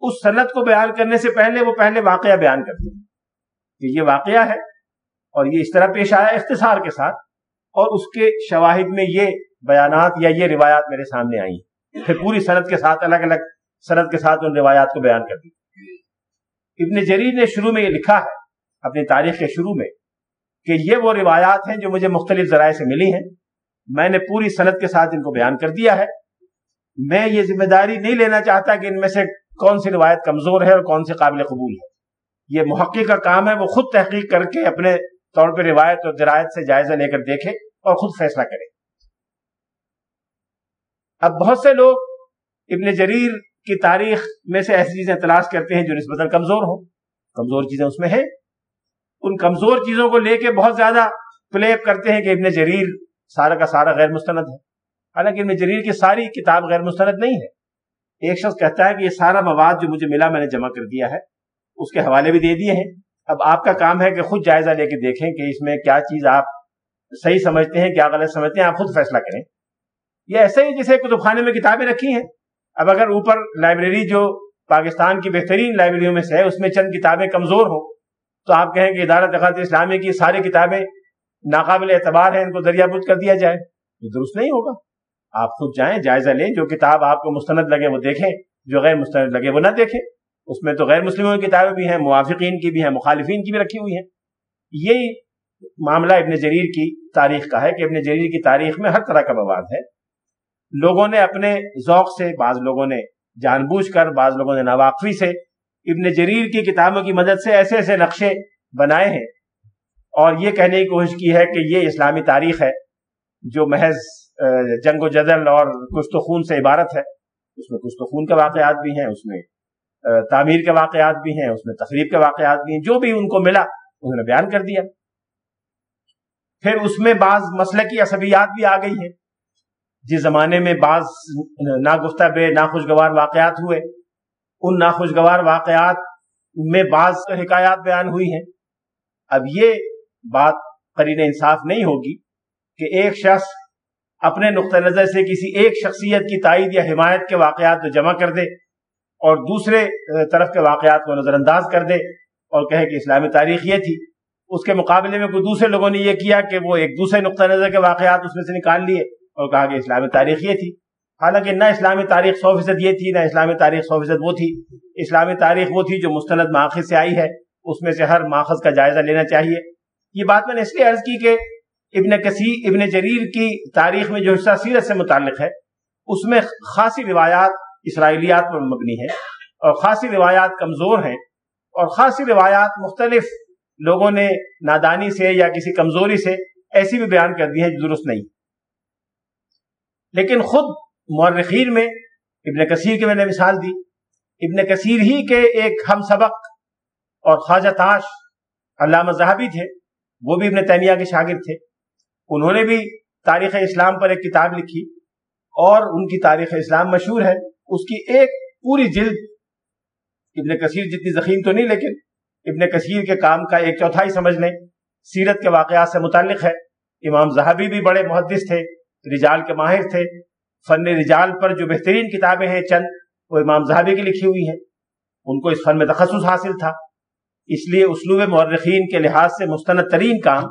اس صنعت کو بیان کرنے سے پہلے وہ پہلے واقعہ بیان کرتے ہیں کہ یہ واقعہ ہے اور یہ اس طرح پیش آیا اختصار کے ساتھ اور اس کے شواہد میں یہ بیانات یا یہ روایات میرے سامنے آئی پھر پوری صنعت کے ساتھ الگ الگ صنعت کے ساتھ ان روایات کو بیان کر دی ابن جریر نے شروع میں یہ لکھا ہے، اپنی تاریخ کے شروع میں، کہ یہ وہ روایات ہیں جو مجھے مختلف ذرائع سے ملی ہیں۔ میں نے پوری صنعت کے ساتھ ان کو بیان کر دیا ہے۔ میں یہ ذمہ داری نہیں لینا چاہتا کہ ان میں سے کون سی روایت کمزور ہے اور کون سی قابل قبول ہے۔ یہ محقق کا کام ہے وہ خود تحقیق کر کے اپنے طور پہ روایت اور درایت سے جائزہ لے کر دیکھے اور خود فیصلہ کرے۔ اب بہت سے لوگ ابن جریر کی تاریخ میں سے ایسی چیزیں تلاش کرتے ہیں جو نسبتاً کمزور ہوں۔ کمزور چیزیں اس میں ہیں۔ ان کمزور چیزوں کو لے کے بہت زیادہ پلے کرتے ہیں کہ ابن جریر سارا کا سارا غیر مستند ہے۔ حالانکہ ابن جریر کی ساری کتاب غیر مستند نہیں ہے۔ ایک شخص کہتا ہے کہ یہ سارا مواد جو مجھے ملا میں نے جمع کر دیا ہے، اس کے حوالے بھی دے دیے ہیں۔ اب آپ کا کام ہے کہ خود جائزہ لے کے دیکھیں کہ اس میں کیا چیز آپ صحیح سمجھتے ہیں، کیا غلط سمجھتے ہیں، آپ خود فیصلہ کریں۔ یہ ایسے ہی جیسے کتب خانے میں کتابیں رکھی ہیں۔ اب اگر اوپر لائبریری جو پاکستان کی بہترین لائبریریوں میں سے ہے، اس میں چند کتابیں کمزور ہوں، تو آپ کہیں کہ ادارہ تقاط اسلامی کی ساری کتابیں ناقابل اعتبار ہیں، ان کو دریا بوجھ کر دیا جائے یہ درست نہیں ہوگا۔ آپ خود جائیں، جائزہ لیں، جو کتاب آپ کو مستند لگے وہ دیکھیں، جو غیر مستند لگے وہ نہ دیکھیں۔ اس میں تو غیر مسلموں کی کتابیں بھی ہیں، موافقین کی بھی ہیں، مخالفین کی بھی رکھی ہوئی ہیں۔ یہی معاملہ ابن جریر کی تاریخ کا ہے کہ ابن جریر کی تاریخ میں ہر طرح کا مواد ہے۔ لوگوں نے اپنے ذوق سے، بعض لوگوں نے جان بوجھ کر، بعض لوگوں نے ناواقفی سے ابن جریر کی کتابوں کی مدد سے ایسے ایسے نقشے بنائے ہیں۔ اور یہ کہنے کی کوشش کی ہے کہ یہ اسلامی تاریخ ہے جو محض جنگ و جدل اور کشت و خون سے عبارت ہے۔ اس میں کشت و خون کے واقعات بھی ہیں، اس میں تعمیر کے واقعات بھی ہیں، اس میں تقریب کے واقعات بھی ہیں، جو بھی ان کو ملا انہوں نے بیان کر دیا۔ پھر اس میں بعض مسئلہ کی عصبیات بھی آ گئی ہیں۔ جس زمانے میں بعض ناگفتہ بے ناخوشگوار واقعات ہوئے۔ ان ناخوشگوار واقعات میں بعض حکایات بیان ہوئی ہیں۔ اب یہ بات قرین انصاف نہیں ہوگی کہ ایک شخص اپنے نقطہ نظر سے کسی ایک شخصیت کی تائید یا حمایت کے واقعات کو جمع کر دے اور دوسرے طرف کے واقعات کو نظر انداز کر دے اور کہے کہ اسلامی تاریخ یہ تھی۔ اس کے مقابلے میں کوئی دوسرے لوگوں نے یہ کیا کہ وہ ایک دوسرے نقطہ نظر کے واقعات اس میں سے نکال لیے اور کہا کہ اسلامی تاریخ یہ تھی۔ حالانکہ نہ اسلامی تاریخ سو فیصد یہ تھی، نہ اسلامی تاریخ سو فیصد وہ تھی۔ اسلامی تاریخ وہ تھی جو مستند ماخذ سے آئی ہے۔ اس میں سے ہر ماخذ کا جائزہ لینا چاہیے۔ یہ بات میں نے اس لیے عرض کی کہ ابن کثیر ابن جریر کی تاریخ میں جو حصہ سیرت سے متعلق ہے، اس میں خاصی روایات اسرائیلیات پر مبنی ہے اور خاصی روایات کمزور ہیں اور خاصی روایات مختلف لوگوں نے نادانی سے یا کسی کمزوری سے ایسی بھی بیان کر دی ہے جو درست نہیں۔ لیکن خود مورخین میں ابن کثیر کی میں نے مثال دی۔ ابن کثیر ہی کے ایک ہم سبق اور خواجہ تاش علامہ زہبی تھے، وہ بھی ابن تیمیہ کے شاگرد تھے۔ انہوں نے بھی تاریخ اسلام پر ایک کتاب لکھی اور ان کی تاریخ اسلام مشہور ہے۔ اس کی ایک پوری جلد ابن کثیر جتنی زخیم تو نہیں، لیکن ابن کثیر کے کام کا ایک چوتھائی سمجھ لیں۔ سیرت کے واقعات سے متعلق ہے۔ امام زہبی بھی بڑے محدث تھے، رجال کے ماہر تھے۔ فن رجال پر جو بہترین کتابیں ہیں چند، وہ امام زہبی کی لکھی ہوئی ہیں۔ ان کو اس فن میں تخصص حاصل تھا۔ اس لیے اسلوب مورخین کے لحاظ سے مستند ترین کام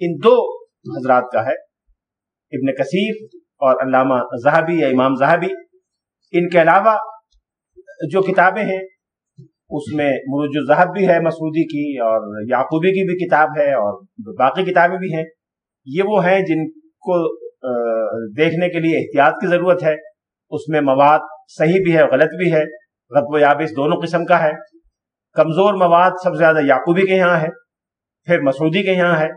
ان دو حضرات کا ہے، ابن کثیر اور علامہ زہبی یا امام زہبی ان کے علاوہ جو کتابیں ہیں، اس میں مروج الظہب بھی ہے مسعودی کی اور یعقوبی کی بھی کتاب ہے اور باقی کتابیں بھی ہیں۔ یہ وہ ہیں جن کو دیکھنے کے لیے احتیاط کی ضرورت ہے۔ اس میں مواد صحیح بھی ہے غلط بھی ہے۔ غلط و یابس دونوں قسم کا ہے۔ کمزور مواد سب سے زیادہ یعقوبی کے یہاں ہے، پھر مسعودی کے یہاں ہے۔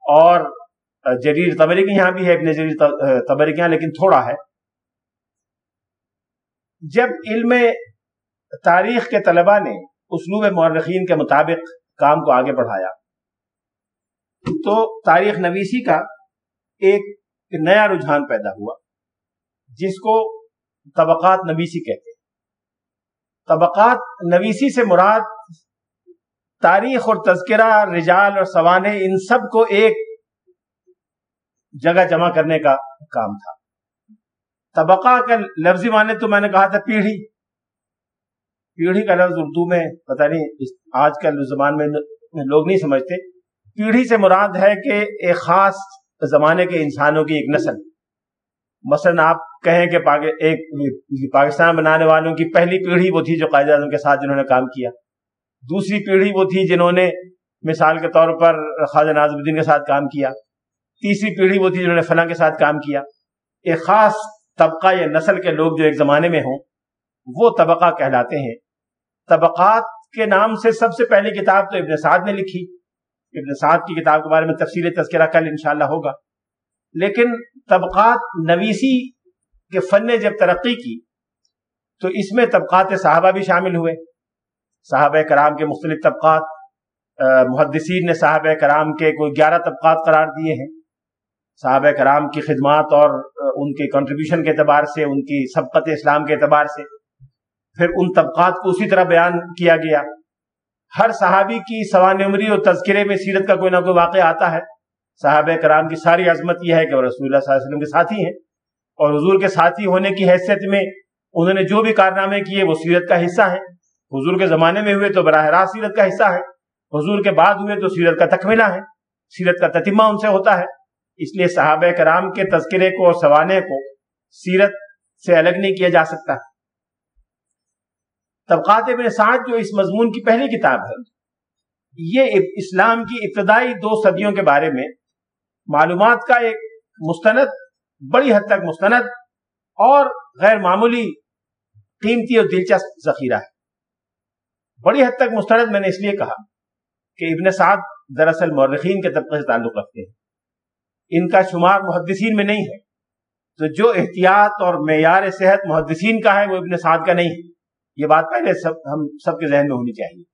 اور جریر تبری کے یہاں بھی ہے ابن جریر تبری کے یہاں، لیکن تھوڑا ہے۔ جب علم تاریخ کے طلبہ نے اسلوب مورخین کے مطابق کام کو آگے بڑھایا، تو تاریخ نویسی کا ایک نیا رجحان پیدا ہوا، جس کو طبقات نویسی کہتے ہیں۔ طبقات نویسی سے مراد تاریخ اور تذکرہ، رجال اور سوانے ان سب کو ایک جگہ جمع کرنے کا کام تھا۔ طبقہ کا لفظی معنی تو میں نے کہا تھا پیڑھی۔ پیڑھی کا لفظ اردو میں پتہ نہیں آج کل زبان میں لوگ نہیں سمجھتے۔ پیڑھی سے مراد ہے کہ ایک خاص زمانے کے انسانوں کی ایک نسل۔ مثلا آپ کہیں کہ ایک پاکستان بنانے والوں کی پہلی پیڑھی وہ تھی جو قائد اعظم کے ساتھ جنہوں نے کام کیا۔ دوسری پیڑھی وہ تھی جنہوں نے مثال کے طور پر خواجہ نازم الدین کے ساتھ کام کیا۔ تیسری پیڑھی وہ تھی جنہوں نے فلاں کے ساتھ کام کیا۔ ایک خاص طبقہ یا نسل کے لوگ جو ایک زمانے میں ہوں، وہ طبقہ کہلاتے ہیں۔ طبقات کے نام سے سب سے پہلی کتاب تو ابن سعد نے لکھی۔ ابن سعد کی کتاب کے بارے میں تفصیل تذکرہ کل انشاءاللہ ہوگا۔ لیکن طبقات نویسی کے فن نے جب ترقی کی، تو اس میں طبقات صحابہ بھی شامل ہوئے۔ صحابہ کرام کے مختلف طبقات محدثین نے صحابہ کرام کے کوئی گیارہ طبقات قرار دیے ہیں۔ صحابہ کرام کی خدمات اور ان کی کنٹریبیوشن کے اعتبار سے، ان کی سبقت اسلام کے اعتبار سے۔ پھر ان طبقات کو اسی طرح بیان کیا گیا۔ ہر صحابی کی سوان عمری اور تذکرے میں سیرت کا کوئی نہ کوئی واقعہ آتا ہے۔ صحابہ کرام کی ساری عظمت یہ ہے کہ وہ رسول اللہ صلی اللہ علیہ وسلم کے ساتھی ہیں۔ اور حضور کے ساتھی ہونے کی حیثیت میں انہوں نے جو بھی کارنامے کیے، وہ سیرت کا حصہ ہیں حضور کے زمانے میں ہوئے تو براہ راست سیرت کا حصہ ہے۔ حضور کے بعد ہوئے تو سیرت کا تکملہ ہے۔ سیرت کا تتمہ ان سے ہوتا ہے۔ اس لیے صحابہ کرام کے تذکرے کو اور سوانے کو سیرت سے الگ نہیں کیا جا سکتا۔ طبقات ابن سعد جو اس مضمون کی پہلی کتاب ہے، یہ اسلام کی ابتدائی دو صدیوں کے بارے میں معلومات کا ایک مستند، بڑی حد تک مستند اور غیر معمولی قیمتی اور دلچسپ ذخیرہ ہے۔ بڑی حد تک مستند میں نے اس لیے کہا کہ ابن سعد دراصل مورخین کے طبقے سے تعلق رکھتے ہیں۔ ان کا شمار محدثین میں نہیں ہے۔ تو جو احتیاط اور معیار صحت محدثین کا ہے وہ ابن سعد کا نہیں ہے۔ یہ بات پہلے سب، ہم سب کے ذہن میں ہونی چاہیے۔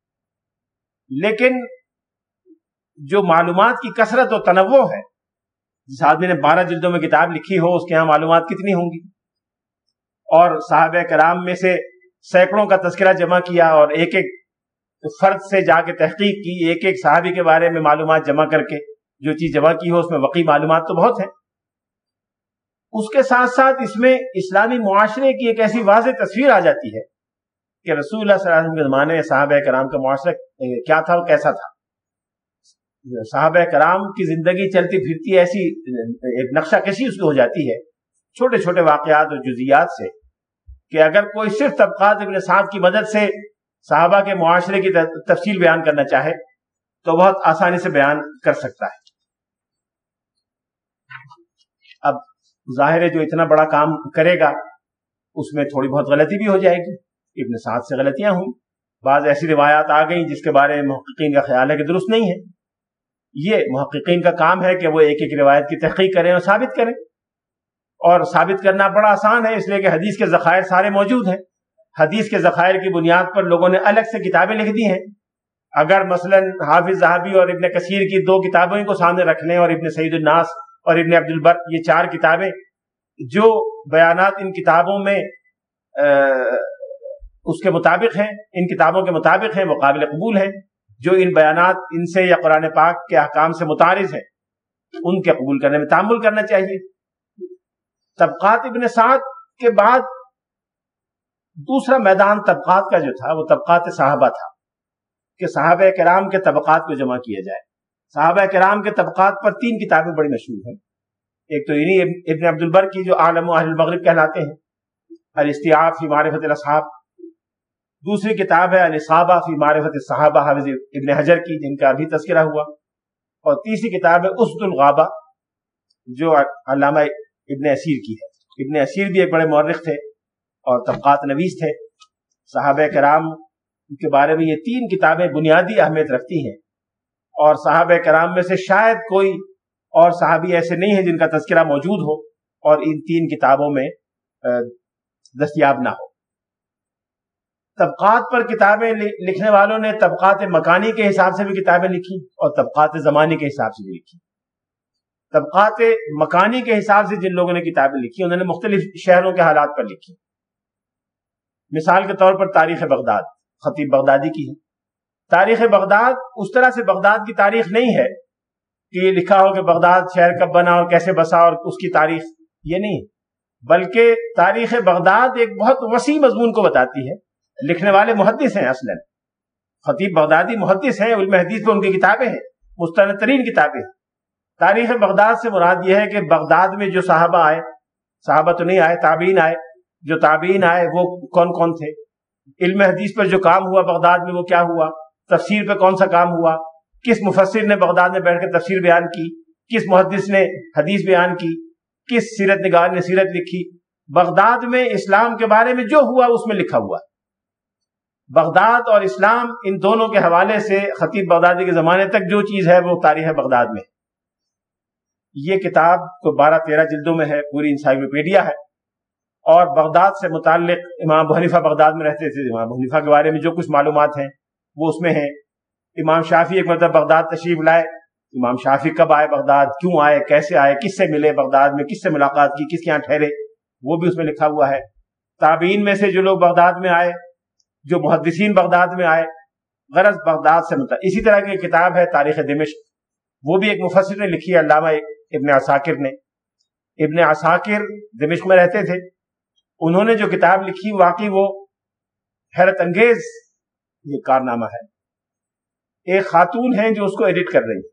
لیکن جو معلومات کی کثرت و تنوع ہے، جس آدمی نے بارہ جلدوں میں کتاب لکھی ہو، اس کے یہاں معلومات کتنی ہوں گی؟ اور صحابہ کرام میں سے سینکڑوں کا تذکرہ جمع کیا اور ایک ایک فرد سے جا کے تحقیق کی، ایک ایک صحابی کے بارے میں معلومات جمع کر کے جو چیز جمع کی ہو، اس میں وقی معلومات تو بہت ہیں۔ اس کے ساتھ ساتھ اس میں اسلامی معاشرے کی ایک ایسی واضح تصویر آ جاتی ہے کہ رسول اللہ صلی اللہ علیہ وسلم کے زمانے میں صحابہ کرام کا معاشرہ کیا تھا اور کیسا تھا۔ صحابہ کرام کی زندگی چلتی پھرتی ایسی، ایک نقشہ کشی اس کی ہو جاتی ہے چھوٹے چھوٹے واقعات اور جزیات سے کہ اگر کوئی صرف طبقات ابن سعد کی مدد سے صحابہ کے معاشرے کی تفصیل بیان کرنا چاہے تو بہت آسانی سے بیان کر سکتا ہے اب ظاہر ہے جو اتنا بڑا کام کرے گا، اس میں تھوڑی بہت غلطی بھی ہو جائے گی۔ ابن سعد سے غلطیاں ہوں۔ بعض ایسی روایات آ گئیں جس کے بارے میں محققین کا خیال ہے کہ درست نہیں ہے۔ یہ محققین کا کام ہے کہ وہ ایک ایک روایت کی تحقیق کریں اور ثابت کریں۔ اور ثابت کرنا بڑا آسان ہے، اس لیے کہ حدیث کے ذخائر سارے موجود ہیں۔ حدیث کے ذخائر کی بنیاد پر لوگوں نے الگ سے کتابیں لکھ دی ہیں۔ اگر مثلا حافظ صحابی اور ابن کثیر کی دو کتابوں کو سامنے رکھ لیں اور ابن سعید الناس اور ابن عبد البر، یہ چار کتابیں جو بیانات ان کتابوں میں اس کے مطابق ہیں، ان کتابوں کے مطابق ہیں، وہ قابل قبول ہیں، جو ان بیانات ان سے یا قرآن پاک کے احکام سے متعارض ہیں، ان کے قبول کرنے میں تعمل کرنا چاہیے۔ طبقات ابن سعد کے بعد دوسرا میدان طبقات کا جو تھا، وہ طبقات صحابہ تھا، کہ صحابہ کرام کے طبقات کو جمع کیا جائے۔ صحابہ کرام کے طبقات پر تین کتابیں بڑی مشہور ہیں۔ ایک تو ابن عبد البر کی جو عالم و اہل المغرب کہلاتے ہیں الاستیاب فی معرفت الاصحاب۔ دوسری کتاب ہے الصحابہ فی معرفت صحابہ حافظ ابن حجر کی، جن کا ابھی تذکرہ ہوا۔ اور تیسری کتاب ہے، اسد الغابہ، جو علامہ ابن اسیر کی ہے۔ ابن اسیر بھی ایک بڑے مورخ تھے اور طبقات نویس تھے۔ صحابہ کرام کے بارے میں یہ تین کتابیں بنیادی اہمیت رکھتی ہیں۔ اور صحابہ کرام میں سے شاید کوئی اور صحابی ایسے نہیں ہیں جن کا تذکرہ موجود ہو اور ان تین کتابوں میں دستیاب نہ ہو۔ طبقات پر کتابیں لکھنے والوں نے طبقات مکانی کے حساب سے بھی کتابیں لکھی اور طبقات زمانے کے حساب سے بھی لکھی۔ طبقات مکانی کے حساب سے جن لوگوں نے کتابیں لکھی، انہوں نے مختلف شہروں کے حالات پر لکھی۔ مثال کے طور پر تاریخ بغداد، خطیب بغدادی کی ہے۔ تاریخ بغداد اس طرح سے بغداد کی تاریخ نہیں ہے کہ یہ لکھا ہو کہ بغداد شہر کب بنا اور کیسے بسا اور اس کی تاریخ یہ نہیں بلکہ تاریخ بغداد ایک بہت وسیع مضمون کو بتاتی ہے۔ لکھنے والے محدث ہیں اصلا۔ خطیب بغدادی محدث ہیں، علم حدیث پہ ان کی کتابیں ہیں، مستند ترین کتابیں ہیں۔ تاریخ بغداد سے مراد یہ ہے کہ بغداد میں جو صحابہ آئے، صحابہ تو نہیں آئے، تابعین آئے۔ جو تابعین آئے، وہ کون کون تھے؟ علم حدیث پر جو کام ہوا بغداد میں، وہ کیا ہوا؟ تفسیر پہ کون سا کام ہوا؟ کس مفسر نے بغداد میں بیٹھ کے تفسیر بیان کی؟ کس محدث نے حدیث بیان کی؟ کس سیرت نگار نے سیرت لکھی؟ بغداد میں اسلام کے بارے میں جو ہوا، اس میں لکھا ہوا۔ بغداد اور اسلام ان دونوں کے حوالے سے خطیب بغدادی کے زمانے تک جو چیز ہے، وہ تاریخ بغداد میں۔ یہ کتاب کو بارہ تیرہ جلدوں میں ہے، پوری انسائکلوپیڈیا ہے۔ اور بغداد سے متعلق امام بحنیفہ بغداد میں رہتے تھے۔ امام بحنیفہ کے بارے میں جو کچھ معلومات ہیں وہ اس میں ہیں۔ امام شافی ایک مرتبہ بغداد تشریف لائے۔ امام شافی کب آئے؟ بغداد کیوں آئے؟ کیسے آئے؟ کس سے ملے؟ بغداد میں کس سے ملاقات کی؟ کس کے یہاں ٹھہرے؟ وہ بھی اس میں لکھا ہوا ہے۔ تابعین میں سے جو لوگ بغداد میں آئے، جو محدثین بغداد میں آئے، غرض بغداد سے متعلق۔ اسی طرح کی کتاب ہے تاریخ دمشق۔ وہ بھی ایک مفسر نے لکھی ہے، علامہ ابن عساکر نے۔ ابن عساکر دمشق میں رہتے تھے۔ انہوں نے جو کتاب لکھی، واقعی وہ حیرت انگیز یہ کارنامہ ہے۔ ایک خاتون ہیں جو اس کو ایڈٹ کر رہی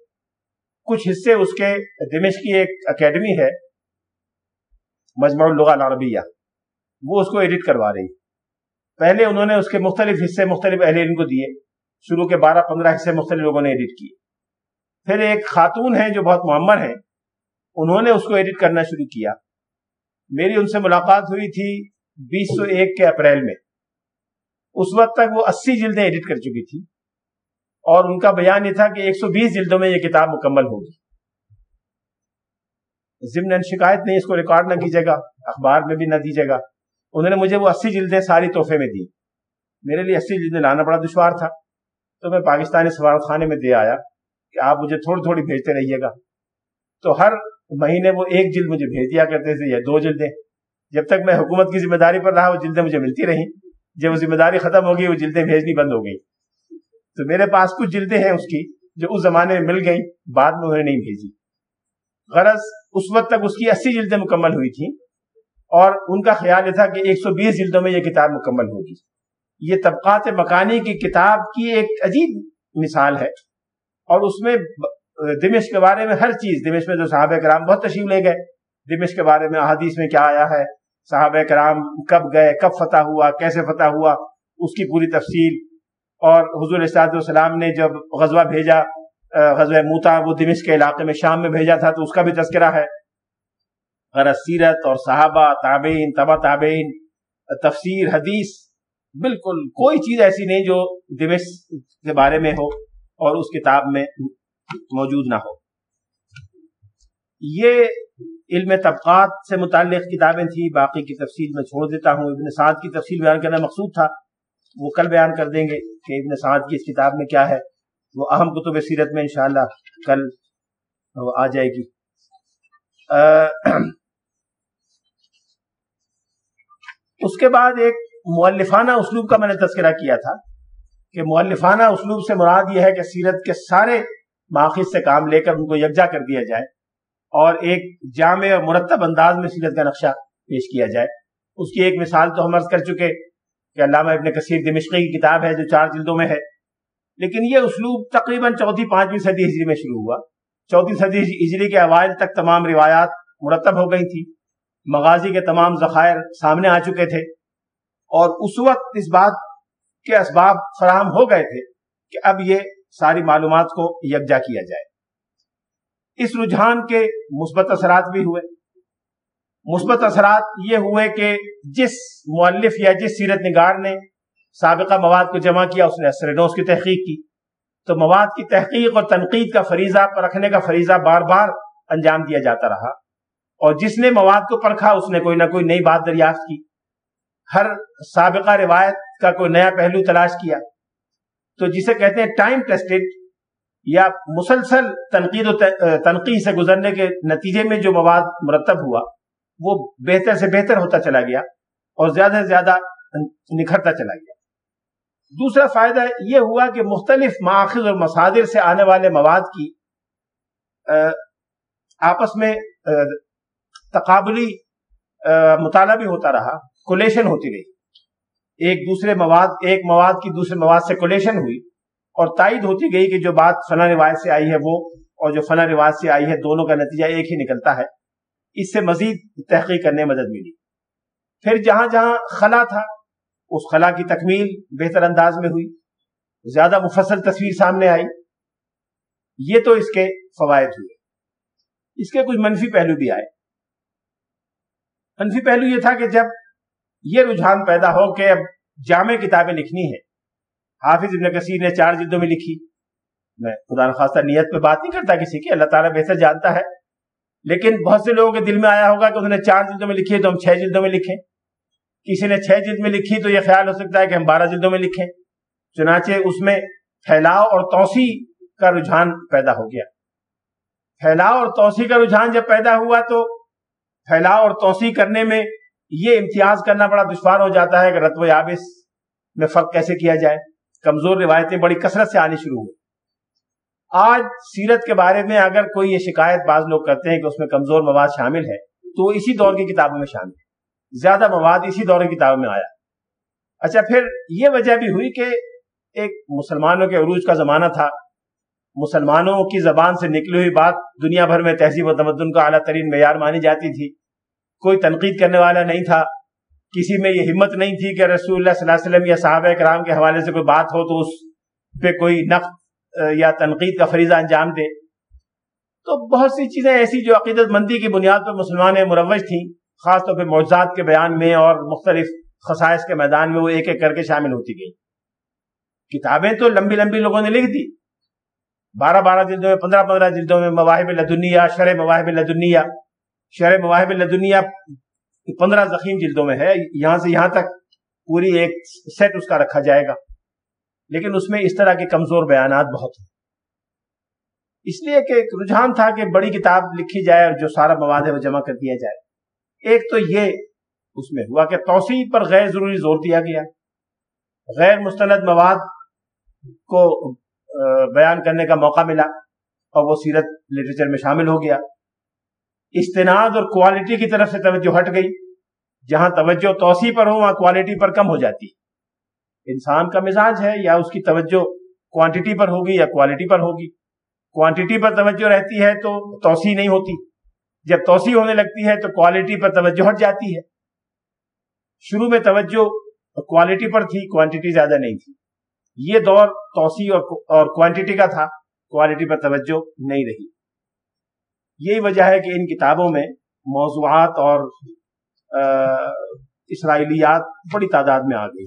کچھ حصے اس کے دمشق کی ایک اکیڈمی ہے مجموع اللغہ العربیہ۔ وہ اس کو ایڈٹ کروا رہی پہلے انہوں نے اس کے مختلف حصے مختلف اہل علم کو دیے۔ شروع کے بارہ پندرہ حصے مختلف لوگوں نے ایڈٹ کیے۔ پھر ایک خاتون ہیں جو بہت معمر ہیں انہوں نے اس کو ایڈٹ کرنا شروع کیا۔ میری ان سے ملاقات ہوئی تھی بیس سو ایک کے اپریل میں۔ اس وقت تک وہ اسی جلدیں ایڈٹ کر چکی تھی۔ اور ان کا بیان یہ تھا کہ ایک سو بیس جلدوں میں یہ کتاب مکمل ہوگی۔ ضمن شکایت نہیں، اس کو ریکارڈ نہ کیجیے گا، اخبار میں بھی نہ دیجیے گا۔ انہوں نے مجھے وہ اسی جلدیں ساری تحفے میں دی۔ میرے لیے اسی جلدیں لانا بڑا دشوار تھا۔ تو میں پاکستانی سفارت خانے میں دے آیا کہ آپ مجھے تھوڑی تھوڑی بھیجتے رہیے گا۔ تو ہر مہینے وہ ایک جلد مجھے بھیج دیا کرتے تھے یا دو جلدیں۔ جب تک میں حکومت کی ذمہ داری پر رہا، وہ جلدیں مجھے ملتی رہی جب وہ ذمہ داری ختم ہوگی، وہ جلدیں بھیجنی بند ہو گئی۔ تو میرے پاس کچھ جلدیں ہیں اس کی جو اس زمانے میں مل گئیں، بعد میں انہیں نہیں بھیجی۔ غرض اس وقت تک اس کی اسی جلدیں مکمل ہوئی تھیں اور ان کا خیال یہ تھا کہ ایک سو بیس جلدوں میں یہ کتاب مکمل ہوگی۔ یہ طبقات مکانی کی کتاب کی ایک عجیب مثال ہے اور اس میں دمش کے بارے میں ہر چیز دمش میں جو صحابہ کرام بہت تشریف لے گئے دمش کے بارے میں، احادیث میں کیا آیا ہے صحابہ کرام کب گئے، کب فتح ہوا، کیسے فتح ہوا، اس کی پوری تفصیل۔ اور حضور والسلام نے جب غزوہ بھیجا غزوہ موتا، وہ دمش کے علاقے میں شام میں بھیجا تھا، تو اس کا بھی تذکرہ ہے۔ غرض سیرت اور صحابہ، تابعین تبا تابعین، تفسیر، حدیث، بالکل کوئی چیز ایسی نہیں جو دمش کے بارے میں ہو اور اس کتاب میں موجود نہ ہو۔ یہ علم طبقات سے متعلق کتابیں تھیں، باقی کی تفصیل میں چھوڑ دیتا ہوں۔ ابن سعد کی تفصیل بیان کرنا مقصود تھا۔ وہ کل بیان کر دیں گے کہ ابن سعد کی اس کتاب میں کیا ہے۔ وہ اہم کتب سیرت میں انشاءاللہ کل وہ آ جائے گی۔ اس کے بعد ایک مؤلفانہ اسلوب کا میں نے تذکرہ کیا تھا کہ مؤلفانہ اسلوب سے مراد یہ ہے کہ سیرت کے سارے ماخذ سے کام لے کر ان کو یکجا کر دیا جائے۔ اور ایک جامع اور مرتب انداز میں سیرت کا نقشہ پیش کیا جائے۔ اس کی ایک مثال تو ہم عرض کر چکے کہ علامہ ابن کثیر دمشقی کی کتاب ہے جو چار جلدوں میں ہے، لیکن یہ اسلوب تقریباً چوتھی پانچویں صدی ہجری میں شروع ہوا۔ چوتھی صدی ہجری کے اوائل تک تمام روایات مرتب ہو گئی تھی۔ مغازی کے تمام ذخائر سامنے آ چکے تھے۔ اور اس وقت اس بات کے اسباب فراہم ہو گئے تھے کہ اب یہ ساری معلومات کو یکجا کیا جائے۔ اس رجحان کے مثبت اثرات بھی ہوئے۔ مثبت اثرات یہ ہوئے کہ جس مؤلف یا جس سیرت نگار نے سابقہ مواد کو جمع کیا، اس نے اثر نوس کی تحقیق کی۔ تو مواد کی تحقیق اور تنقید کا فریضہ پر رکھنے کا فریضہ بار بار انجام دیا جاتا رہا۔ اور جس نے مواد کو پرکھا، اس نے کوئی نہ کوئی نئی بات دریافت کی۔ ہر سابقہ روایت کا کوئی نیا پہلو تلاش کیا۔ تو جسے کہتے ہیں ٹائم ٹیسٹڈ یا مسلسل تنقید و تنقید سے گزرنے کے نتیجے میں جو مواد مرتب ہوا، وہ بہتر سے بہتر ہوتا چلا گیا اور زیادہ سے زیادہ نکھرتا چلا گیا۔ دوسرا فائدہ یہ ہوا کہ مختلف ماخذ اور مصادر سے آنے والے مواد کی آپس میں تقابلی مطالعہ بھی ہوتا رہا کولیشن ہوتی رہی۔ ایک دوسرے مواد، ایک مواد کی دوسرے مواد سے کولیشن ہوئی۔ اور تائید ہوتی گئی کہ جو بات فلاں روایت سے آئی ہے وہ اور جو فلاں روایت سے آئی ہے دونوں کا نتیجہ ایک ہی نکلتا ہے۔ اس سے مزید تحقیق کرنے میں مدد ملی۔ پھر جہاں جہاں خلا تھا، اس خلا کی تکمیل بہتر انداز میں ہوئی۔ زیادہ مفصل تصویر سامنے آئی۔ یہ تو اس کے فوائد ہوئے۔ اس کے کچھ منفی پہلو بھی آئے۔ منفی پہلو یہ تھا کہ جب یہ رجحان پیدا ہو کہ اب جامع کتابیں لکھنی ہیں حافظ ابن کثیر نے چار جلدوں میں لکھی۔ میں خدا نخواستہ نیت پہ بات نہیں کرتا کسی کی، اللہ تعالیٰ بہتر جانتا ہے۔ لیکن بہت سے لوگوں کے دل میں آیا ہوگا کہ انہوں نے چار جلدوں میں لکھی ہے تو ہم چھ جلدوں میں لکھیں۔ کسی نے چھ جلد میں لکھی تو یہ خیال ہو سکتا ہے کہ ہم بارہ جلدوں میں لکھیں۔ چنانچہ اس میں پھیلاؤ اور توسیع کا رجحان پیدا ہو گیا۔ پھیلاؤ اور توسیع کا رجحان جب پیدا ہوا تو پھیلاؤ اور توسیع کرنے میں یہ امتیاز کرنا بڑا دشوار ہو جاتا ہے کہ رتو یابس میں فرق کیسے کیا جائے۔ کمزور روایتیں بڑی کثرت سے آنی شروع ہوئی۔ آج سیرت کے بارے میں اگر کوئی یہ شکایت بعض لوگ کرتے ہیں کہ اس میں کمزور مواد شامل ہے، تو وہ اسی دور کی کتابوں میں شامل ہے۔ زیادہ مواد اسی دور کی کتابوں میں آیا۔ اچھا پھر یہ وجہ بھی ہوئی کہ ایک مسلمانوں کے عروج کا زمانہ تھا۔ مسلمانوں کی زبان سے نکلی ہوئی بات دنیا بھر میں تہذیب و تمدن کا اعلیٰ ترین معیار مانی جاتی تھی۔ کوئی تنقید کرنے والا نہیں تھا۔ کسی میں یہ ہمت نہیں تھی کہ رسول اللہ صلی اللہ علیہ وسلم یا صحابہ کرام کے حوالے سے کوئی بات ہو تو اس پہ کوئی نقد یا تنقید کا فریضہ انجام دے۔ تو بہت سی چیزیں ایسی جو عقیدت مندی کی بنیاد پر مسلمان مروج تھیں، خاص طور پہ معجزات کے بیان میں اور مختلف خصائص کے میدان میں وہ ایک ایک کر کے شامل ہوتی گئی کتابیں تو لمبی لمبی لوگوں نے لکھ دی۔ بارہ بارہ جلدوں میں، پندرہ پندرہ جلدوں میں مواہب لدنیا شرح مواہب لدنیا شرح مواہب لدنیا پندرہ زخیم جلدوں میں ہے، یہاں سے یہاں تک پوری ایک سیٹ اس کا رکھا جائے گا۔ لیکن اس میں اس طرح کے کمزور بیانات بہت ہیں۔ اس لیے کہ ایک رجحان تھا کہ بڑی کتاب لکھی جائے اور جو سارا مواد ہے وہ جمع کر دیا جائے۔ ایک تو یہ اس میں ہوا کہ توسیع پر غیر ضروری زور دیا گیا۔ غیر مستند مواد کو بیان کرنے کا موقع ملا اور وہ سیرت لٹریچر میں شامل ہو گیا۔ استناد اور کوالٹی کی طرف سے توجہ ہٹ گئی۔ جہاں توجہ توسیع پر ہو، وہاں کوالٹی پر کم ہو جاتی۔ انسان کا مزاج ہے، یا اس کی توجہ کوانٹٹی پر ہوگی یا کوالٹی پر ہوگی۔ کوانٹٹی پر توجہ رہتی ہے تو توسیع نہیں ہوتی۔ جب توسیع ہونے لگتی ہے تو کوالٹی پر توجہ ہٹ جاتی ہے۔ شروع میں توجہ کوالٹی پر تھی کوانٹٹی زیادہ نہیں تھی۔ یہ دور توسیع اور کوانٹٹی کا تھا۔ کوالٹی پر توجہ نہیں رہی۔ یہی وجہ ہے کہ ان کتابوں میں موضوعات اور اسرائیلیات بڑی تعداد میں آ گئی۔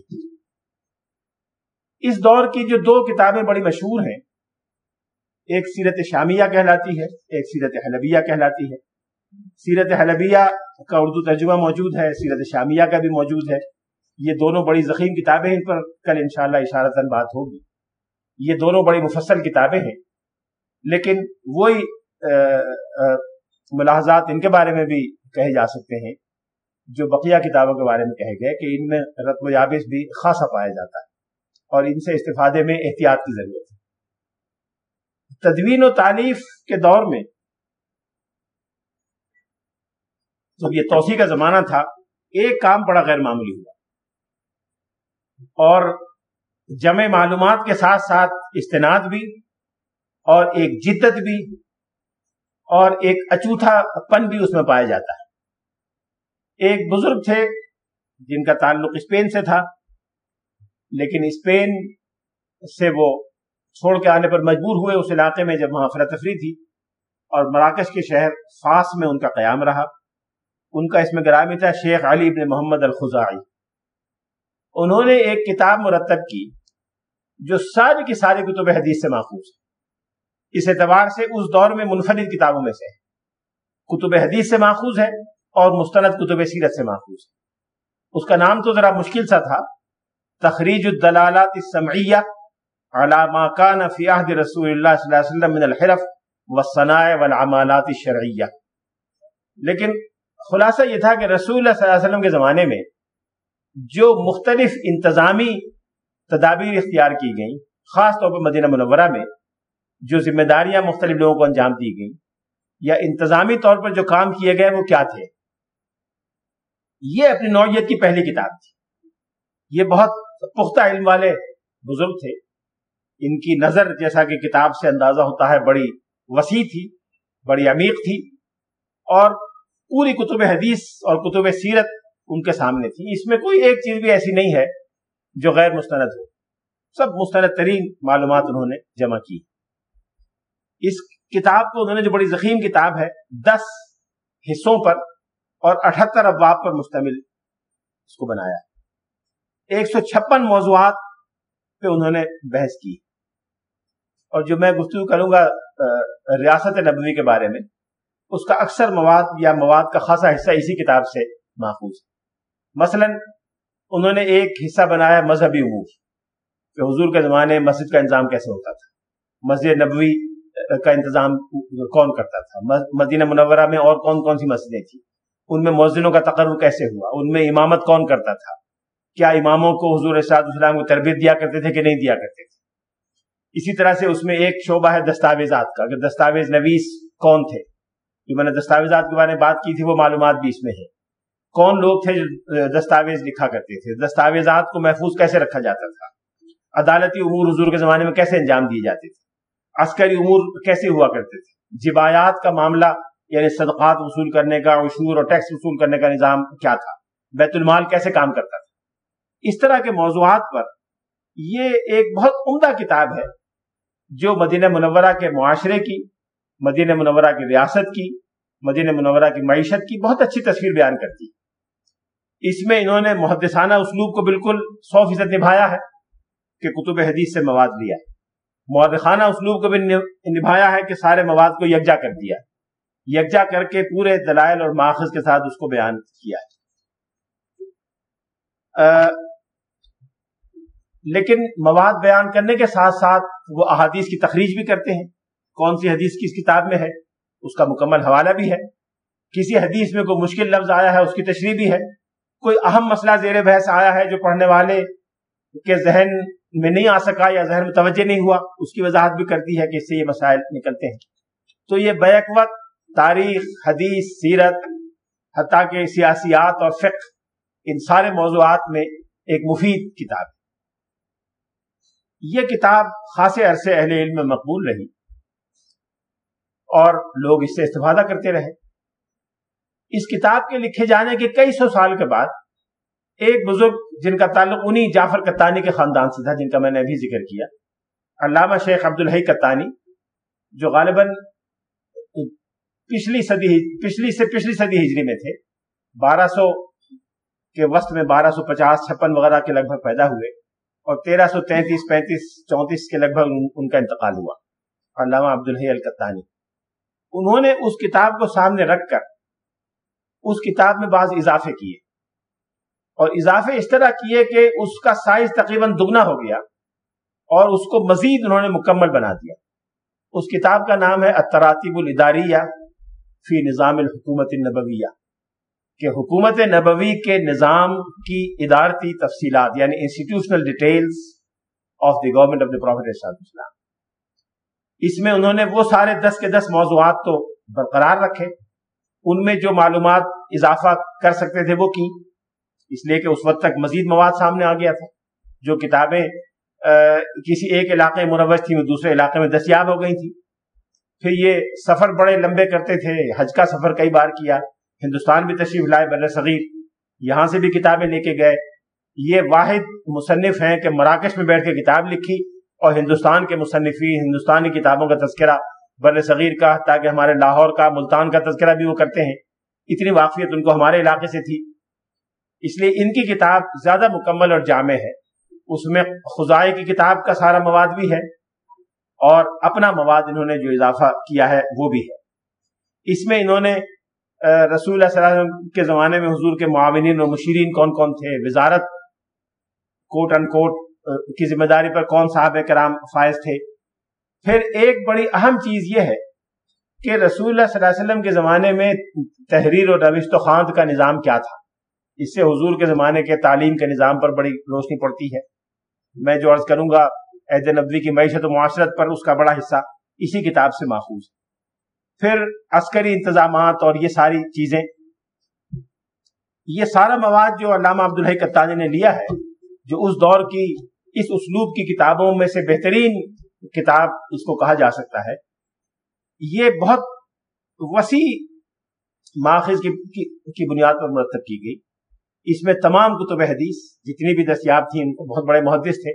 اس دور کی جو دو کتابیں بڑی مشہور ہیں، ایک سیرت شامیہ کہلاتی ہے، ایک سیرت حلبیہ کہلاتی ہے۔ سیرت حلبیہ کا اردو ترجمہ موجود ہے، سیرت شامیہ کا بھی موجود ہے۔ یہ دونوں بڑی ضخیم کتابیں ان پر کل انشاءاللہ اشارتاً بات ہوگی۔ یہ دونوں بڑی مفصل کتابیں ہیں، لیکن وہی ملاحظات ان کے بارے میں بھی کہے جا سکتے ہیں، جو بقیہ کتابوں کے بارے میں کہے گئے کہ ان میں رتب و یابس بھی خاصا پایا جاتا ہے اور ان سے استفادے میں احتیاط کی ضرورت ہے۔ تدوین و تعلیف کے دور میں جب یہ توسیع کا زمانہ تھا، ایک کام بڑا غیر معمولی ہوا۔ اور جمع معلومات کے ساتھ ساتھ استناد بھی اور ایک جدت بھی اور ایک اچوتھا پن بھی اس میں پایا جاتا ہے۔ ایک بزرگ تھے جن کا تعلق اسپین سے تھا، لیکن اسپین سے وہ چھوڑ کے آنے پر مجبور ہوئے۔ اس علاقے میں جب وہاں افراتفری تھی اور مراکش کے شہر فاس میں ان کا قیام رہا، ان کا اس میں گرامی تھا شیخ علی ابن محمد الخزائی انہوں نے ایک کتاب مرتب کی جو ساری کی ساری کتب حدیث سے محفوظ ہے۔ اس اعتبار سے اس دور میں منفرد کتابوں میں سے ہے۔ کتب حدیث سے ماخوذ ہے اور مستند کتب سیرت سے ماخوذ ہے۔ اس کا نام تو ذرا مشکل سا تھا۔ تخریج الدلالات السمعیہ على ما كان في عهد رسول اللہ صلی اللہ علیہ وسلم من الحرف والصنائع والعمالات الشرعیہ۔ لیکن خلاصہ یہ تھا کہ رسول اللہ صلی اللہ علیہ وسلم کے زمانے میں جو مختلف انتظامی تدابیر اختیار کی گئیں، خاص طور پر مدینہ منورہ میں جو ذمہ داریاں مختلف لوگوں کو انجام دی گئیں، یا انتظامی طور پر جو کام کیے گئے، وہ کیا تھے؟ یہ اپنی نوعیت کی پہلی کتاب تھی۔ یہ بہت پختہ علم والے بزرگ تھے۔ ان کی نظر جیسا کہ کتاب سے اندازہ ہوتا ہے، بڑی وسیع تھی، بڑی عمیق تھی، اور پوری کتب حدیث اور کتب سیرت ان کے سامنے تھی۔ اس میں کوئی ایک چیز بھی ایسی نہیں ہے جو غیر مستند ہو۔ سب مستند ترین معلومات انہوں نے جمع کی۔ اس کتاب کو انہوں نے جو بڑی ضخیم کتاب ہے، دس حصوں پر اور اٹھہتر ابواب پر مشتمل اس کو بنایا۔ ایک سو چھپن موضوعات پہ انہوں نے بحث کی۔ اور جو میں گفتگو کروں گا ریاست نبوی کے بارے میں، اس کا اکثر مواد یا مواد کا خاصا حصہ اسی کتاب سے محفوظ ہے۔ مثلا، انہوں نے ایک حصہ بنایا مذہبی امور، کہ حضور کے زمانے مسجد کا انتظام کیسے ہوتا تھا۔ مسجد نبوی کا انتظام کون کرتا تھا؟ مدینہ منورہ میں اور کون کون سی مسجدیں تھیں؟ ان میں مؤذنوں کا تقرر کیسے ہوا؟ ان میں امامت کون کرتا تھا؟ کیا اماموں کو حضور السلام کو تربیت دیا کرتے تھے کہ نہیں دیا کرتے تھے؟ اسی طرح سے اس میں ایک شعبہ ہے دستاویزات کا۔ کہ دستاویز نویس کون تھے؟ جو میں نے دستاویزات کے بارے میں بات کی تھی، وہ معلومات بھی اس میں ہے کون لوگ تھے جو دستاویز لکھا کرتے تھے؟ دستاویزات کو محفوظ کیسے رکھا جاتا تھا؟ عدالتی امور حضور کے زمانے میں کیسے انجام دیے جاتے تھے؟ عسکری امور کیسے ہوا کرتے تھے؟ جبایات کا معاملہ یعنی صدقات وصول کرنے کا عشور اور ٹیکس وصول کرنے کا نظام کیا تھا؟ بیت المال کیسے کام کرتا تھا؟ اس طرح کے موضوعات پر یہ ایک بہت عمدہ کتاب ہے جو مدینہ منورہ کے معاشرے کی، مدینہ منورہ کی ریاست کی، مدینہ منورہ کی معیشت کی بہت اچھی تصویر بیان کرتی اس میں انہوں نے محدثانہ اسلوب کو بالکل سو فیصد نبھایا ہے کہ کتب حدیث سے مواد لیا ہے۔ مورخانہ اسلوب کو بھی نبھایا ہے کہ سارے مواد کو یکجا کر دیا یکجا کر کے پورے دلائل اور ماخذ کے ساتھ اس کو بیان کیا لیکن مواد بیان کرنے کے ساتھ ساتھ وہ احادیث کی تخریج بھی کرتے ہیں۔ کون سی حدیث کس کتاب میں ہے؟ اس کا مکمل حوالہ بھی ہے۔ کسی حدیث میں کوئی مشکل لفظ آیا ہے، اس کی تشریح بھی ہے۔ کوئی اہم مسئلہ زیر بحث آیا ہے جو پڑھنے والے کے ذہن میں نہیں آ سکا یا ذہن میں توجہ نہیں ہوا، اس کی وضاحت بھی کرتی ہے کہ اس سے یہ مسائل نکلتے ہیں۔ تو یہ بیک وقت تاریخ، حدیث، سیرت، حتیٰ کہ سیاسیات اور فقہ، ان سارے موضوعات میں ایک مفید کتاب ہے۔ یہ کتاب خاصے عرصے اہل علم میں مقبول رہی۔ اور لوگ اس سے استفادہ کرتے رہے۔ اس کتاب کے لکھے جانے کے کئی سو سال کے بعد ایک بزرگ جن کا تعلق انہی جعفر کتانی کے خاندان سے تھا، جن کا میں نے ابھی ذکر کیا۔ علامہ شیخ عبدالحی کتانی، جو غالباً پچھلی صدی پچھلی سے پچھلی صدی ہجری میں تھے۔ بارہ سو کے وسط میں بارہ سو پچاس، چھپن وغیرہ کے لگ بھگ پیدا ہوئے اور تیرہ سو تینتیس، پینتیس، چونتیس کے لگ بھگ ان کا انتقال ہوا۔ علامہ عبدالحی الکتانی۔ انہوں نے اس کتاب کو سامنے رکھ کر اس کتاب میں بعض اضافے کیے۔ اور اضافے اس طرح کیے کہ اس کا سائز تقریباً دگنا ہو گیا اور اس کو مزید انہوں نے مکمل بنا دیا۔ اس کتاب کا نام ہے التراتیب الاداریہ فی نظام الحکومت النبویہ، کہ حکومت نبوی کے نظام کی ادارتی تفصیلات یعنی institutional details of the government of the prophet Islam اس میں انہوں نے وہ سارے دس کے دس موضوعات تو برقرار رکھے۔ ان میں جو معلومات اضافہ کر سکتے تھے وہ کی اس لیے کہ اس وقت تک مزید مواد سامنے آ گیا تھا، جو کتابیں کسی ایک علاقے میں مروج تھیں وہ دوسرے علاقے میں دستیاب ہو گئی تھی۔ پھر یہ سفر بڑے لمبے کرتے تھے، حج کا سفر کئی بار کیا، ہندوستان بھی تشریف لائے بر صغیر، یہاں سے بھی کتابیں لے کے گئے۔ یہ واحد مصنف ہیں کہ مراکش میں بیٹھ کے کتاب لکھی اور ہندوستان کے مصنفین ہندوستانی کتابوں کا تذکرہ بر صغیر کا، تاکہ ہمارے لاہور کا، ملتان کا تذکرہ بھی وہ کرتے ہیں۔ اتنی واقفیت ان کو ہمارے علاقے سے تھی۔ اس لیے ان کی کتاب زیادہ مکمل اور جامع ہے۔ اس میں خزائے کی کتاب کا سارا مواد بھی ہے اور اپنا مواد انہوں نے جو اضافہ کیا ہے وہ بھی ہے۔ اس میں انہوں نے رسول اللہ صلی اللہ علیہ وسلم کے زمانے میں حضور کے معاونین اور مشیرین کون کون تھے، وزارت کوٹ ان کوٹ کی ذمہ داری پر کون صاحب کرام فائز تھے۔ پھر ایک بڑی اہم چیز یہ ہے کہ رسول اللہ صلی اللہ علیہ وسلم کے زمانے میں تحریر اور روشت و خاند کا نظام کیا تھا۔ اس سے حضور کے زمانے کے تعلیم کے نظام پر بڑی روشنی پڑتی ہے۔ میں جو عرض کروں گا عید نبوی کی معیشت و معاشرت پر اس کا بڑا حصہ اسی کتاب سے ماخوذ ہے۔ پھر عسکری انتظامات اور یہ ساری چیزیں، یہ سارا مواد جو علامہ عبدالحی کتانی نے لیا ہے، جو اس دور کی، اس اسلوب کی کتابوں میں سے بہترین کتاب اس کو کہا جا سکتا ہے۔ یہ بہت وسیع ماخذ کی بنیاد پر مرتب کی گئی۔ اس میں تمام کتب حدیث جتنی بھی دستیاب تھیں، ان کو بہت بڑے محدث تھے۔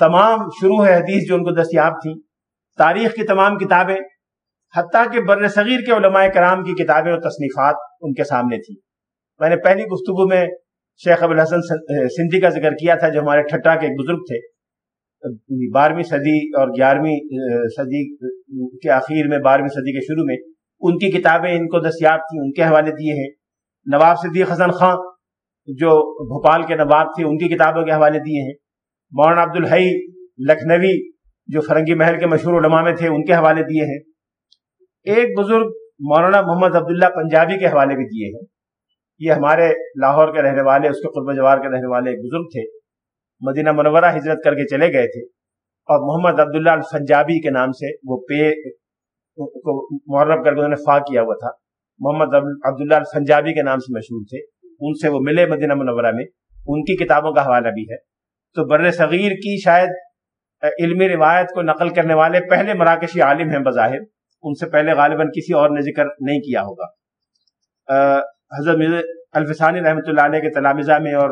تمام شروع حدیث جو ان کو دستیاب تھیں، تاریخ کی تمام کتابیں، حتیٰ کہ بر صغیر کے علماء کرام کی کتابیں اور تصنیفات ان کے سامنے تھیں۔ میں نے پہلی گفتگو میں شیخ ابو الحسن سندھی کا ذکر کیا تھا، جو ہمارے ٹھٹا کے ایک بزرگ تھے۔ بارہویں صدی اور گیارہویں صدی کے آخر میں، بارہویں صدی کے شروع میں، ان کی کتابیں ان کو دستیاب تھیں، ان کے حوالے دیے ہیں۔ نواب صدیق حسن خان جو بھوپال کے نواب تھے، ان کی کتابوں کے حوالے دیے ہیں۔ مولانا عبد الحی لکھنوی، جو فرنگی محل کے مشہور علماء میں تھے، ان کے حوالے دیے ہیں۔ ایک بزرگ مولانا محمد عبداللہ پنجابی کے حوالے بھی دیے ہیں۔ یہ ہمارے لاہور کے رہنے والے، اس کے قرب جوار کے رہنے والے ایک بزرگ تھے۔ مدینہ منورہ ہجرت کر کے چلے گئے تھے۔ اور محمد عبداللہ الفنجابی کے نام سے وہ پے کو معرب کر کے انہوں نے فا کیا ہوا تھا۔ محمد عبداللہ الفنجابی کے نام سے مشہور تھے۔ ان سے وہ ملے مدینہ منورہ میں، ان کی کتابوں کا حوالہ بھی ہے۔ تو بر صغیر کی شاید علمی روایت کو نقل کرنے والے پہلے مراکشی عالم ہیں بظاہر، ان سے پہلے غالباً کسی اور نے ذکر نہیں کیا ہوگا۔ حضرت الفسانی رحمۃ اللہ علیہ کے تلامزہ میں اور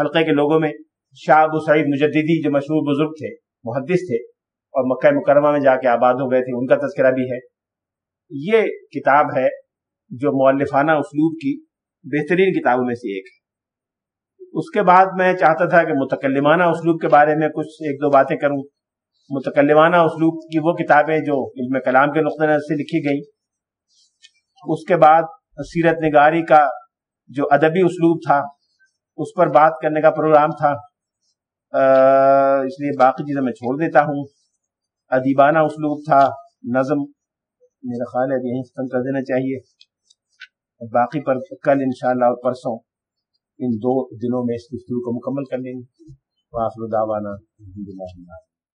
حلقے کے لوگوں میں شاہ ابو سعید مجددی جو مشہور بزرگ تھے، محدث تھے اور مکہ مکرمہ میں جا کے آباد ہو گئے تھے، ان کا تذکرہ بھی ہے۔ یہ کتاب ہے جو مولفانہ اسلوب کی بہترین کتابوں میں سے ایک ہے۔ اس کے بعد میں چاہتا تھا کہ متکلمانہ اسلوب کے بارے میں کچھ ایک دو باتیں کروں۔ متکلمانہ اسلوب کی وہ کتابیں جو علم کلام کے نقطۂ نظر سے لکھی گئی اس کے بعد سیرت نگاری کا جو ادبی اسلوب تھا، اس پر بات کرنے کا پروگرام تھا۔ اس لیے باقی چیزیں میں چھوڑ دیتا ہوں۔ ادیبانہ اسلوب تھا، نظم۔ میرا خیال ہے یہیں ختم کر دینا چاہیے۔ باقی پر کل انشاءاللہ اور پرسوں ان دو دنوں میں اس گفتگو کو مکمل کر لیں گے۔ واخر دعوانا الحمدللہ